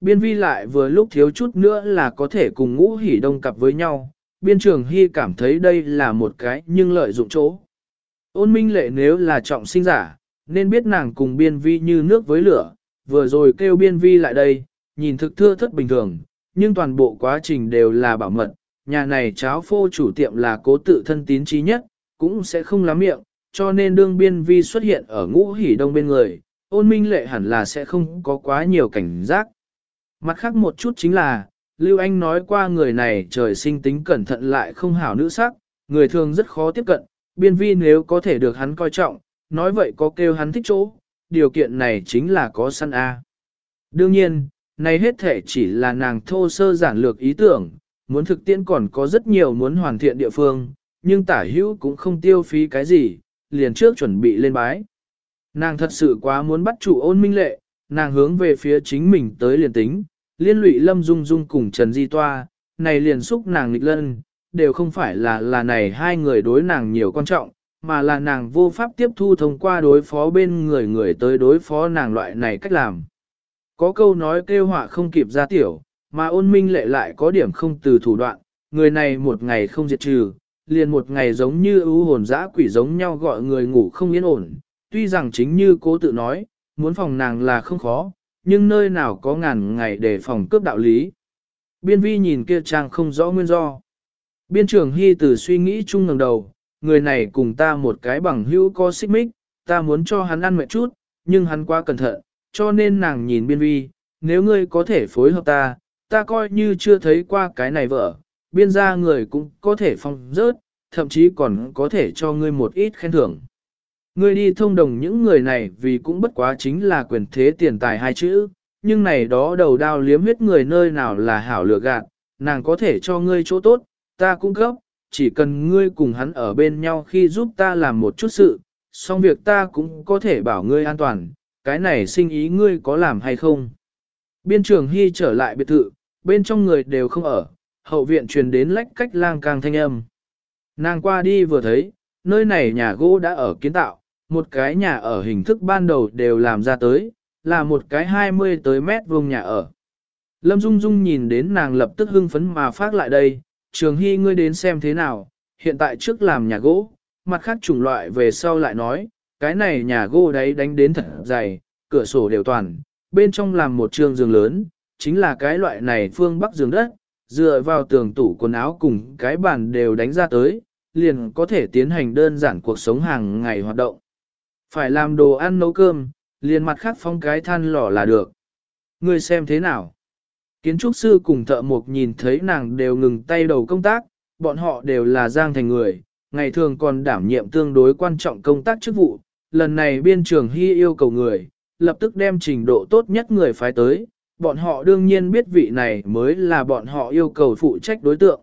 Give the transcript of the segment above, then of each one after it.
biên vi lại vừa lúc thiếu chút nữa là có thể cùng ngũ hỉ đông cặp với nhau, biên trường hy cảm thấy đây là một cái nhưng lợi dụng chỗ. Ôn minh lệ nếu là trọng sinh giả, nên biết nàng cùng biên vi như nước với lửa, vừa rồi kêu biên vi lại đây, nhìn thực thưa thất bình thường, nhưng toàn bộ quá trình đều là bảo mật, nhà này cháo phô chủ tiệm là cố tự thân tín trí nhất, cũng sẽ không lắm miệng, cho nên đương biên vi xuất hiện ở ngũ hỉ đông bên người, ôn minh lệ hẳn là sẽ không có quá nhiều cảnh giác. Mặt khác một chút chính là, Lưu Anh nói qua người này trời sinh tính cẩn thận lại không hảo nữ sắc, người thường rất khó tiếp cận, biên vi nếu có thể được hắn coi trọng, nói vậy có kêu hắn thích chỗ, điều kiện này chính là có săn A. Đương nhiên, này hết thể chỉ là nàng thô sơ giản lược ý tưởng, muốn thực tiễn còn có rất nhiều muốn hoàn thiện địa phương, nhưng tả hữu cũng không tiêu phí cái gì, liền trước chuẩn bị lên bái. Nàng thật sự quá muốn bắt chủ ôn minh lệ, nàng hướng về phía chính mình tới liền tính, liên lụy lâm dung dung cùng Trần Di Toa, này liền xúc nàng nghịch lân, đều không phải là là này hai người đối nàng nhiều quan trọng, mà là nàng vô pháp tiếp thu thông qua đối phó bên người người tới đối phó nàng loại này cách làm. Có câu nói kêu họa không kịp ra tiểu, mà ôn minh lệ lại có điểm không từ thủ đoạn, người này một ngày không diệt trừ, liền một ngày giống như ưu hồn dã quỷ giống nhau gọi người ngủ không yên ổn. Tuy rằng chính như cố tự nói, muốn phòng nàng là không khó, nhưng nơi nào có ngàn ngày để phòng cướp đạo lý. Biên vi nhìn kia trang không rõ nguyên do. Biên trưởng hy từ suy nghĩ chung ngẩng đầu, người này cùng ta một cái bằng hữu có xích mích, ta muốn cho hắn ăn mệt chút, nhưng hắn quá cẩn thận, cho nên nàng nhìn biên vi, nếu ngươi có thể phối hợp ta, ta coi như chưa thấy qua cái này vợ, biên gia người cũng có thể phong rớt, thậm chí còn có thể cho ngươi một ít khen thưởng. Ngươi đi thông đồng những người này vì cũng bất quá chính là quyền thế tiền tài hai chữ, nhưng này đó đầu đao liếm huyết người nơi nào là hảo lựa gạt, nàng có thể cho ngươi chỗ tốt, ta cung cấp, chỉ cần ngươi cùng hắn ở bên nhau khi giúp ta làm một chút sự, xong việc ta cũng có thể bảo ngươi an toàn, cái này sinh ý ngươi có làm hay không. Biên trường Hy trở lại biệt thự, bên trong người đều không ở, hậu viện truyền đến lách cách lang càng thanh âm. Nàng qua đi vừa thấy, nơi này nhà gỗ đã ở kiến tạo, một cái nhà ở hình thức ban đầu đều làm ra tới, là một cái 20 tới mét vuông nhà ở. Lâm Dung Dung nhìn đến nàng lập tức hưng phấn mà phát lại đây, trường hy ngươi đến xem thế nào, hiện tại trước làm nhà gỗ, mặt khác chủng loại về sau lại nói, cái này nhà gỗ đấy đánh đến thật dày, cửa sổ đều toàn, bên trong làm một trường giường lớn, chính là cái loại này phương bắc giường đất, dựa vào tường tủ quần áo cùng cái bàn đều đánh ra tới, liền có thể tiến hành đơn giản cuộc sống hàng ngày hoạt động. Phải làm đồ ăn nấu cơm, liền mặt khác phong cái than lò là được. Ngươi xem thế nào? Kiến trúc sư cùng thợ mộc nhìn thấy nàng đều ngừng tay đầu công tác, bọn họ đều là giang thành người, ngày thường còn đảm nhiệm tương đối quan trọng công tác chức vụ. Lần này biên trường hy yêu cầu người, lập tức đem trình độ tốt nhất người phái tới, bọn họ đương nhiên biết vị này mới là bọn họ yêu cầu phụ trách đối tượng.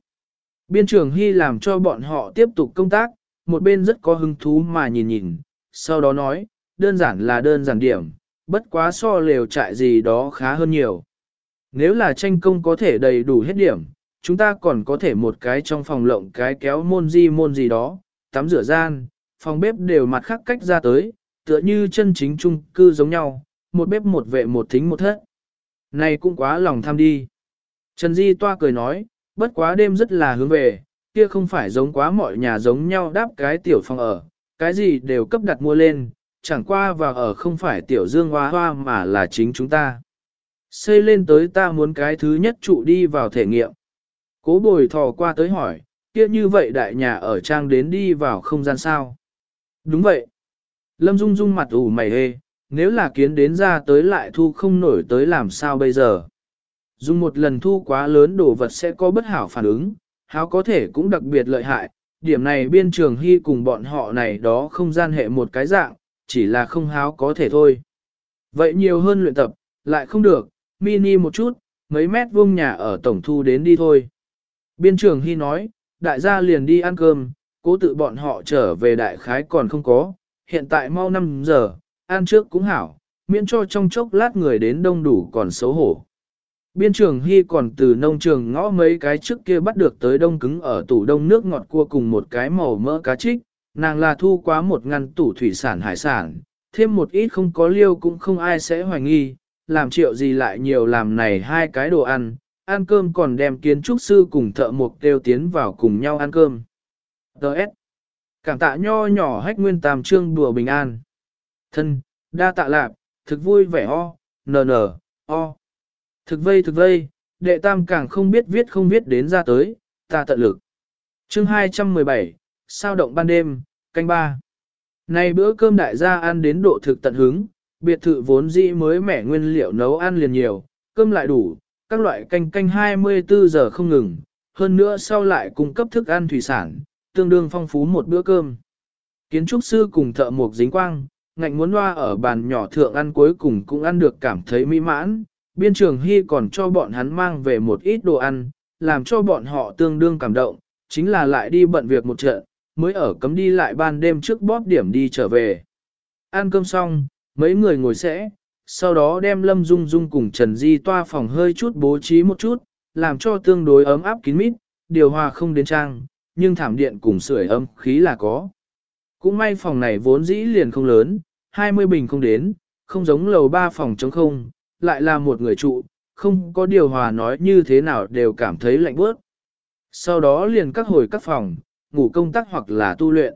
Biên trường hy làm cho bọn họ tiếp tục công tác, một bên rất có hứng thú mà nhìn nhìn, sau đó nói, đơn giản là đơn giản điểm, bất quá so lều trại gì đó khá hơn nhiều. Nếu là tranh công có thể đầy đủ hết điểm, chúng ta còn có thể một cái trong phòng lộng cái kéo môn di môn gì đó, tắm rửa gian, phòng bếp đều mặt khác cách ra tới, tựa như chân chính chung cư giống nhau, một bếp một vệ một thính một thất. Này cũng quá lòng tham đi. Trần Di toa cười nói, bất quá đêm rất là hướng về, kia không phải giống quá mọi nhà giống nhau đáp cái tiểu phòng ở, cái gì đều cấp đặt mua lên, chẳng qua và ở không phải tiểu dương hoa hoa mà là chính chúng ta. Xây lên tới ta muốn cái thứ nhất trụ đi vào thể nghiệm. Cố bồi thò qua tới hỏi, kia như vậy đại nhà ở trang đến đi vào không gian sao? Đúng vậy. Lâm Dung Dung mặt ủ mày hê, nếu là kiến đến ra tới lại thu không nổi tới làm sao bây giờ? Dùng một lần thu quá lớn đồ vật sẽ có bất hảo phản ứng, háo có thể cũng đặc biệt lợi hại, điểm này biên trường hy cùng bọn họ này đó không gian hệ một cái dạng, chỉ là không háo có thể thôi. Vậy nhiều hơn luyện tập, lại không được, mini một chút, mấy mét vuông nhà ở tổng thu đến đi thôi. Biên trường hy nói, đại gia liền đi ăn cơm, cố tự bọn họ trở về đại khái còn không có, hiện tại mau 5 giờ, ăn trước cũng hảo, miễn cho trong chốc lát người đến đông đủ còn xấu hổ. Biên trường Hy còn từ nông trường ngõ mấy cái trước kia bắt được tới đông cứng ở tủ đông nước ngọt cua cùng một cái màu mỡ cá trích, nàng là thu quá một ngăn tủ thủy sản hải sản, thêm một ít không có liêu cũng không ai sẽ hoài nghi, làm triệu gì lại nhiều làm này hai cái đồ ăn, ăn cơm còn đem kiến trúc sư cùng thợ mộc đều tiến vào cùng nhau ăn cơm. Đợt. Cảm tạ nho nhỏ hách nguyên tam trương đùa bình an. Thân, đa tạ lạp, thực vui vẻ ho, nờ nờ, o. Thực vây thực vây, đệ tam càng không biết viết không viết đến ra tới, ta tận lực. Chương 217, sao động ban đêm, canh ba. Này bữa cơm đại gia ăn đến độ thực tận hứng, biệt thự vốn dĩ mới mẻ nguyên liệu nấu ăn liền nhiều, cơm lại đủ, các loại canh canh 24 giờ không ngừng, hơn nữa sau lại cung cấp thức ăn thủy sản, tương đương phong phú một bữa cơm. Kiến trúc sư cùng thợ mộc dính quang, ngạnh muốn loa ở bàn nhỏ thượng ăn cuối cùng cũng ăn được cảm thấy mỹ mãn, biên trường hy còn cho bọn hắn mang về một ít đồ ăn, làm cho bọn họ tương đương cảm động, chính là lại đi bận việc một trận, mới ở cấm đi lại ban đêm trước bóp điểm đi trở về. Ăn cơm xong, mấy người ngồi sẽ, sau đó đem Lâm Dung Dung cùng Trần Di toa phòng hơi chút bố trí một chút, làm cho tương đối ấm áp kín mít, điều hòa không đến trang, nhưng thảm điện cùng sưởi ấm khí là có. Cũng may phòng này vốn dĩ liền không lớn, 20 bình không đến, không giống lầu 3 phòng trống không, lại là một người trụ, không có điều hòa nói như thế nào đều cảm thấy lạnh bớt. Sau đó liền các hồi các phòng, ngủ công tác hoặc là tu luyện.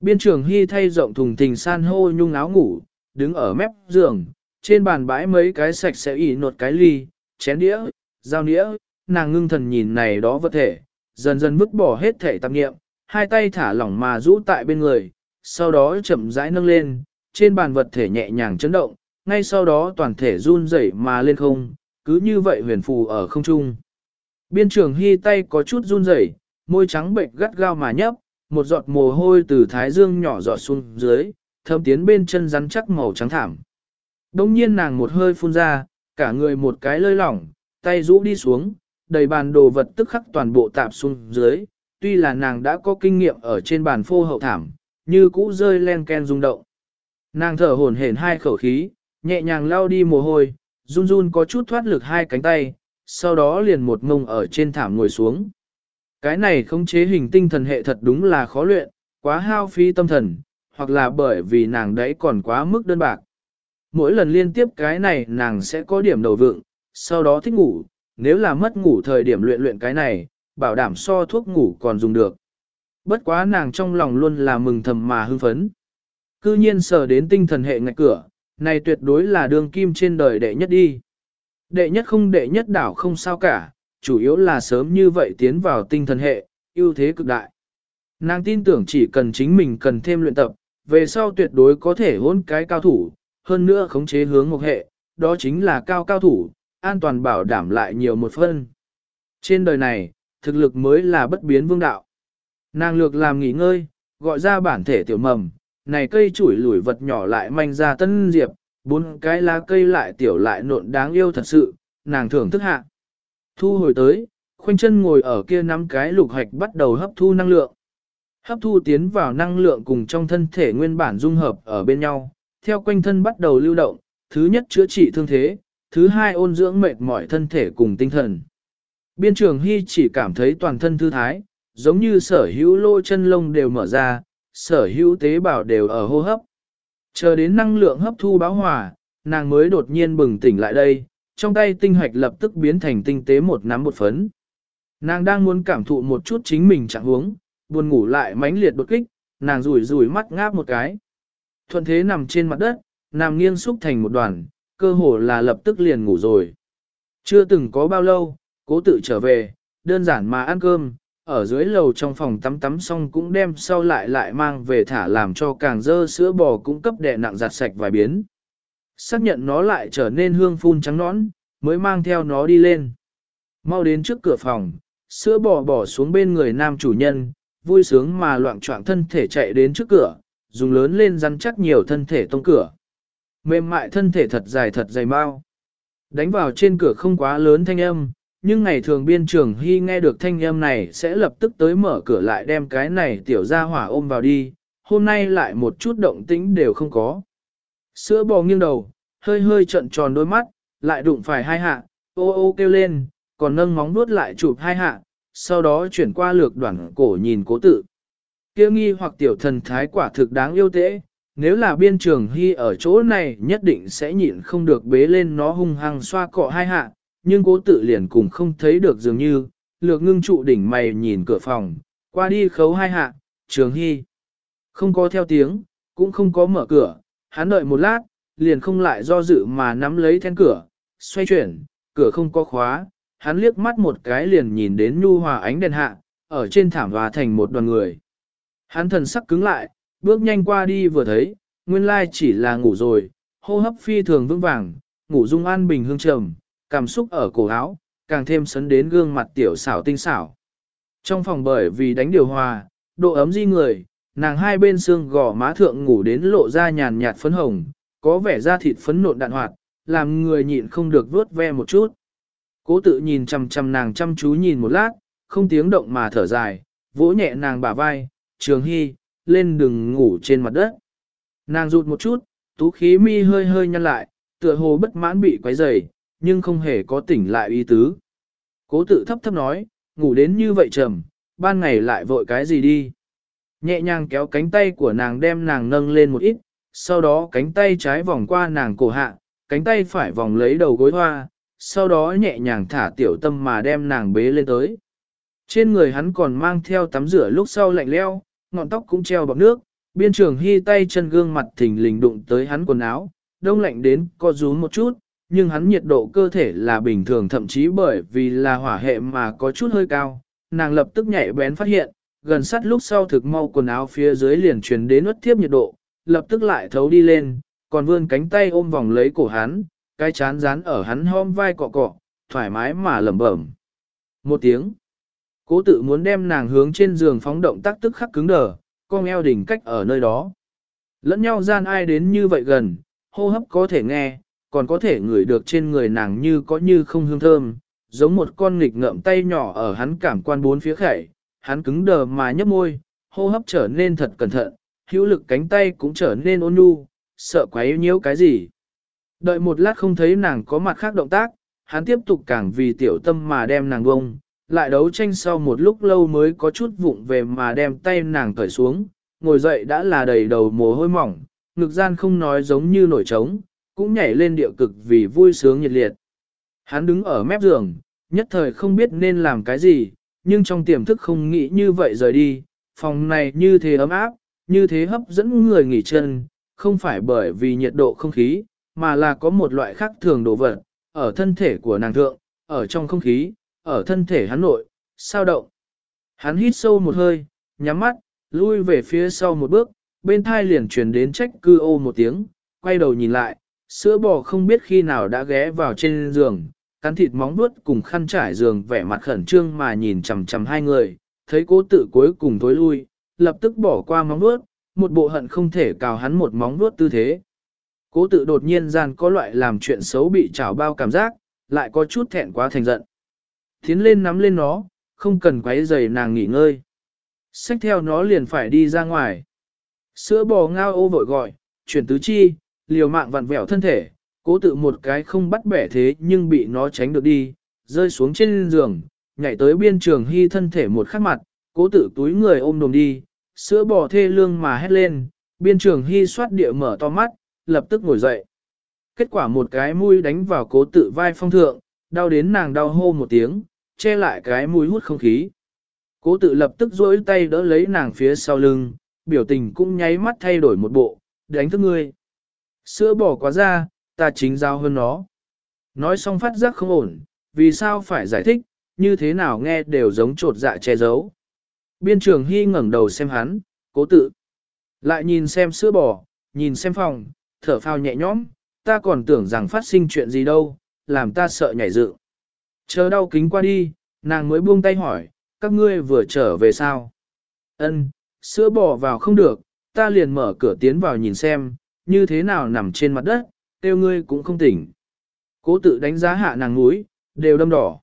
Biên trường Hy thay rộng thùng thình san hô nhung áo ngủ, đứng ở mép giường, trên bàn bãi mấy cái sạch sẽ ỉ nột cái ly, chén đĩa, dao đĩa, nàng ngưng thần nhìn này đó vật thể, dần dần vứt bỏ hết thể tạp nghiệm, hai tay thả lỏng mà rũ tại bên người, sau đó chậm rãi nâng lên, trên bàn vật thể nhẹ nhàng chấn động, ngay sau đó toàn thể run rẩy mà lên không, cứ như vậy huyền phù ở không trung. Biên trường hy tay có chút run rẩy, môi trắng bệnh gắt gao mà nhấp, một giọt mồ hôi từ thái dương nhỏ giọt xuống dưới, thơm tiến bên chân rắn chắc màu trắng thảm. Đông nhiên nàng một hơi phun ra, cả người một cái lơi lỏng, tay rũ đi xuống, đầy bàn đồ vật tức khắc toàn bộ tạp xuống dưới, tuy là nàng đã có kinh nghiệm ở trên bàn phô hậu thảm, như cũ rơi len ken rung động. Nàng thở hổn hển hai khẩu khí, nhẹ nhàng lao đi mồ hôi, run run có chút thoát lực hai cánh tay, sau đó liền một ngông ở trên thảm ngồi xuống. Cái này không chế hình tinh thần hệ thật đúng là khó luyện, quá hao phí tâm thần, hoặc là bởi vì nàng đấy còn quá mức đơn bạc. Mỗi lần liên tiếp cái này nàng sẽ có điểm đầu vượng, sau đó thích ngủ, nếu là mất ngủ thời điểm luyện luyện cái này, bảo đảm so thuốc ngủ còn dùng được. Bất quá nàng trong lòng luôn là mừng thầm mà hưng phấn. Cư nhiên sờ đến tinh thần hệ ngạch cửa, này tuyệt đối là đường kim trên đời đệ nhất đi. Đệ nhất không đệ nhất đảo không sao cả, chủ yếu là sớm như vậy tiến vào tinh thần hệ, ưu thế cực đại. Nàng tin tưởng chỉ cần chính mình cần thêm luyện tập, về sau tuyệt đối có thể hôn cái cao thủ, hơn nữa khống chế hướng một hệ, đó chính là cao cao thủ, an toàn bảo đảm lại nhiều một phân. Trên đời này, thực lực mới là bất biến vương đạo. Nàng lược làm nghỉ ngơi, gọi ra bản thể tiểu mầm, này cây chuỗi lủi vật nhỏ lại manh ra tân diệp, bốn cái lá cây lại tiểu lại nộn đáng yêu thật sự, nàng thưởng thức hạ. Thu hồi tới, khoanh chân ngồi ở kia nắm cái lục hạch bắt đầu hấp thu năng lượng. Hấp thu tiến vào năng lượng cùng trong thân thể nguyên bản dung hợp ở bên nhau, theo quanh thân bắt đầu lưu động, thứ nhất chữa trị thương thế, thứ hai ôn dưỡng mệt mỏi thân thể cùng tinh thần. Biên trường Hy chỉ cảm thấy toàn thân thư thái, giống như sở hữu lô chân lông đều mở ra, sở hữu tế bào đều ở hô hấp. Chờ đến năng lượng hấp thu báo hòa, nàng mới đột nhiên bừng tỉnh lại đây, trong tay tinh hoạch lập tức biến thành tinh tế một nắm một phấn. Nàng đang muốn cảm thụ một chút chính mình chẳng huống, buồn ngủ lại mãnh liệt đột kích, nàng rủi rủi mắt ngáp một cái. Thuận thế nằm trên mặt đất, nằm nghiêng xúc thành một đoàn, cơ hồ là lập tức liền ngủ rồi. Chưa từng có bao lâu, cố tự trở về, đơn giản mà ăn cơm, ở dưới lầu trong phòng tắm tắm xong cũng đem sau lại lại mang về thả làm cho càng dơ sữa bò cũng cấp đệ nặng giặt sạch vài biến. Xác nhận nó lại trở nên hương phun trắng nõn, mới mang theo nó đi lên. Mau đến trước cửa phòng, sữa bò bỏ xuống bên người nam chủ nhân, vui sướng mà loạn trọng thân thể chạy đến trước cửa, dùng lớn lên rắn chắc nhiều thân thể tông cửa. Mềm mại thân thể thật dài thật dày mau. Đánh vào trên cửa không quá lớn thanh âm, nhưng ngày thường biên trường hy nghe được thanh âm này sẽ lập tức tới mở cửa lại đem cái này tiểu ra hỏa ôm vào đi, hôm nay lại một chút động tĩnh đều không có. Sữa bò nghiêng đầu, hơi hơi trận tròn đôi mắt, lại đụng phải hai hạ, ô ô kêu lên, còn nâng móng nuốt lại chụp hai hạ, sau đó chuyển qua lược đoạn cổ nhìn cố tự. Kêu nghi hoặc tiểu thần thái quả thực đáng yêu tễ, nếu là biên trường hy ở chỗ này nhất định sẽ nhịn không được bế lên nó hung hăng xoa cọ hai hạ, nhưng cố tự liền cùng không thấy được dường như, lược ngưng trụ đỉnh mày nhìn cửa phòng, qua đi khấu hai hạ, trường hy. Không có theo tiếng, cũng không có mở cửa, hắn đợi một lát, liền không lại do dự mà nắm lấy then cửa, xoay chuyển, cửa không có khóa, hắn liếc mắt một cái liền nhìn đến nhu hòa ánh đèn hạ, ở trên thảm và thành một đoàn người. Hắn thần sắc cứng lại, bước nhanh qua đi vừa thấy, nguyên lai chỉ là ngủ rồi, hô hấp phi thường vững vàng, ngủ dung an bình hương trầm, cảm xúc ở cổ áo, càng thêm sấn đến gương mặt tiểu xảo tinh xảo. Trong phòng bởi vì đánh điều hòa, độ ấm di người, nàng hai bên xương gò má thượng ngủ đến lộ ra nhàn nhạt phấn hồng, có vẻ da thịt phấn nộn đạn hoạt, làm người nhịn không được vuốt ve một chút. Cố tự nhìn chằm chằm nàng chăm chú nhìn một lát, không tiếng động mà thở dài, vỗ nhẹ nàng bả vai, trường hy, lên đừng ngủ trên mặt đất. Nàng rụt một chút, tú khí mi hơi hơi nhăn lại, tựa hồ bất mãn bị quấy rầy, nhưng không hề có tỉnh lại ý tứ. Cố tự thấp thấp nói, ngủ đến như vậy trầm, ban ngày lại vội cái gì đi. Nhẹ nhàng kéo cánh tay của nàng đem nàng nâng lên một ít, sau đó cánh tay trái vòng qua nàng cổ hạ, cánh tay phải vòng lấy đầu gối hoa, sau đó nhẹ nhàng thả tiểu tâm mà đem nàng bế lên tới. Trên người hắn còn mang theo tắm rửa lúc sau lạnh leo, ngọn tóc cũng treo bọc nước, biên trường hy tay chân gương mặt thình lình đụng tới hắn quần áo, đông lạnh đến co rúm một chút, nhưng hắn nhiệt độ cơ thể là bình thường thậm chí bởi vì là hỏa hệ mà có chút hơi cao, nàng lập tức nhạy bén phát hiện, gần sát lúc sau thực mau quần áo phía dưới liền truyền đến ướt thiếp nhiệt độ, lập tức lại thấu đi lên, còn vươn cánh tay ôm vòng lấy cổ hắn, cái chán dán ở hắn hôm vai cọ cọ, thoải mái mà lẩm bẩm. Một tiếng. Cố tự muốn đem nàng hướng trên giường phóng động tác tức khắc cứng đờ, con eo đỉnh cách ở nơi đó. Lẫn nhau gian ai đến như vậy gần, hô hấp có thể nghe, còn có thể ngửi được trên người nàng như có như không hương thơm, giống một con nghịch ngợm tay nhỏ ở hắn cảm quan bốn phía khẩy, hắn cứng đờ mà nhấp môi, hô hấp trở nên thật cẩn thận, hữu lực cánh tay cũng trở nên ôn nhu, sợ quá yếu nhiễu cái gì. Đợi một lát không thấy nàng có mặt khác động tác, hắn tiếp tục càng vì tiểu tâm mà đem nàng bông, lại đấu tranh sau một lúc lâu mới có chút vụng về mà đem tay nàng cởi xuống, ngồi dậy đã là đầy đầu mồ hôi mỏng, ngực gian không nói giống như nổi trống, cũng nhảy lên địa cực vì vui sướng nhiệt liệt. Hắn đứng ở mép giường, nhất thời không biết nên làm cái gì, nhưng trong tiềm thức không nghĩ như vậy rời đi, phòng này như thế ấm áp, như thế hấp dẫn người nghỉ chân, không phải bởi vì nhiệt độ không khí, mà là có một loại khác thường đồ vật, ở thân thể của nàng thượng, ở trong không khí, ở thân thể hắn nội, sao động. Hắn hít sâu một hơi, nhắm mắt, lui về phía sau một bước, bên thai liền truyền đến trách cư ô một tiếng, quay đầu nhìn lại, sữa bò không biết khi nào đã ghé vào trên giường, cắn thịt móng vuốt cùng khăn trải giường vẻ mặt khẩn trương mà nhìn chằm chằm hai người, thấy cố tự cuối cùng tối lui, lập tức bỏ qua móng vuốt, một bộ hận không thể cào hắn một móng vuốt tư thế. Cố tự đột nhiên gian có loại làm chuyện xấu bị trào bao cảm giác, lại có chút thẹn quá thành giận. Tiến lên nắm lên nó, không cần quấy giày nàng nghỉ ngơi. Xách theo nó liền phải đi ra ngoài. Sữa bò ngao ô vội gọi, chuyển tứ chi, liều mạng vặn vẹo thân thể, cố tự một cái không bắt bẻ thế nhưng bị nó tránh được đi, rơi xuống trên giường, nhảy tới biên trường hy thân thể một khắc mặt, cố tự túi người ôm đồm đi, sữa bò thê lương mà hét lên, biên trường hy soát địa mở to mắt, lập tức ngồi dậy. Kết quả một cái mũi đánh vào cố tự vai phong thượng, đau đến nàng đau hô một tiếng, che lại cái mũi hút không khí. Cố tự lập tức duỗi tay đỡ lấy nàng phía sau lưng, biểu tình cũng nháy mắt thay đổi một bộ, đánh thức ngươi. Sữa bò quá ra, ta chính giao hơn nó. Nói xong phát giác không ổn, vì sao phải giải thích, như thế nào nghe đều giống trột dạ che giấu. Biên trường Hy ngẩng đầu xem hắn, cố tự. Lại nhìn xem sữa bò, nhìn xem phòng, thở phào nhẹ nhõm, ta còn tưởng rằng phát sinh chuyện gì đâu, làm ta sợ nhảy dự. Chờ đau kính qua đi, nàng mới buông tay hỏi, các ngươi vừa trở về sao? Ân, sữa bò vào không được, ta liền mở cửa tiến vào nhìn xem, như thế nào nằm trên mặt đất, tiêu ngươi cũng không tỉnh. Cố tự đánh giá hạ nàng núi, đều đâm đỏ.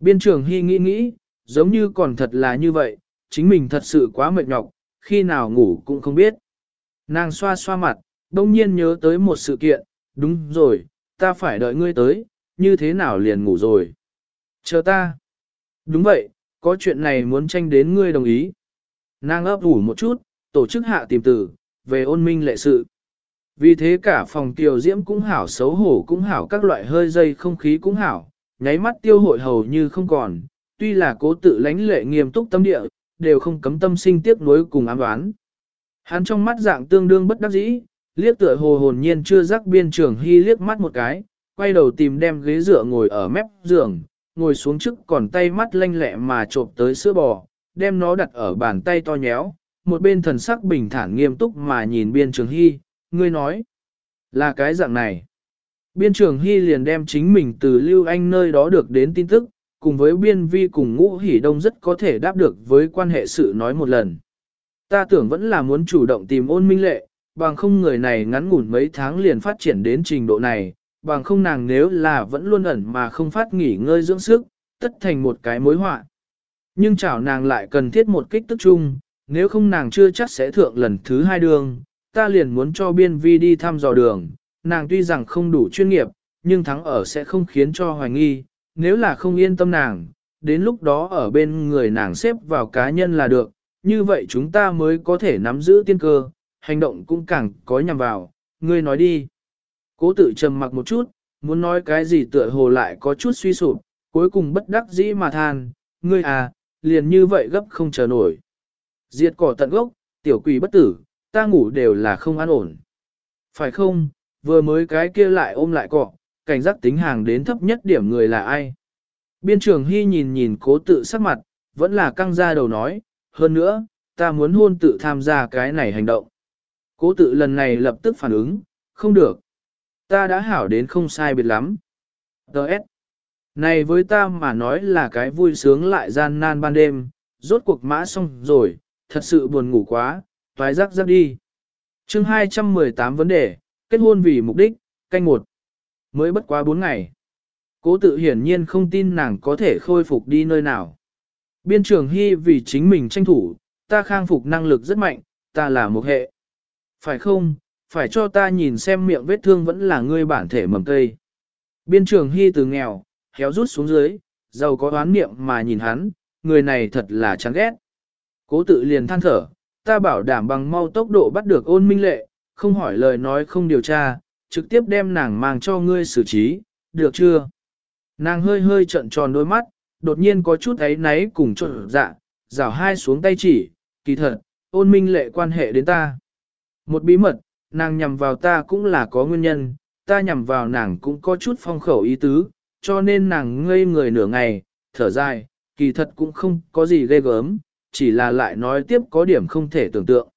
Biên trường hy nghĩ nghĩ, giống như còn thật là như vậy, chính mình thật sự quá mệt nhọc, khi nào ngủ cũng không biết. Nàng xoa xoa mặt, đông nhiên nhớ tới một sự kiện, đúng rồi, ta phải đợi ngươi tới, như thế nào liền ngủ rồi. Chờ ta. Đúng vậy, có chuyện này muốn tranh đến ngươi đồng ý. Nàng ấp ủ một chút, tổ chức hạ tìm tử, về ôn minh lệ sự. Vì thế cả phòng tiểu diễm cũng hảo xấu hổ cũng hảo các loại hơi dây không khí cũng hảo, nháy mắt tiêu hội hầu như không còn, tuy là cố tự lánh lệ nghiêm túc tâm địa, đều không cấm tâm sinh tiếc nuối cùng ám đoán. Hắn trong mắt dạng tương đương bất đắc dĩ, liếc tựa hồ hồn nhiên chưa rắc biên trường hy liếc mắt một cái, quay đầu tìm đem ghế dựa ngồi ở mép giường, ngồi xuống trước còn tay mắt lanh lẹ mà trộm tới sữa bò, đem nó đặt ở bàn tay to nhéo, một bên thần sắc bình thản nghiêm túc mà nhìn biên trường hy, ngươi nói, là cái dạng này. Biên trường hy liền đem chính mình từ Lưu Anh nơi đó được đến tin tức, cùng với biên vi cùng ngũ Hỉ đông rất có thể đáp được với quan hệ sự nói một lần. Ta tưởng vẫn là muốn chủ động tìm ôn minh lệ, bằng không người này ngắn ngủn mấy tháng liền phát triển đến trình độ này, bằng không nàng nếu là vẫn luôn ẩn mà không phát nghỉ ngơi dưỡng sức, tất thành một cái mối họa. Nhưng chảo nàng lại cần thiết một kích tức chung, nếu không nàng chưa chắc sẽ thượng lần thứ hai đường, ta liền muốn cho biên vi đi thăm dò đường, nàng tuy rằng không đủ chuyên nghiệp, nhưng thắng ở sẽ không khiến cho hoài nghi, nếu là không yên tâm nàng, đến lúc đó ở bên người nàng xếp vào cá nhân là được, như vậy chúng ta mới có thể nắm giữ tiên cơ, hành động cũng càng có nhằm vào, ngươi nói đi. Cố tự trầm mặc một chút, muốn nói cái gì tựa hồ lại có chút suy sụp, cuối cùng bất đắc dĩ mà than, ngươi à, liền như vậy gấp không chờ nổi. Diệt cỏ tận gốc, tiểu quỷ bất tử, ta ngủ đều là không an ổn. Phải không, vừa mới cái kia lại ôm lại cọ, cảnh giác tính hàng đến thấp nhất điểm người là ai. Biên trường Hy nhìn nhìn cố tự sắc mặt, vẫn là căng ra đầu nói, hơn nữa, ta muốn hôn tự tham gia cái này hành động. Cố tự lần này lập tức phản ứng, không được. Ta đã hảo đến không sai biệt lắm. Đợt. Này với ta mà nói là cái vui sướng lại gian nan ban đêm, rốt cuộc mã xong rồi, thật sự buồn ngủ quá, toái rắc rắc đi. chương 218 vấn đề, kết hôn vì mục đích, canh một. Mới bất quá 4 ngày. Cố tự hiển nhiên không tin nàng có thể khôi phục đi nơi nào. Biên trường hy vì chính mình tranh thủ, ta khang phục năng lực rất mạnh, ta là một hệ. Phải không, phải cho ta nhìn xem miệng vết thương vẫn là ngươi bản thể mầm cây. Biên trường hy từ nghèo, héo rút xuống dưới, giàu có oán niệm mà nhìn hắn, người này thật là chán ghét. Cố tự liền than thở, ta bảo đảm bằng mau tốc độ bắt được ôn minh lệ, không hỏi lời nói không điều tra, trực tiếp đem nàng mang cho ngươi xử trí, được chưa? Nàng hơi hơi trận tròn đôi mắt, đột nhiên có chút ấy náy cùng trộn dạ, rảo hai xuống tay chỉ, kỳ thật, ôn minh lệ quan hệ đến ta. Một bí mật, nàng nhằm vào ta cũng là có nguyên nhân, ta nhằm vào nàng cũng có chút phong khẩu ý tứ, cho nên nàng ngây người nửa ngày, thở dài, kỳ thật cũng không có gì ghê gớm, chỉ là lại nói tiếp có điểm không thể tưởng tượng.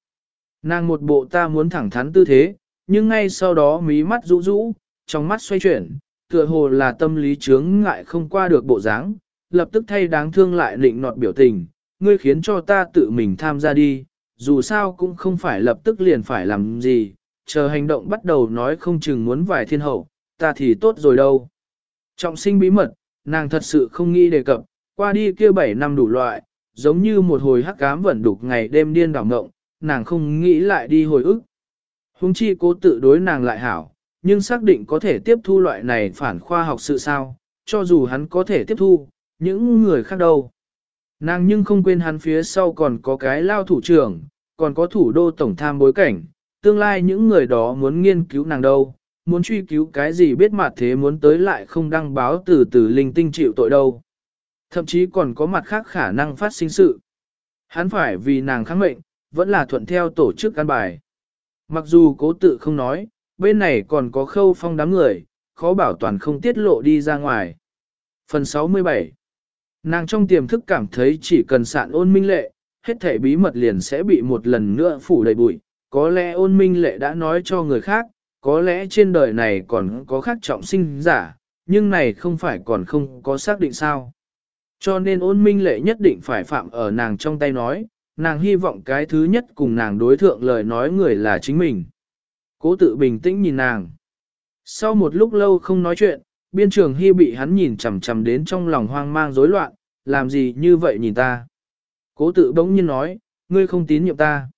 Nàng một bộ ta muốn thẳng thắn tư thế, nhưng ngay sau đó mí mắt rũ rũ, trong mắt xoay chuyển, tựa hồ là tâm lý chướng ngại không qua được bộ dáng, lập tức thay đáng thương lại định nọt biểu tình, ngươi khiến cho ta tự mình tham gia đi, dù sao cũng không phải lập tức liền phải làm gì, chờ hành động bắt đầu nói không chừng muốn vài thiên hậu, ta thì tốt rồi đâu. Trọng sinh bí mật, nàng thật sự không nghĩ đề cập, qua đi kia 7 năm đủ loại, giống như một hồi hắc cám vẫn đục ngày đêm điên đảo ngộng, nàng không nghĩ lại đi hồi ức. Hùng chi cố tự đối nàng lại hảo, nhưng xác định có thể tiếp thu loại này phản khoa học sự sao, cho dù hắn có thể tiếp thu, những người khác đâu. Nàng nhưng không quên hắn phía sau còn có cái lao thủ trưởng, còn có thủ đô tổng tham bối cảnh, tương lai những người đó muốn nghiên cứu nàng đâu, muốn truy cứu cái gì biết mặt thế muốn tới lại không đăng báo từ từ linh tinh chịu tội đâu. Thậm chí còn có mặt khác khả năng phát sinh sự. Hắn phải vì nàng kháng mệnh, vẫn là thuận theo tổ chức căn bài. Mặc dù cố tự không nói, bên này còn có khâu phong đám người, khó bảo toàn không tiết lộ đi ra ngoài. Phần 67 Nàng trong tiềm thức cảm thấy chỉ cần sạn ôn minh lệ, hết thể bí mật liền sẽ bị một lần nữa phủ đầy bụi. Có lẽ ôn minh lệ đã nói cho người khác, có lẽ trên đời này còn có khác trọng sinh giả, nhưng này không phải còn không có xác định sao. Cho nên ôn minh lệ nhất định phải phạm ở nàng trong tay nói, nàng hy vọng cái thứ nhất cùng nàng đối thượng lời nói người là chính mình. Cố tự bình tĩnh nhìn nàng. Sau một lúc lâu không nói chuyện, biên trường hy bị hắn nhìn chằm chằm đến trong lòng hoang mang rối loạn, làm gì như vậy nhìn ta. Cố tự bỗng nhiên nói, ngươi không tín nhiệm ta.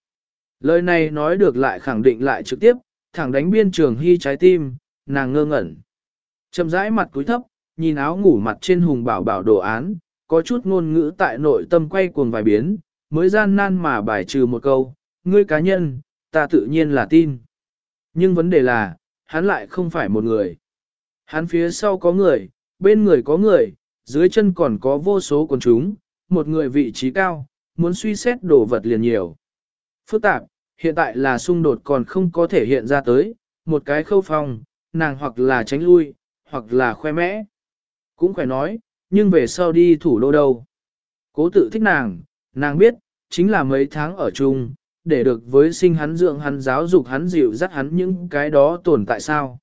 Lời này nói được lại khẳng định lại trực tiếp, thẳng đánh biên trường hy trái tim, nàng ngơ ngẩn. Chậm rãi mặt cúi thấp, nhìn áo ngủ mặt trên hùng bảo bảo đồ án, có chút ngôn ngữ tại nội tâm quay cuồng vài biến, mới gian nan mà bài trừ một câu, ngươi cá nhân, ta tự nhiên là tin. Nhưng vấn đề là, hắn lại không phải một người. Hắn phía sau có người, bên người có người, dưới chân còn có vô số quần chúng, một người vị trí cao, muốn suy xét đồ vật liền nhiều. Phức tạp, hiện tại là xung đột còn không có thể hiện ra tới, một cái khâu phong, nàng hoặc là tránh lui, hoặc là khoe mẽ. Cũng phải nói, nhưng về sau đi thủ đô đâu. Cố tự thích nàng, nàng biết, chính là mấy tháng ở chung, để được với sinh hắn dưỡng hắn giáo dục hắn dịu dắt hắn những cái đó tồn tại sao.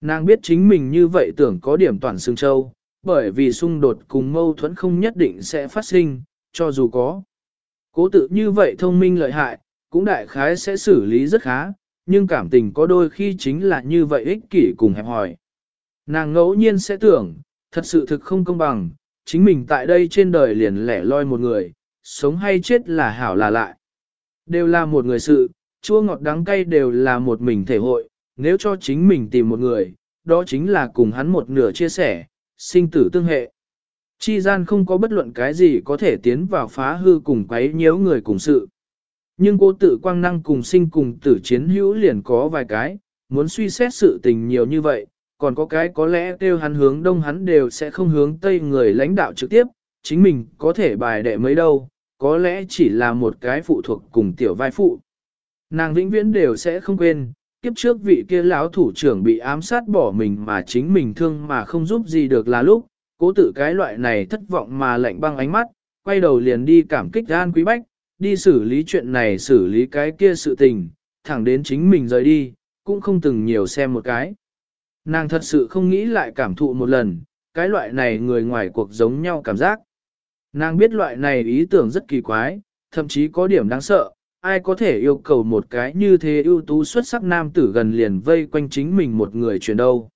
Nàng biết chính mình như vậy tưởng có điểm toàn xương châu, bởi vì xung đột cùng mâu thuẫn không nhất định sẽ phát sinh, cho dù có. Cố tự như vậy thông minh lợi hại, cũng đại khái sẽ xử lý rất khá, nhưng cảm tình có đôi khi chính là như vậy ích kỷ cùng hẹp hòi, Nàng ngẫu nhiên sẽ tưởng, thật sự thực không công bằng, chính mình tại đây trên đời liền lẻ loi một người, sống hay chết là hảo là lại. Đều là một người sự, chua ngọt đắng cay đều là một mình thể hội, nếu cho chính mình tìm một người, đó chính là cùng hắn một nửa chia sẻ, sinh tử tương hệ. Chi gian không có bất luận cái gì có thể tiến vào phá hư cùng quấy nhiễu người cùng sự. Nhưng cô tự quang năng cùng sinh cùng tử chiến hữu liền có vài cái, muốn suy xét sự tình nhiều như vậy, còn có cái có lẽ kêu hắn hướng đông hắn đều sẽ không hướng tây người lãnh đạo trực tiếp, chính mình có thể bài đệ mấy đâu, có lẽ chỉ là một cái phụ thuộc cùng tiểu vai phụ. Nàng vĩnh viễn đều sẽ không quên, kiếp trước vị kia lão thủ trưởng bị ám sát bỏ mình mà chính mình thương mà không giúp gì được là lúc, cố tự cái loại này thất vọng mà lạnh băng ánh mắt, quay đầu liền đi cảm kích An Quý Bách, đi xử lý chuyện này xử lý cái kia sự tình, thẳng đến chính mình rời đi, cũng không từng nhiều xem một cái. Nàng thật sự không nghĩ lại cảm thụ một lần, cái loại này người ngoài cuộc giống nhau cảm giác. Nàng biết loại này ý tưởng rất kỳ quái, thậm chí có điểm đáng sợ, ai có thể yêu cầu một cái như thế ưu tú xuất sắc nam tử gần liền vây quanh chính mình một người chuyển đâu.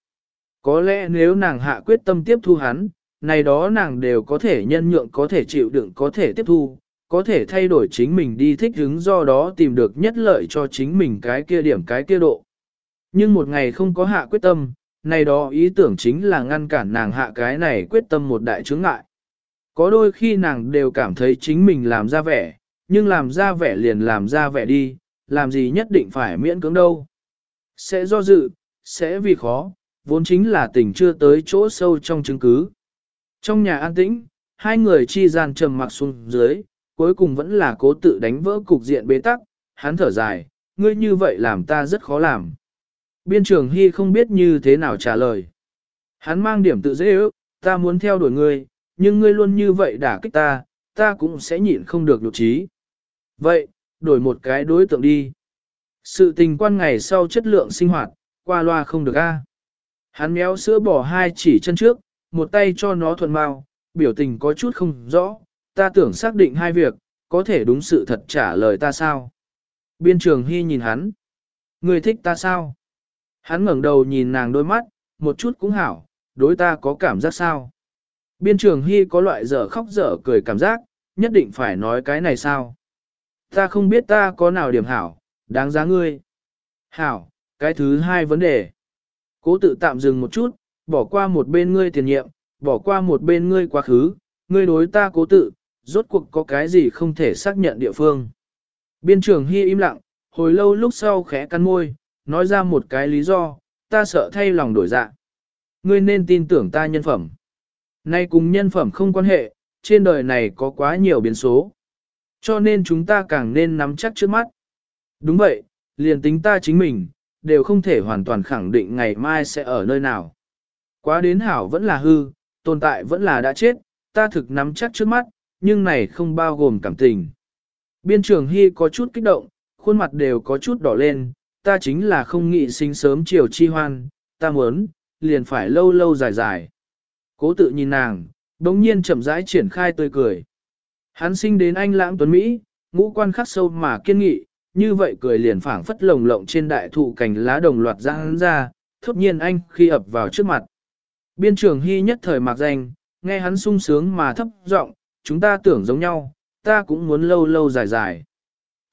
Có lẽ nếu nàng hạ quyết tâm tiếp thu hắn, này đó nàng đều có thể nhân nhượng có thể chịu đựng có thể tiếp thu, có thể thay đổi chính mình đi thích hứng do đó tìm được nhất lợi cho chính mình cái kia điểm cái kia độ. Nhưng một ngày không có hạ quyết tâm, này đó ý tưởng chính là ngăn cản nàng hạ cái này quyết tâm một đại chướng ngại. Có đôi khi nàng đều cảm thấy chính mình làm ra vẻ, nhưng làm ra vẻ liền làm ra vẻ đi, làm gì nhất định phải miễn cưỡng đâu. Sẽ do dự, sẽ vì khó, vốn chính là tình chưa tới chỗ sâu trong chứng cứ. Trong nhà an tĩnh, hai người chi gian trầm mặc xuống dưới, cuối cùng vẫn là cố tự đánh vỡ cục diện bế tắc, hắn thở dài, ngươi như vậy làm ta rất khó làm. Biên trường Hy không biết như thế nào trả lời. Hắn mang điểm tự dễ ước, ta muốn theo đuổi ngươi, nhưng ngươi luôn như vậy đả kích ta, ta cũng sẽ nhịn không được lục trí. Vậy, đổi một cái đối tượng đi. Sự tình quan ngày sau chất lượng sinh hoạt, qua loa không được a. Hắn méo sữa bỏ hai chỉ chân trước, một tay cho nó thuận mau, biểu tình có chút không rõ, ta tưởng xác định hai việc, có thể đúng sự thật trả lời ta sao. Biên trường Hy nhìn hắn. Người thích ta sao? Hắn ngẩng đầu nhìn nàng đôi mắt, một chút cũng hảo, đối ta có cảm giác sao? Biên trường Hy có loại dở khóc dở cười cảm giác, nhất định phải nói cái này sao? Ta không biết ta có nào điểm hảo, đáng giá ngươi. Hảo, cái thứ hai vấn đề. Cố tự tạm dừng một chút, bỏ qua một bên ngươi tiền nhiệm, bỏ qua một bên ngươi quá khứ, ngươi đối ta cố tự, rốt cuộc có cái gì không thể xác nhận địa phương. Biên trường Hy im lặng, hồi lâu lúc sau khẽ cắn môi, nói ra một cái lý do, ta sợ thay lòng đổi dạ. Ngươi nên tin tưởng ta nhân phẩm. Nay cùng nhân phẩm không quan hệ, trên đời này có quá nhiều biến số. Cho nên chúng ta càng nên nắm chắc trước mắt. Đúng vậy, liền tính ta chính mình, đều không thể hoàn toàn khẳng định ngày mai sẽ ở nơi nào. Quá đến hảo vẫn là hư, tồn tại vẫn là đã chết, ta thực nắm chắc trước mắt, nhưng này không bao gồm cảm tình. Biên trường Hy có chút kích động, khuôn mặt đều có chút đỏ lên, ta chính là không nghĩ sinh sớm chiều chi hoan, ta muốn, liền phải lâu lâu dài dài. Cố tự nhìn nàng, đống nhiên chậm rãi triển khai tươi cười. Hắn sinh đến anh lãng tuấn Mỹ, ngũ quan khắc sâu mà kiên nghị, như vậy cười liền phảng phất lồng lộng trên đại thụ cành lá đồng loạt ra hắn ra, thốt nhiên anh khi ập vào trước mặt. Biên trường hy nhất thời mạc danh, nghe hắn sung sướng mà thấp giọng, chúng ta tưởng giống nhau, ta cũng muốn lâu lâu dài dài.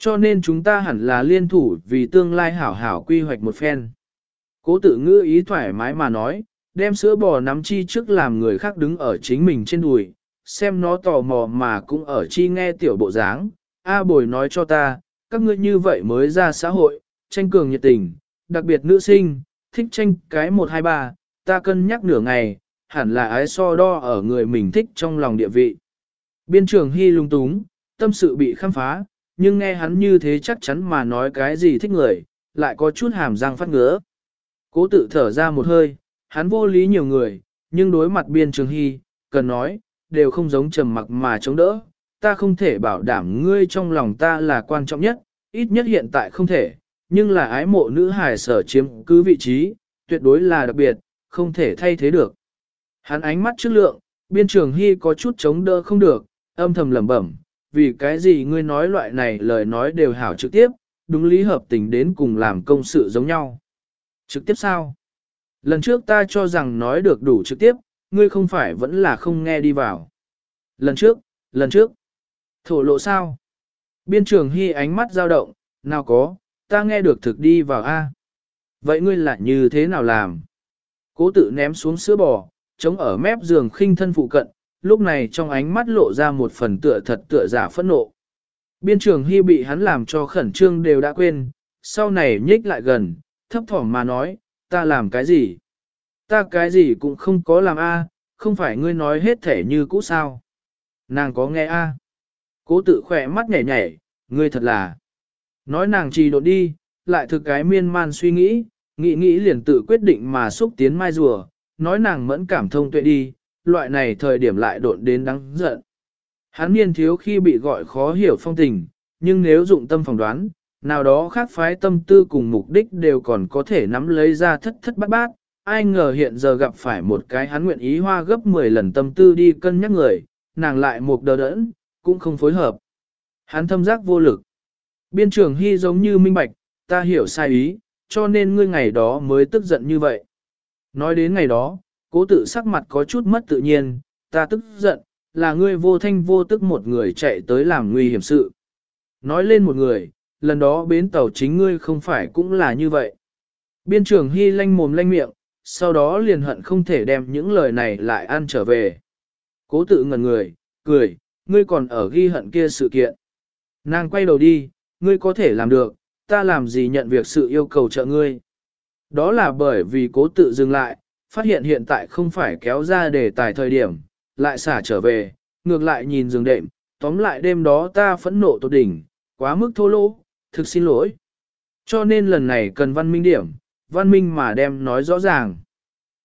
Cho nên chúng ta hẳn là liên thủ vì tương lai hảo hảo quy hoạch một phen. Cố tự ngữ ý thoải mái mà nói, đem sữa bò nắm chi trước làm người khác đứng ở chính mình trên đùi, xem nó tò mò mà cũng ở chi nghe tiểu bộ dáng. A bồi nói cho ta, các ngươi như vậy mới ra xã hội, tranh cường nhiệt tình, đặc biệt nữ sinh, thích tranh cái 123, ta cân nhắc nửa ngày, hẳn là ái so đo ở người mình thích trong lòng địa vị. Biên trường hy lung túng, tâm sự bị khám phá, nhưng nghe hắn như thế chắc chắn mà nói cái gì thích người, lại có chút hàm răng phát ngứa. Cố tự thở ra một hơi, hắn vô lý nhiều người, nhưng đối mặt biên trường hy, cần nói, đều không giống trầm mặc mà chống đỡ. Ta không thể bảo đảm ngươi trong lòng ta là quan trọng nhất, ít nhất hiện tại không thể, nhưng là ái mộ nữ hài sở chiếm cứ vị trí, tuyệt đối là đặc biệt, không thể thay thế được. Hắn ánh mắt trước lượng, biên trường hy có chút chống đỡ không được, âm thầm lẩm bẩm, vì cái gì ngươi nói loại này lời nói đều hảo trực tiếp, đúng lý hợp tình đến cùng làm công sự giống nhau. Trực tiếp sao? Lần trước ta cho rằng nói được đủ trực tiếp, ngươi không phải vẫn là không nghe đi vào. Lần trước, lần trước. Thổ lộ sao? Biên trường hy ánh mắt dao động, nào có, ta nghe được thực đi vào A. Vậy ngươi lại như thế nào làm? Cố tự ném xuống sữa bò, chống ở mép giường khinh thân phụ cận, lúc này trong ánh mắt lộ ra một phần tựa thật tựa giả phẫn nộ. Biên trường hy bị hắn làm cho khẩn trương đều đã quên, sau này nhích lại gần, thấp thỏm mà nói, ta làm cái gì? Ta cái gì cũng không có làm a, không phải ngươi nói hết thể như cũ sao? Nàng có nghe a? Cố tự khỏe mắt nhảy nhảy, ngươi thật là. Nói nàng trì độn đi, lại thực cái miên man suy nghĩ, nghĩ nghĩ liền tự quyết định mà xúc tiến mai rùa, nói nàng mẫn cảm thông tuệ đi, loại này thời điểm lại độn đến đáng giận. Hắn niên thiếu khi bị gọi khó hiểu phong tình, nhưng nếu dụng tâm phỏng đoán, nào đó khác phái tâm tư cùng mục đích đều còn có thể nắm lấy ra thất thất bát bát, ai ngờ hiện giờ gặp phải một cái hắn nguyện ý hoa gấp 10 lần tâm tư đi cân nhắc người, nàng lại một đờ đẫn, cũng không phối hợp. Hắn thâm giác vô lực. Biên trưởng hy giống như minh bạch, ta hiểu sai ý, cho nên ngươi ngày đó mới tức giận như vậy. Nói đến ngày đó, cố tự sắc mặt có chút mất tự nhiên, ta tức giận, là ngươi vô thanh vô tức một người chạy tới làm nguy hiểm sự. Nói lên một người, lần đó bến tàu chính ngươi không phải cũng là như vậy. Biên trưởng hy lanh mồm lanh miệng, sau đó liền hận không thể đem những lời này lại ăn trở về. Cố tự ngẩn người, cười, ngươi còn ở ghi hận kia sự kiện. Nàng quay đầu đi, ngươi có thể làm được, ta làm gì nhận việc sự yêu cầu trợ ngươi. Đó là bởi vì cố tự dừng lại, phát hiện hiện tại không phải kéo ra để tài thời điểm, lại xả trở về, ngược lại nhìn giường đệm, tóm lại đêm đó ta phẫn nộ tột đỉnh, quá mức thô lỗ, thực xin lỗi. Cho nên lần này cần văn minh điểm, văn minh mà đem nói rõ ràng.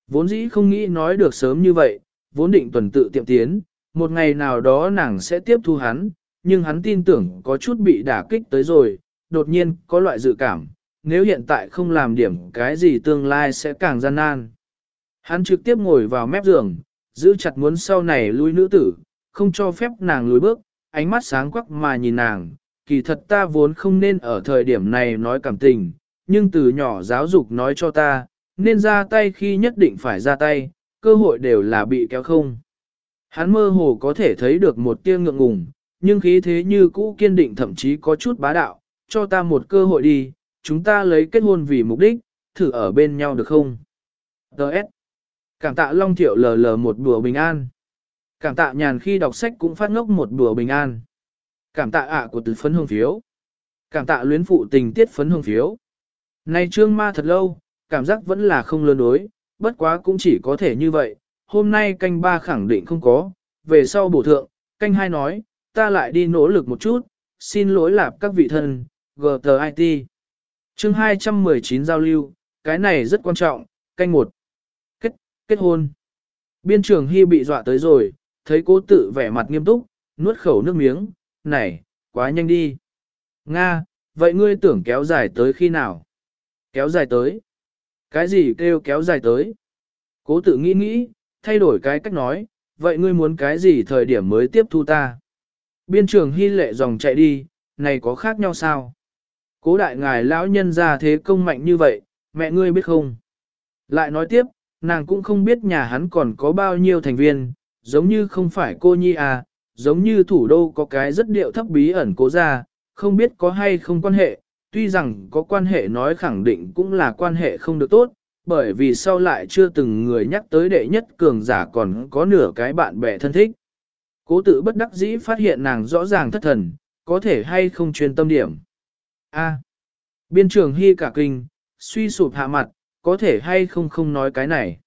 Vốn dĩ không nghĩ nói được sớm như vậy, vốn định tuần tự tiệm tiến, một ngày nào đó nàng sẽ tiếp thu hắn, nhưng hắn tin tưởng có chút bị đả kích tới rồi, đột nhiên có loại dự cảm, nếu hiện tại không làm điểm cái gì tương lai sẽ càng gian nan. Hắn trực tiếp ngồi vào mép giường, giữ chặt muốn sau này lui nữ tử, không cho phép nàng lùi bước, ánh mắt sáng quắc mà nhìn nàng, kỳ thật ta vốn không nên ở thời điểm này nói cảm tình, nhưng từ nhỏ giáo dục nói cho ta, nên ra tay khi nhất định phải ra tay, cơ hội đều là bị kéo không. Hắn mơ hồ có thể thấy được một tia ngượng ngùng, nhưng khí thế như cũ kiên định thậm chí có chút bá đạo, cho ta một cơ hội đi, chúng ta lấy kết hôn vì mục đích, thử ở bên nhau được không? Đợt. Cảm tạ Long Thiệu lờ lờ một đùa bình an. Cảm tạ nhàn khi đọc sách cũng phát ngốc một đùa bình an. Cảm tạ ạ của từ phấn hương phiếu. Cảm tạ luyến phụ tình tiết phấn hương phiếu. nay trương ma thật lâu, cảm giác vẫn là không lươn đối, bất quá cũng chỉ có thể như vậy. Hôm nay canh ba khẳng định không có, về sau bổ thượng, canh hai nói, ta lại đi nỗ lực một chút, xin lỗi lạp các vị thân, GTIT. Chương 219 giao lưu, cái này rất quan trọng, canh một. Kết, hôn. Biên trường Hy bị dọa tới rồi, thấy cố tự vẻ mặt nghiêm túc, nuốt khẩu nước miếng, này, quá nhanh đi. Nga, vậy ngươi tưởng kéo dài tới khi nào? Kéo dài tới. Cái gì kêu kéo dài tới? Cố tự nghĩ nghĩ, thay đổi cái cách nói, vậy ngươi muốn cái gì thời điểm mới tiếp thu ta? Biên trường hy lệ dòng chạy đi, này có khác nhau sao? Cố đại ngài lão nhân ra thế công mạnh như vậy, mẹ ngươi biết không? Lại nói tiếp, nàng cũng không biết nhà hắn còn có bao nhiêu thành viên, giống như không phải cô nhi à, giống như thủ đô có cái rất điệu thấp bí ẩn cố ra, không biết có hay không quan hệ, tuy rằng có quan hệ nói khẳng định cũng là quan hệ không được tốt, bởi vì sau lại chưa từng người nhắc tới đệ nhất cường giả còn có nửa cái bạn bè thân thích. Cố tự bất đắc dĩ phát hiện nàng rõ ràng thất thần, có thể hay không chuyên tâm điểm. A. Biên trường hy cả kinh, suy sụp hạ mặt, có thể hay không không nói cái này.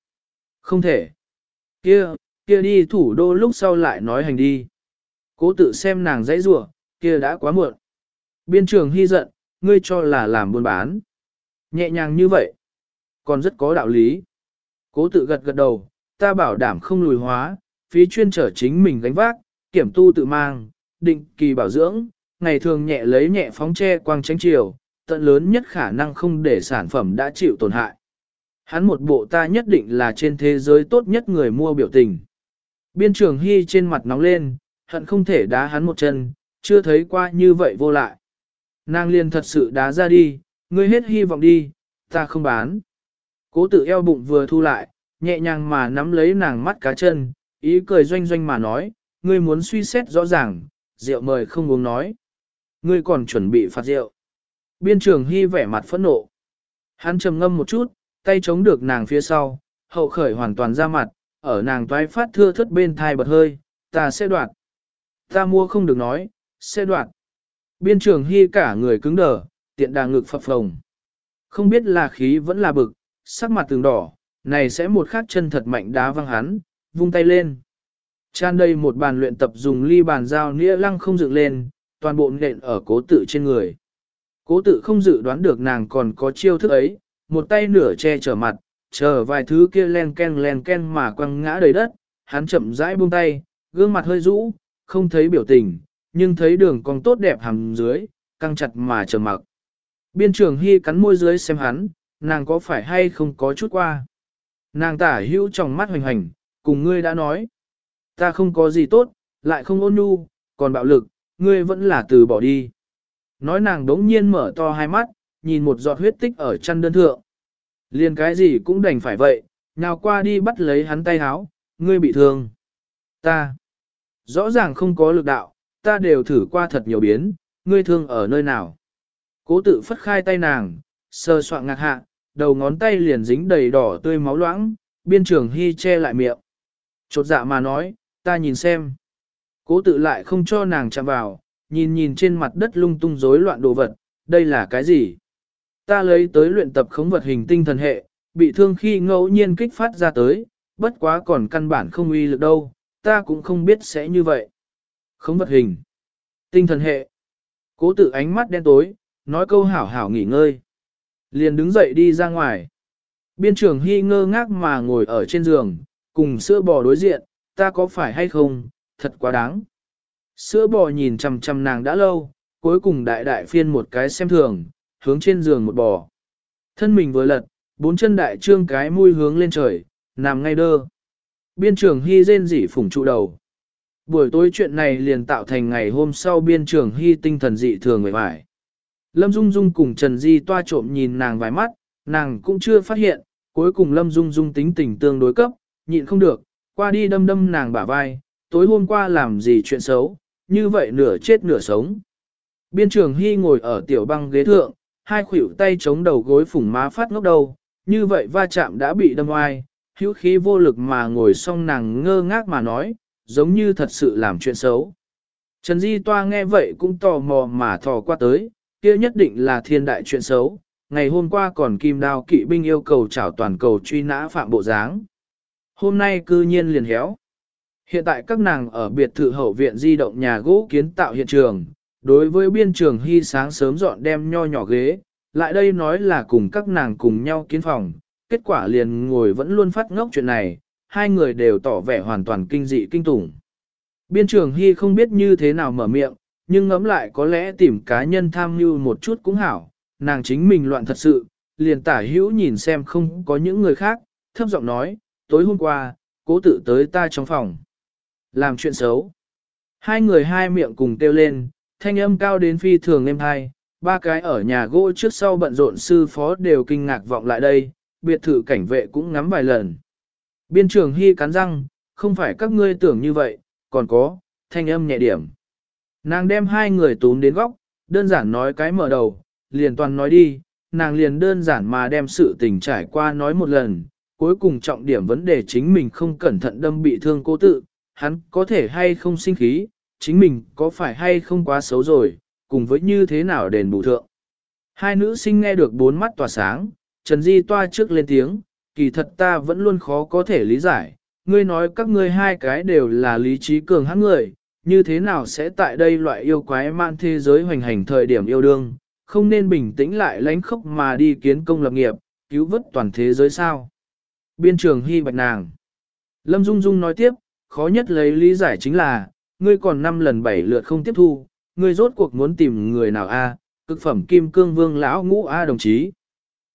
Không thể. Kia, kia đi thủ đô lúc sau lại nói hành đi. Cố tự xem nàng dãy rủa, kia đã quá muộn. Biên trường hy giận, ngươi cho là làm buôn bán. Nhẹ nhàng như vậy, còn rất có đạo lý. Cố tự gật gật đầu, ta bảo đảm không lùi hóa, phí chuyên trở chính mình gánh vác, kiểm tu tự mang, định kỳ bảo dưỡng, ngày thường nhẹ lấy nhẹ phóng che quang tránh chiều, tận lớn nhất khả năng không để sản phẩm đã chịu tổn hại. Hắn một bộ ta nhất định là trên thế giới tốt nhất người mua biểu tình. Biên trường Hy trên mặt nóng lên, hận không thể đá hắn một chân, chưa thấy qua như vậy vô lại. Nàng liền thật sự đá ra đi, ngươi hết hy vọng đi, ta không bán. Cố tự eo bụng vừa thu lại, nhẹ nhàng mà nắm lấy nàng mắt cá chân, ý cười doanh doanh mà nói, ngươi muốn suy xét rõ ràng, rượu mời không uống nói. Ngươi còn chuẩn bị phạt rượu. Biên trường hy vẻ mặt phẫn nộ. Hắn trầm ngâm một chút, tay chống được nàng phía sau, hậu khởi hoàn toàn ra mặt, ở nàng toái phát thưa thất bên thai bật hơi, ta sẽ đoạt. Ta mua không được nói, sẽ đoạt. Biên trường hy cả người cứng đờ, tiện đà ngực phập phồng. Không biết là khí vẫn là bực, sắc mặt từng đỏ, này sẽ một khát chân thật mạnh đá văng hắn, vung tay lên. Chan đây một bàn luyện tập dùng ly bàn dao nĩa lăng không dựng lên, toàn bộ nện ở cố tự trên người. Cố tự không dự đoán được nàng còn có chiêu thức ấy, một tay nửa che chở mặt, chờ vài thứ kia len ken len ken mà quăng ngã đầy đất, hắn chậm rãi buông tay, gương mặt hơi rũ, không thấy biểu tình, nhưng thấy đường cong tốt đẹp hầm dưới, căng chặt mà chờ mặc. Biên trường Hy cắn môi dưới xem hắn, nàng có phải hay không có chút qua. Nàng tả hữu trong mắt hoành hành, cùng ngươi đã nói. Ta không có gì tốt, lại không ôn nhu, còn bạo lực, ngươi vẫn là từ bỏ đi. Nói nàng đống nhiên mở to hai mắt, nhìn một giọt huyết tích ở chân đơn thượng. Liền cái gì cũng đành phải vậy, nào qua đi bắt lấy hắn tay háo, ngươi bị thương. Ta, rõ ràng không có lực đạo, ta đều thử qua thật nhiều biến, ngươi thương ở nơi nào. Cố tự phất khai tay nàng, sơ soạn ngạc hạ, đầu ngón tay liền dính đầy đỏ tươi máu loãng, biên trường hy che lại miệng. Chột dạ mà nói, ta nhìn xem. Cố tự lại không cho nàng chạm vào, nhìn nhìn trên mặt đất lung tung rối loạn đồ vật, đây là cái gì? Ta lấy tới luyện tập khống vật hình tinh thần hệ, bị thương khi ngẫu nhiên kích phát ra tới, bất quá còn căn bản không uy lực đâu, ta cũng không biết sẽ như vậy. Khống vật hình, tinh thần hệ. Cố tự ánh mắt đen tối, nói câu hảo hảo nghỉ ngơi. Liền đứng dậy đi ra ngoài. Biên trưởng hy ngơ ngác mà ngồi ở trên giường, cùng sữa bò đối diện, ta có phải hay không, thật quá đáng. Sữa bò nhìn chằm chằm nàng đã lâu, cuối cùng đại đại phiên một cái xem thường, hướng trên giường một bò. Thân mình vừa lật, bốn chân đại trương cái mũi hướng lên trời, nằm ngay đơ. Biên trưởng hy rên rỉ phủng trụ đầu. Buổi tối chuyện này liền tạo thành ngày hôm sau biên trưởng hy tinh thần dị thường người vải. Lâm Dung Dung cùng Trần Di toa trộm nhìn nàng vài mắt, nàng cũng chưa phát hiện, cuối cùng Lâm Dung Dung tính tình tương đối cấp, nhịn không được, qua đi đâm đâm nàng bả vai, tối hôm qua làm gì chuyện xấu, như vậy nửa chết nửa sống. Biên trường Hy ngồi ở tiểu băng ghế thượng, hai khuỷu tay chống đầu gối phủng má phát ngốc đầu, như vậy va chạm đã bị đâm oai, hữu khí vô lực mà ngồi xong nàng ngơ ngác mà nói, giống như thật sự làm chuyện xấu. Trần Di Toa nghe vậy cũng tò mò mà thò qua tới, kia nhất định là thiên đại chuyện xấu. Ngày hôm qua còn kim đao kỵ binh yêu cầu trảo toàn cầu truy nã phạm bộ dáng. Hôm nay cư nhiên liền héo. Hiện tại các nàng ở biệt thự hậu viện di động nhà gỗ kiến tạo hiện trường, đối với biên trường hy sáng sớm dọn đem nho nhỏ ghế, lại đây nói là cùng các nàng cùng nhau kiến phòng, kết quả liền ngồi vẫn luôn phát ngốc chuyện này, hai người đều tỏ vẻ hoàn toàn kinh dị kinh tủng. Biên trường hy không biết như thế nào mở miệng, nhưng ngẫm lại có lẽ tìm cá nhân tham mưu một chút cũng hảo, nàng chính mình loạn thật sự, liền tả hữu nhìn xem không có những người khác, thấp giọng nói, tối hôm qua, cố tự tới ta trong phòng. Làm chuyện xấu. Hai người hai miệng cùng kêu lên, thanh âm cao đến phi thường êm hai, ba cái ở nhà gỗ trước sau bận rộn sư phó đều kinh ngạc vọng lại đây, biệt thự cảnh vệ cũng ngắm vài lần. Biên trường hy cắn răng, không phải các ngươi tưởng như vậy, còn có, thanh âm nhẹ điểm. Nàng đem hai người tún đến góc, đơn giản nói cái mở đầu, liền toàn nói đi, nàng liền đơn giản mà đem sự tình trải qua nói một lần, cuối cùng trọng điểm vấn đề chính mình không cẩn thận đâm bị thương cố tự, hắn có thể hay không sinh khí, chính mình có phải hay không quá xấu rồi, cùng với như thế nào đền bù thượng. Hai nữ sinh nghe được bốn mắt tỏa sáng, Trần Di toa trước lên tiếng, kỳ thật ta vẫn luôn khó có thể lý giải, ngươi nói các ngươi hai cái đều là lý trí cường hãn người, như thế nào sẽ tại đây loại yêu quái man thế giới hoành hành thời điểm yêu đương, không nên bình tĩnh lại lánh khốc mà đi kiến công lập nghiệp, cứu vớt toàn thế giới sao. Biên trường hy bạch nàng. Lâm Dung Dung nói tiếp, khó nhất lấy lý giải chính là, ngươi còn năm lần bảy lượt không tiếp thu, ngươi rốt cuộc muốn tìm người nào a? cực phẩm kim cương vương lão ngũ a đồng chí.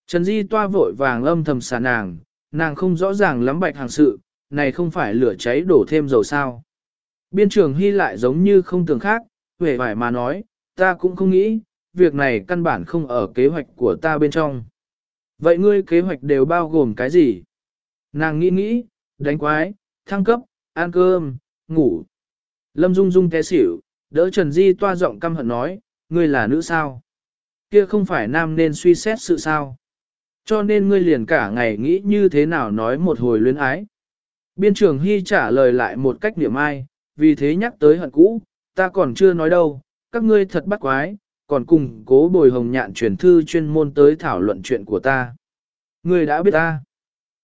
Trần Di toa vội vàng âm thầm xà nàng, nàng không rõ ràng lắm bạch hàng sự, này không phải lửa cháy đổ thêm dầu sao. Biên trường hy lại giống như không tưởng khác, vẻ vải mà nói, ta cũng không nghĩ, việc này căn bản không ở kế hoạch của ta bên trong. Vậy ngươi kế hoạch đều bao gồm cái gì? Nàng nghĩ nghĩ, đánh quái, thăng cấp, ăn cơm, ngủ. Lâm Dung Dung té xỉu, đỡ Trần Di toa giọng căm hận nói, ngươi là nữ sao? Kia không phải nam nên suy xét sự sao? Cho nên ngươi liền cả ngày nghĩ như thế nào nói một hồi luyến ái. Biên trường Hy trả lời lại một cách niệm ai, vì thế nhắc tới hận cũ, ta còn chưa nói đâu, các ngươi thật bắt quái, còn cùng cố bồi hồng nhạn truyền thư chuyên môn tới thảo luận chuyện của ta. Ngươi đã biết ta.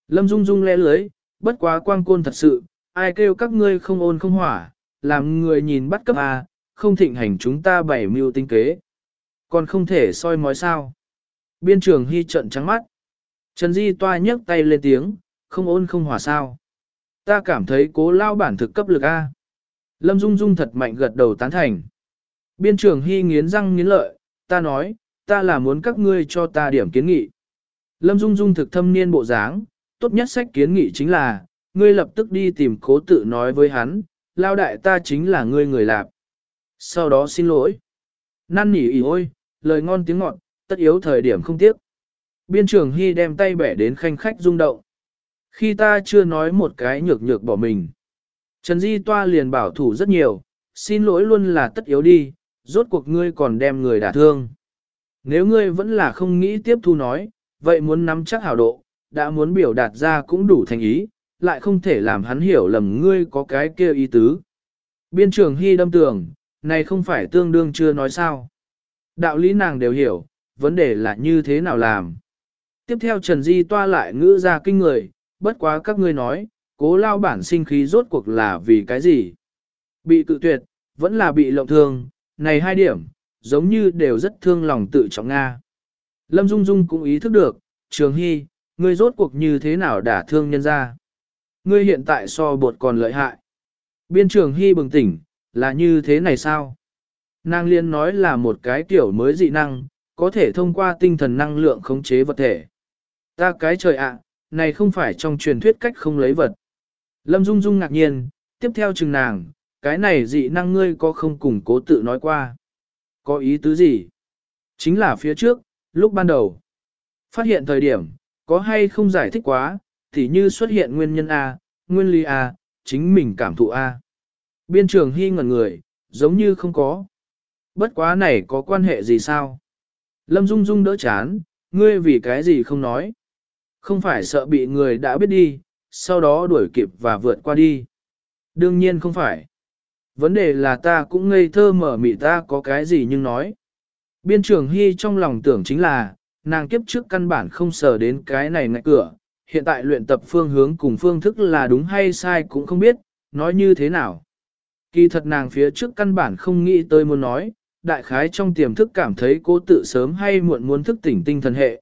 Lâm Dung Dung lẽ lưới, bất quá quang côn thật sự, ai kêu các ngươi không ôn không hỏa, làm người nhìn bắt cấp A, không thịnh hành chúng ta bảy mưu tinh kế. Còn không thể soi mói sao. Biên trường hy trận trắng mắt. Trần Di toa nhấc tay lên tiếng, không ôn không hòa sao. Ta cảm thấy cố lao bản thực cấp lực A. Lâm Dung Dung thật mạnh gật đầu tán thành. Biên trường hy nghiến răng nghiến lợi, ta nói, ta là muốn các ngươi cho ta điểm kiến nghị. Lâm Dung Dung thực thâm niên bộ dáng, tốt nhất sách kiến nghị chính là, ngươi lập tức đi tìm cố tự nói với hắn, lao đại ta chính là ngươi người lạp. Sau đó xin lỗi. Năn nỉ ỉ ôi, lời ngon tiếng ngọt, tất yếu thời điểm không tiếc. Biên trường Hy đem tay bẻ đến khanh khách rung động. Khi ta chưa nói một cái nhược nhược bỏ mình. Trần Di Toa liền bảo thủ rất nhiều, xin lỗi luôn là tất yếu đi, rốt cuộc ngươi còn đem người đả thương. Nếu ngươi vẫn là không nghĩ tiếp thu nói, vậy muốn nắm chắc hảo độ, đã muốn biểu đạt ra cũng đủ thành ý, lại không thể làm hắn hiểu lầm ngươi có cái kia ý tứ. Biên trường Hy đâm tường, này không phải tương đương chưa nói sao. Đạo lý nàng đều hiểu, vấn đề là như thế nào làm. Tiếp theo Trần Di toa lại ngữ ra kinh người, bất quá các ngươi nói, cố lao bản sinh khí rốt cuộc là vì cái gì? Bị cự tuyệt, vẫn là bị lộng thương, này hai điểm, giống như đều rất thương lòng tự trọng Nga. Lâm Dung Dung cũng ý thức được, Trường Hy, ngươi rốt cuộc như thế nào đả thương nhân ra. Ngươi hiện tại so bột còn lợi hại. Biên Trường Hy bừng tỉnh, là như thế này sao? Nàng liên nói là một cái tiểu mới dị năng, có thể thông qua tinh thần năng lượng khống chế vật thể. Ta cái trời ạ, này không phải trong truyền thuyết cách không lấy vật. Lâm Dung Dung ngạc nhiên, tiếp theo chừng nàng, cái này dị năng ngươi có không cùng cố tự nói qua. Có ý tứ gì? Chính là phía trước, lúc ban đầu. Phát hiện thời điểm, có hay không giải thích quá, thì như xuất hiện nguyên nhân A, nguyên lý A, chính mình cảm thụ A. Biên trường hy ngẩn người, giống như không có. Bất quá này có quan hệ gì sao? Lâm Dung Dung đỡ chán, ngươi vì cái gì không nói? Không phải sợ bị người đã biết đi, sau đó đuổi kịp và vượt qua đi. Đương nhiên không phải. Vấn đề là ta cũng ngây thơ mở mị ta có cái gì nhưng nói. Biên trường Hy trong lòng tưởng chính là, nàng kiếp trước căn bản không sờ đến cái này ngại cửa, hiện tại luyện tập phương hướng cùng phương thức là đúng hay sai cũng không biết, nói như thế nào. Kỳ thật nàng phía trước căn bản không nghĩ tới muốn nói, đại khái trong tiềm thức cảm thấy cô tự sớm hay muộn muốn thức tỉnh tinh thần hệ.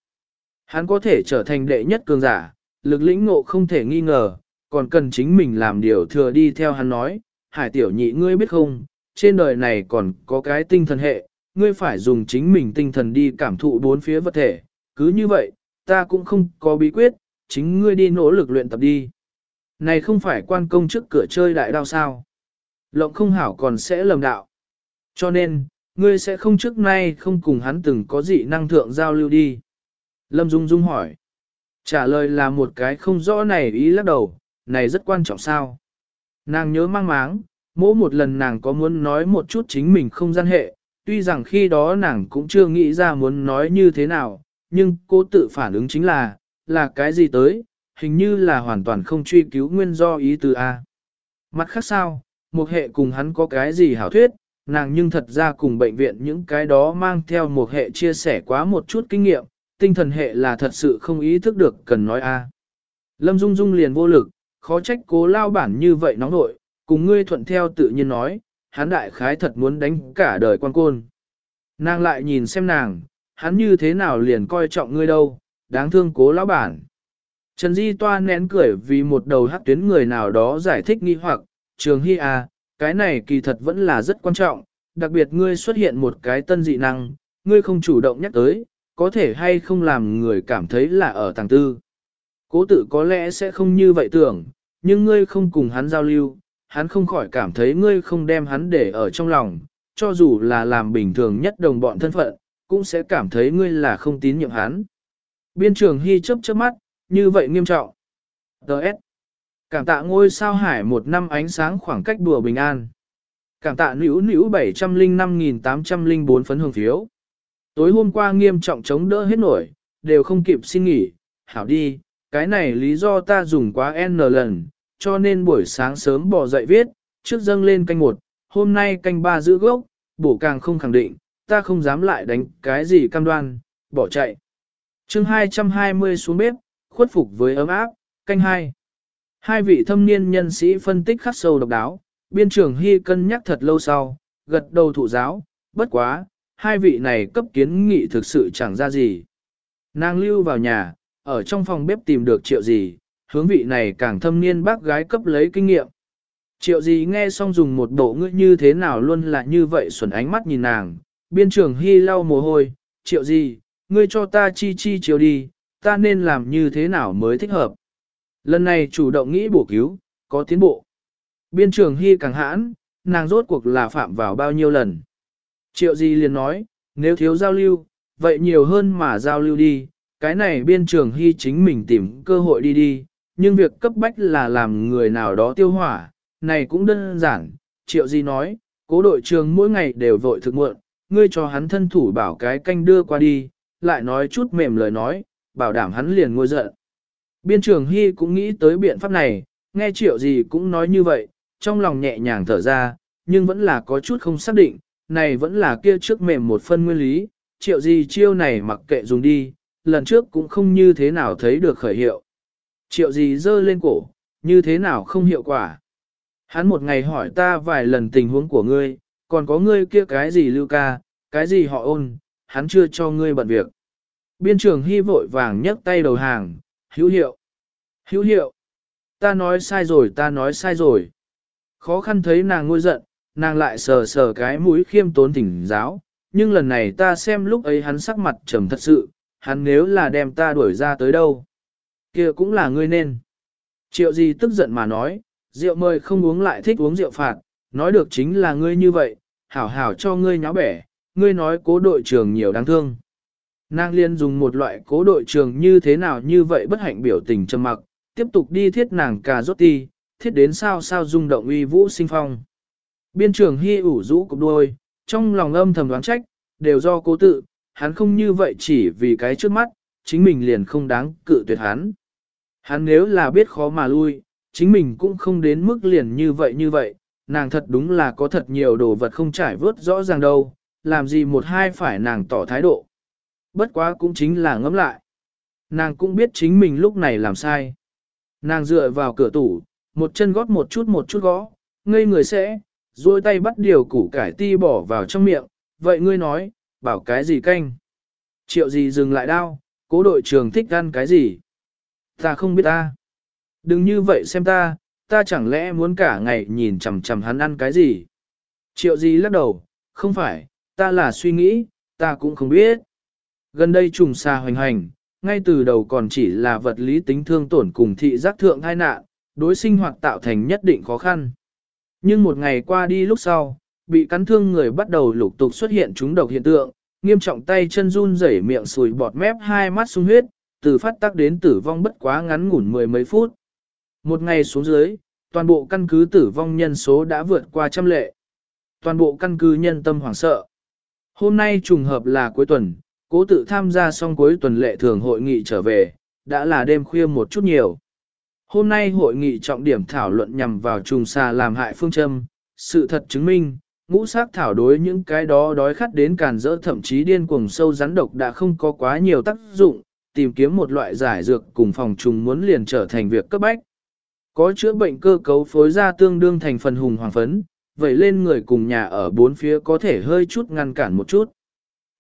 Hắn có thể trở thành đệ nhất cường giả, lực lĩnh ngộ không thể nghi ngờ, còn cần chính mình làm điều thừa đi theo hắn nói, hải tiểu nhị ngươi biết không, trên đời này còn có cái tinh thần hệ, ngươi phải dùng chính mình tinh thần đi cảm thụ bốn phía vật thể, cứ như vậy, ta cũng không có bí quyết, chính ngươi đi nỗ lực luyện tập đi. Này không phải quan công trước cửa chơi đại đao sao. Lộng không hảo còn sẽ lầm đạo. Cho nên, ngươi sẽ không trước nay không cùng hắn từng có dị năng thượng giao lưu đi. Lâm Dung Dung hỏi. Trả lời là một cái không rõ này ý lắc đầu, này rất quan trọng sao. Nàng nhớ mang máng, mỗi một lần nàng có muốn nói một chút chính mình không gian hệ, tuy rằng khi đó nàng cũng chưa nghĩ ra muốn nói như thế nào, nhưng cô tự phản ứng chính là, là cái gì tới, hình như là hoàn toàn không truy cứu nguyên do ý từ A. Mặt khác sao, một hệ cùng hắn có cái gì hảo thuyết, nàng nhưng thật ra cùng bệnh viện những cái đó mang theo một hệ chia sẻ quá một chút kinh nghiệm, tinh thần hệ là thật sự không ý thức được cần nói a. Lâm Dung Dung liền vô lực, khó trách cố lao bản như vậy nóng nội, cùng ngươi thuận theo tự nhiên nói, hắn đại khái thật muốn đánh cả đời quan côn. Nàng lại nhìn xem nàng, hắn như thế nào liền coi trọng ngươi đâu, đáng thương cố lão bản. Trần Di toa nén cười vì một đầu hắc tuyến người nào đó giải thích nghi hoặc, trường hy à, cái này kỳ thật vẫn là rất quan trọng, đặc biệt ngươi xuất hiện một cái tân dị năng, ngươi không chủ động nhắc tới, có thể hay không làm người cảm thấy là ở tàng tư. Cố tự có lẽ sẽ không như vậy tưởng, nhưng ngươi không cùng hắn giao lưu, hắn không khỏi cảm thấy ngươi không đem hắn để ở trong lòng, cho dù là làm bình thường nhất đồng bọn thân phận, cũng sẽ cảm thấy ngươi là không tín nhiệm hắn. Biên trường hy chớp chớp mắt, như vậy nghiêm trọng. Đợt. Cảm tạ ngôi sao hải một năm ánh sáng khoảng cách đùa bình an. Cảm tạ nữ nữ 705.804 phấn hương phiếu. Tối hôm qua nghiêm trọng chống đỡ hết nổi, đều không kịp xin nghỉ, hảo đi, cái này lý do ta dùng quá n lần, cho nên buổi sáng sớm bỏ dậy viết, trước dâng lên canh một, hôm nay canh ba giữ gốc, bổ càng không khẳng định, ta không dám lại đánh cái gì cam đoan, bỏ chạy chương 220 xuống bếp, khuất phục với ấm áp, canh hai. Hai vị thâm niên nhân sĩ phân tích khắc sâu độc đáo, biên trưởng hy cân nhắc thật lâu sau, gật đầu thụ giáo, bất quá, hai vị này cấp kiến nghị thực sự chẳng ra gì. Nàng lưu vào nhà, ở trong phòng bếp tìm được triệu gì, hướng vị này càng thâm niên bác gái cấp lấy kinh nghiệm. Triệu gì nghe xong dùng một bộ ngữ như thế nào luôn là như vậy xuẩn ánh mắt nhìn nàng, biên trưởng hy lau mồ hôi, triệu gì, ngươi cho ta chi chi chiếu đi, ta nên làm như thế nào mới thích hợp. Lần này chủ động nghĩ bổ cứu, có tiến bộ. Biên trưởng hy càng hãn, nàng rốt cuộc là phạm vào bao nhiêu lần. Triệu gì liền nói, nếu thiếu giao lưu, vậy nhiều hơn mà giao lưu đi, cái này biên trường hy chính mình tìm cơ hội đi đi, nhưng việc cấp bách là làm người nào đó tiêu hỏa, này cũng đơn giản, triệu gì nói, cố đội trường mỗi ngày đều vội thực muộn, ngươi cho hắn thân thủ bảo cái canh đưa qua đi, lại nói chút mềm lời nói, bảo đảm hắn liền ngôi giận. Biên trường Hy cũng nghĩ tới biện pháp này, nghe triệu gì cũng nói như vậy, trong lòng nhẹ nhàng thở ra, nhưng vẫn là có chút không xác định, này vẫn là kia trước mềm một phân nguyên lý, triệu gì chiêu này mặc kệ dùng đi, lần trước cũng không như thế nào thấy được khởi hiệu. Triệu gì dơ lên cổ, như thế nào không hiệu quả. Hắn một ngày hỏi ta vài lần tình huống của ngươi, còn có ngươi kia cái gì lưu ca, cái gì họ ôn, hắn chưa cho ngươi bận việc. Biên trường hy vội vàng nhấc tay đầu hàng, hữu hiệu, hữu hiệu. Ta nói sai rồi, ta nói sai rồi. Khó khăn thấy nàng ngôi giận, nàng lại sờ sờ cái mũi khiêm tốn thỉnh giáo, nhưng lần này ta xem lúc ấy hắn sắc mặt trầm thật sự, hắn nếu là đem ta đuổi ra tới đâu. kia cũng là ngươi nên. Triệu gì tức giận mà nói, rượu mời không uống lại thích uống rượu phạt, nói được chính là ngươi như vậy, hảo hảo cho ngươi nháo bẻ, ngươi nói cố đội trưởng nhiều đáng thương. Nàng liên dùng một loại cố đội trường như thế nào như vậy bất hạnh biểu tình trầm mặc, tiếp tục đi thiết nàng cà rốt ti, thiết đến sao sao rung động uy vũ sinh phong. Biên trưởng hy ủ rũ cục đôi, trong lòng âm thầm đoán trách, đều do cố tự, hắn không như vậy chỉ vì cái trước mắt, chính mình liền không đáng cự tuyệt hắn. Hắn nếu là biết khó mà lui, chính mình cũng không đến mức liền như vậy như vậy, nàng thật đúng là có thật nhiều đồ vật không trải vớt rõ ràng đâu, làm gì một hai phải nàng tỏ thái độ. Bất quá cũng chính là ngẫm lại. Nàng cũng biết chính mình lúc này làm sai. Nàng dựa vào cửa tủ, một chân gót một chút một chút gõ, ngây người sẽ, duỗi tay bắt điều củ cải ti bỏ vào trong miệng, vậy ngươi nói, bảo cái gì canh? Triệu gì dừng lại đau, cố đội trường thích ăn cái gì? Ta không biết ta. Đừng như vậy xem ta, ta chẳng lẽ muốn cả ngày nhìn chằm chằm hắn ăn cái gì? Triệu gì lắc đầu, không phải, ta là suy nghĩ, ta cũng không biết. Gần đây trùng xa hoành hành, ngay từ đầu còn chỉ là vật lý tính thương tổn cùng thị giác thượng tai nạn, đối sinh hoạt tạo thành nhất định khó khăn. Nhưng một ngày qua đi lúc sau, bị cắn thương người bắt đầu lục tục xuất hiện chúng độc hiện tượng, nghiêm trọng tay chân run rẩy miệng sùi bọt mép hai mắt sung huyết, từ phát tác đến tử vong bất quá ngắn ngủn mười mấy phút. Một ngày xuống dưới, toàn bộ căn cứ tử vong nhân số đã vượt qua trăm lệ. Toàn bộ căn cứ nhân tâm hoảng sợ. Hôm nay trùng hợp là cuối tuần, cố tự tham gia xong cuối tuần lệ thường hội nghị trở về, đã là đêm khuya một chút nhiều. Hôm nay hội nghị trọng điểm thảo luận nhằm vào trùng xà làm hại phương châm, sự thật chứng minh, ngũ sắc thảo đối những cái đó đói khát đến càn rỡ thậm chí điên cuồng sâu rắn độc đã không có quá nhiều tác dụng, tìm kiếm một loại giải dược cùng phòng trùng muốn liền trở thành việc cấp bách. Có chữa bệnh cơ cấu phối ra tương đương thành phần hùng hoàng phấn, vậy lên người cùng nhà ở bốn phía có thể hơi chút ngăn cản một chút.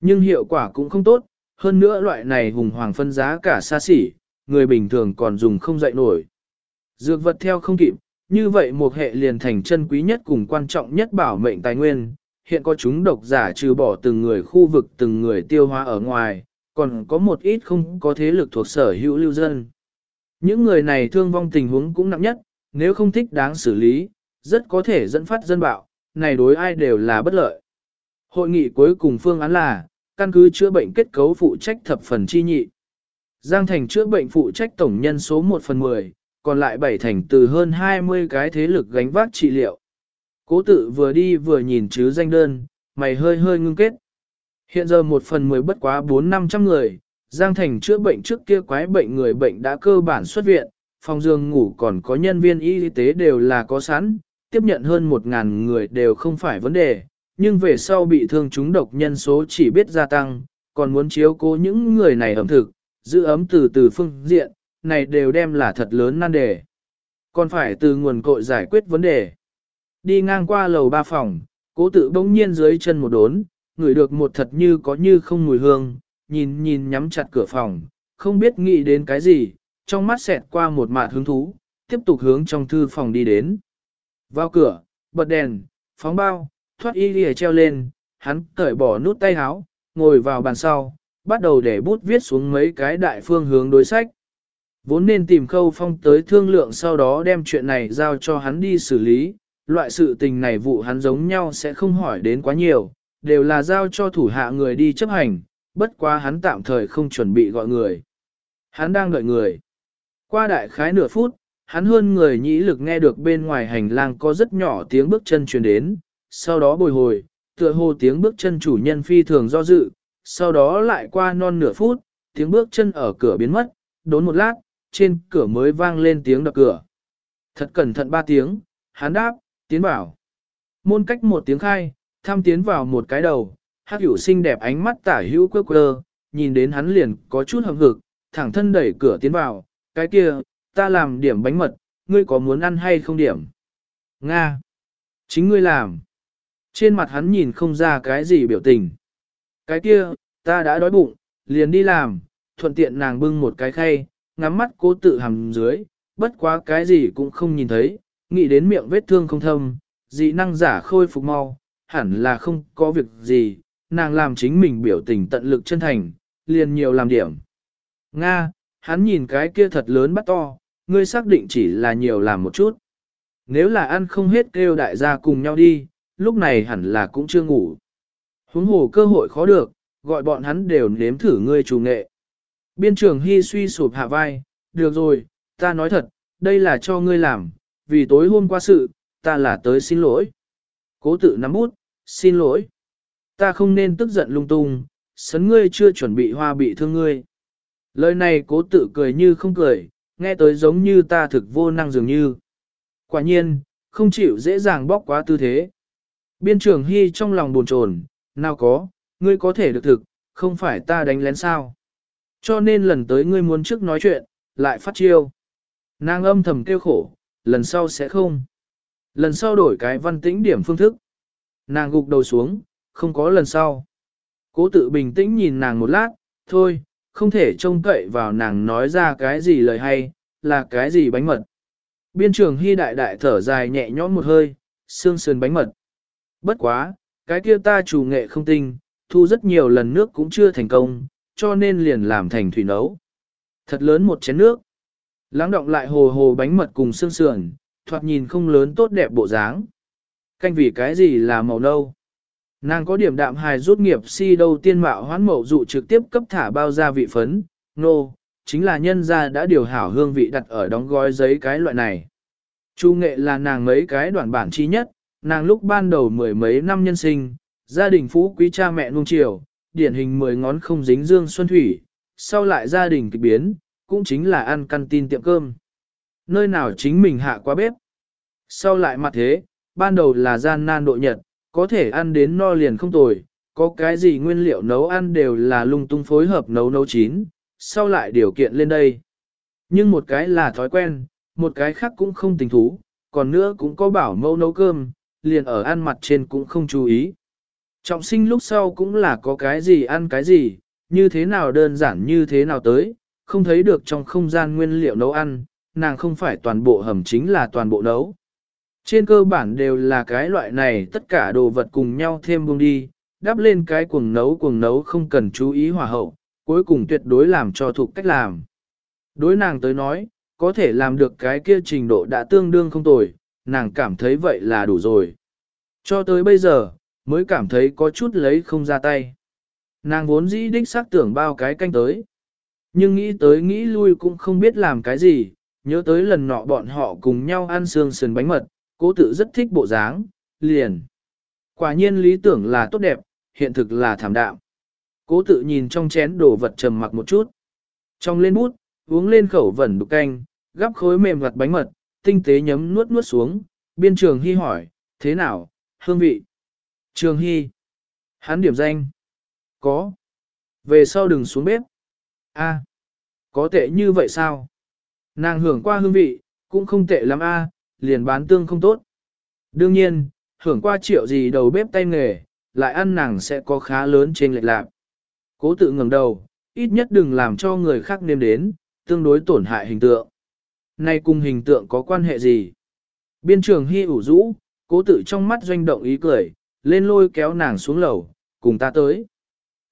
Nhưng hiệu quả cũng không tốt, hơn nữa loại này hùng hoàng phân giá cả xa xỉ, người bình thường còn dùng không dậy nổi. Dược vật theo không kịp, như vậy một hệ liền thành chân quý nhất cùng quan trọng nhất bảo mệnh tài nguyên, hiện có chúng độc giả trừ bỏ từng người khu vực từng người tiêu hóa ở ngoài, còn có một ít không có thế lực thuộc sở hữu lưu dân. Những người này thương vong tình huống cũng nặng nhất, nếu không thích đáng xử lý, rất có thể dẫn phát dân bạo, này đối ai đều là bất lợi. Hội nghị cuối cùng phương án là, căn cứ chữa bệnh kết cấu phụ trách thập phần chi nhị. Giang Thành chữa bệnh phụ trách tổng nhân số 1 phần 10, còn lại bảy thành từ hơn 20 cái thế lực gánh vác trị liệu. Cố tự vừa đi vừa nhìn chứ danh đơn, mày hơi hơi ngưng kết. Hiện giờ một phần mười bất quá 4-500 người, Giang Thành chữa bệnh trước kia quái bệnh người bệnh đã cơ bản xuất viện, phòng giường ngủ còn có nhân viên y tế đều là có sẵn, tiếp nhận hơn 1.000 người đều không phải vấn đề, nhưng về sau bị thương chúng độc nhân số chỉ biết gia tăng, còn muốn chiếu cố những người này ẩm thực, giữ ấm từ từ phương diện, này đều đem là thật lớn nan đề. Còn phải từ nguồn cội giải quyết vấn đề. Đi ngang qua lầu ba phòng, cố tự bỗng nhiên dưới chân một đốn, ngửi được một thật như có như không mùi hương, nhìn nhìn nhắm chặt cửa phòng, không biết nghĩ đến cái gì, trong mắt xẹt qua một mạt hứng thú, tiếp tục hướng trong thư phòng đi đến. Vào cửa, bật đèn, phóng bao, thoát y lìa treo lên, hắn cởi bỏ nút tay áo, ngồi vào bàn sau, bắt đầu để bút viết xuống mấy cái đại phương hướng đối sách. Vốn nên tìm khâu phong tới thương lượng sau đó đem chuyện này giao cho hắn đi xử lý, loại sự tình này vụ hắn giống nhau sẽ không hỏi đến quá nhiều, đều là giao cho thủ hạ người đi chấp hành, bất quá hắn tạm thời không chuẩn bị gọi người. Hắn đang đợi người. Qua đại khái nửa phút, hắn hơn người nhĩ lực nghe được bên ngoài hành lang có rất nhỏ tiếng bước chân truyền đến, sau đó bồi hồi, tựa hồ tiếng bước chân chủ nhân phi thường do dự, sau đó lại qua non nửa phút, tiếng bước chân ở cửa biến mất, đốn một lát, trên cửa mới vang lên tiếng đập cửa. Thật cẩn thận ba tiếng, hắn đáp, tiến vào. Môn cách một tiếng khai, tham tiến vào một cái đầu, hát hữu xinh đẹp ánh mắt tả hữu quơ quơ, nhìn đến hắn liền có chút hầm hực, thẳng thân đẩy cửa tiến vào, cái kia, ta làm điểm bánh mật, ngươi có muốn ăn hay không điểm? Nga! Chính ngươi làm. Trên mặt hắn nhìn không ra cái gì biểu tình. Cái kia, ta đã đói bụng, liền đi làm, thuận tiện nàng bưng một cái khay, ngắm mắt cố tự hầm dưới, bất quá cái gì cũng không nhìn thấy, nghĩ đến miệng vết thương không thâm, dị năng giả khôi phục mau, hẳn là không có việc gì, nàng làm chính mình biểu tình tận lực chân thành, liền nhiều làm điểm. Nga, hắn nhìn cái kia thật lớn bắt to, ngươi xác định chỉ là nhiều làm một chút. Nếu là ăn không hết kêu đại gia cùng nhau đi, lúc này hẳn là cũng chưa ngủ. Huống hồ cơ hội khó được, gọi bọn hắn đều nếm thử ngươi chủ nghệ. Biên trưởng Hy suy sụp hạ vai, được rồi, ta nói thật, đây là cho ngươi làm, vì tối hôm qua sự, ta là tới xin lỗi. Cố tự nắm bút, xin lỗi. Ta không nên tức giận lung tung, sấn ngươi chưa chuẩn bị hoa bị thương ngươi. Lời này cố tự cười như không cười, nghe tới giống như ta thực vô năng dường như. Quả nhiên, không chịu dễ dàng bóc quá tư thế. Biên trưởng Hy trong lòng buồn chồn, nào có, ngươi có thể được thực, không phải ta đánh lén sao. Cho nên lần tới ngươi muốn trước nói chuyện, lại phát chiêu. Nàng âm thầm kêu khổ, lần sau sẽ không. Lần sau đổi cái văn tĩnh điểm phương thức. Nàng gục đầu xuống, không có lần sau. Cố tự bình tĩnh nhìn nàng một lát, thôi, không thể trông cậy vào nàng nói ra cái gì lời hay, là cái gì bánh mật. Biên trường hy đại đại thở dài nhẹ nhõm một hơi, xương sườn bánh mật. Bất quá, cái kia ta chủ nghệ không tinh, thu rất nhiều lần nước cũng chưa thành công, cho nên liền làm thành thủy nấu. Thật lớn một chén nước. Lắng động lại hồ hồ bánh mật cùng xương sườn, thoạt nhìn không lớn tốt đẹp bộ dáng. Canh vì cái gì là màu nâu. Nàng có điểm đạm hài rút nghiệp si đâu tiên mạo hoán mậu dụ trực tiếp cấp thả bao gia vị phấn, nô, no, chính là nhân gia đã điều hảo hương vị đặt ở đóng gói giấy cái loại này. Chu nghệ là nàng mấy cái đoạn bản chi nhất, nàng lúc ban đầu mười mấy năm nhân sinh, gia đình phú quý cha mẹ nuông chiều, điển hình mười ngón không dính dương xuân thủy, sau lại gia đình kịch biến, cũng chính là ăn căn tin tiệm cơm. Nơi nào chính mình hạ qua bếp. Sau lại mặt thế, ban đầu là gian nan độ nhật, có thể ăn đến no liền không tồi, có cái gì nguyên liệu nấu ăn đều là lung tung phối hợp nấu nấu chín, sau lại điều kiện lên đây. Nhưng một cái là thói quen, một cái khác cũng không tình thú, còn nữa cũng có bảo mẫu nấu cơm, liền ở ăn mặt trên cũng không chú ý. Trọng sinh lúc sau cũng là có cái gì ăn cái gì, như thế nào đơn giản như thế nào tới, không thấy được trong không gian nguyên liệu nấu ăn, nàng không phải toàn bộ hầm chính là toàn bộ nấu. Trên cơ bản đều là cái loại này tất cả đồ vật cùng nhau thêm buông đi, đắp lên cái cuồng nấu cuồng nấu không cần chú ý hòa hậu, cuối cùng tuyệt đối làm cho thuộc cách làm. Đối nàng tới nói, có thể làm được cái kia trình độ đã tương đương không tồi, nàng cảm thấy vậy là đủ rồi. Cho tới bây giờ, mới cảm thấy có chút lấy không ra tay. Nàng vốn dĩ đích xác tưởng bao cái canh tới. Nhưng nghĩ tới nghĩ lui cũng không biết làm cái gì, nhớ tới lần nọ bọn họ cùng nhau ăn sương sườn bánh mật, cố tự rất thích bộ dáng, liền. Quả nhiên lý tưởng là tốt đẹp, hiện thực là thảm đạm. Cố tự nhìn trong chén đồ vật trầm mặc một chút. Trong lên bút, uống lên khẩu vẩn đục canh, gắp khối mềm vặt bánh mật, tinh tế nhấm nuốt nuốt xuống, biên trường hy hỏi, thế nào, hương vị? Trường hy. Hắn điểm danh. Có. Về sau đừng xuống bếp. A. Có tệ như vậy sao? Nàng hưởng qua hương vị, cũng không tệ lắm a, liền bán tương không tốt. Đương nhiên, hưởng qua triệu gì đầu bếp tay nghề, lại ăn nàng sẽ có khá lớn trên lệch lạc. Cố tự ngẩng đầu, ít nhất đừng làm cho người khác nêm đến, tương đối tổn hại hình tượng. nay cùng hình tượng có quan hệ gì? Biên trường hy ủ rũ, cố tự trong mắt doanh động ý cười, lên lôi kéo nàng xuống lầu, cùng ta tới.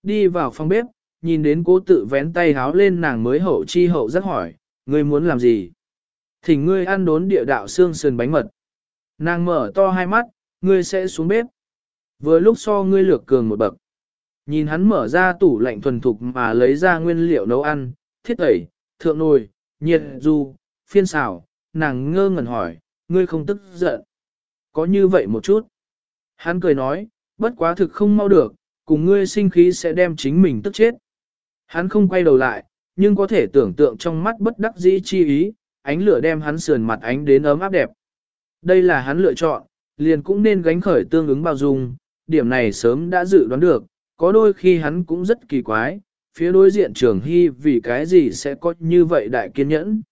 Đi vào phòng bếp, nhìn đến cố tự vén tay háo lên nàng mới hậu chi hậu rất hỏi, ngươi muốn làm gì? Thỉnh ngươi ăn đốn địa đạo xương sườn bánh mật. Nàng mở to hai mắt, ngươi sẽ xuống bếp. Vừa lúc so ngươi lược cường một bậc. Nhìn hắn mở ra tủ lạnh thuần thục mà lấy ra nguyên liệu nấu ăn, thiết tẩy, thượng nồi, nhiệt du, phiên xào, nàng ngơ ngẩn hỏi, ngươi không tức giận. Có như vậy một chút. Hắn cười nói, bất quá thực không mau được, cùng ngươi sinh khí sẽ đem chính mình tức chết. Hắn không quay đầu lại, nhưng có thể tưởng tượng trong mắt bất đắc dĩ chi ý, ánh lửa đem hắn sườn mặt ánh đến ấm áp đẹp. Đây là hắn lựa chọn, liền cũng nên gánh khởi tương ứng bao dung, điểm này sớm đã dự đoán được, có đôi khi hắn cũng rất kỳ quái, phía đối diện trường hy vì cái gì sẽ có như vậy đại kiên nhẫn.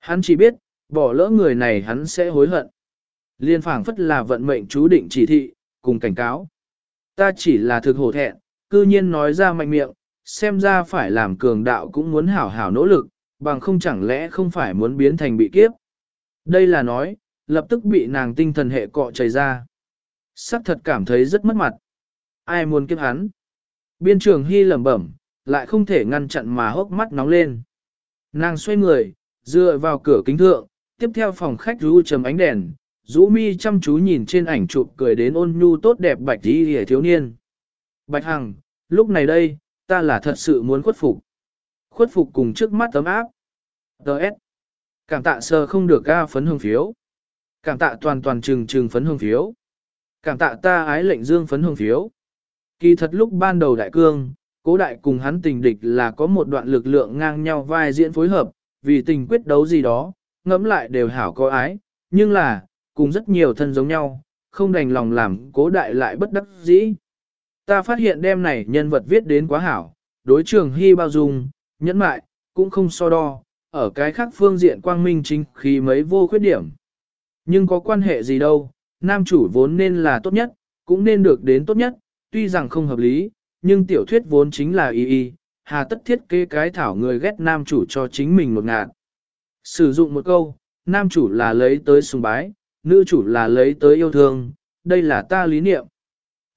Hắn chỉ biết, bỏ lỡ người này hắn sẽ hối hận. Liên phảng phất là vận mệnh chú định chỉ thị, cùng cảnh cáo. Ta chỉ là thực hổ thẹn, cư nhiên nói ra mạnh miệng, xem ra phải làm cường đạo cũng muốn hảo hảo nỗ lực, bằng không chẳng lẽ không phải muốn biến thành bị kiếp. Đây là nói, lập tức bị nàng tinh thần hệ cọ chảy ra. Sắc thật cảm thấy rất mất mặt. Ai muốn kiếp hắn? Biên trường hy lẩm bẩm, lại không thể ngăn chặn mà hốc mắt nóng lên. Nàng xoay người, dựa vào cửa kính thượng, tiếp theo phòng khách rũ trầm ánh đèn, rũ mi chăm chú nhìn trên ảnh chụp cười đến ôn nhu tốt đẹp bạch đi hề thiếu niên. Bạch Hằng, lúc này đây, ta là thật sự muốn khuất phục. Khuất phục cùng trước mắt tấm áp. Đợt. Cảm tạ sơ không được ga phấn hương phiếu. Cảm tạ toàn toàn trừng trừng phấn hương phiếu. Cảm tạ ta ái lệnh dương phấn hương phiếu. Kỳ thật lúc ban đầu đại cương, cố đại cùng hắn tình địch là có một đoạn lực lượng ngang nhau vai diễn phối hợp, vì tình quyết đấu gì đó, ngẫm lại đều hảo có ái, nhưng là, cùng rất nhiều thân giống nhau, không đành lòng làm cố đại lại bất đắc dĩ. Ta phát hiện đêm này nhân vật viết đến quá hảo, đối trường hy bao dung, nhẫn mại, cũng không so đo, ở cái khác phương diện quang minh chính khi mấy vô khuyết điểm. Nhưng có quan hệ gì đâu, nam chủ vốn nên là tốt nhất, cũng nên được đến tốt nhất, tuy rằng không hợp lý, nhưng tiểu thuyết vốn chính là y y, hà tất thiết kế cái thảo người ghét nam chủ cho chính mình một ngạt Sử dụng một câu, nam chủ là lấy tới sùng bái, nữ chủ là lấy tới yêu thương, đây là ta lý niệm.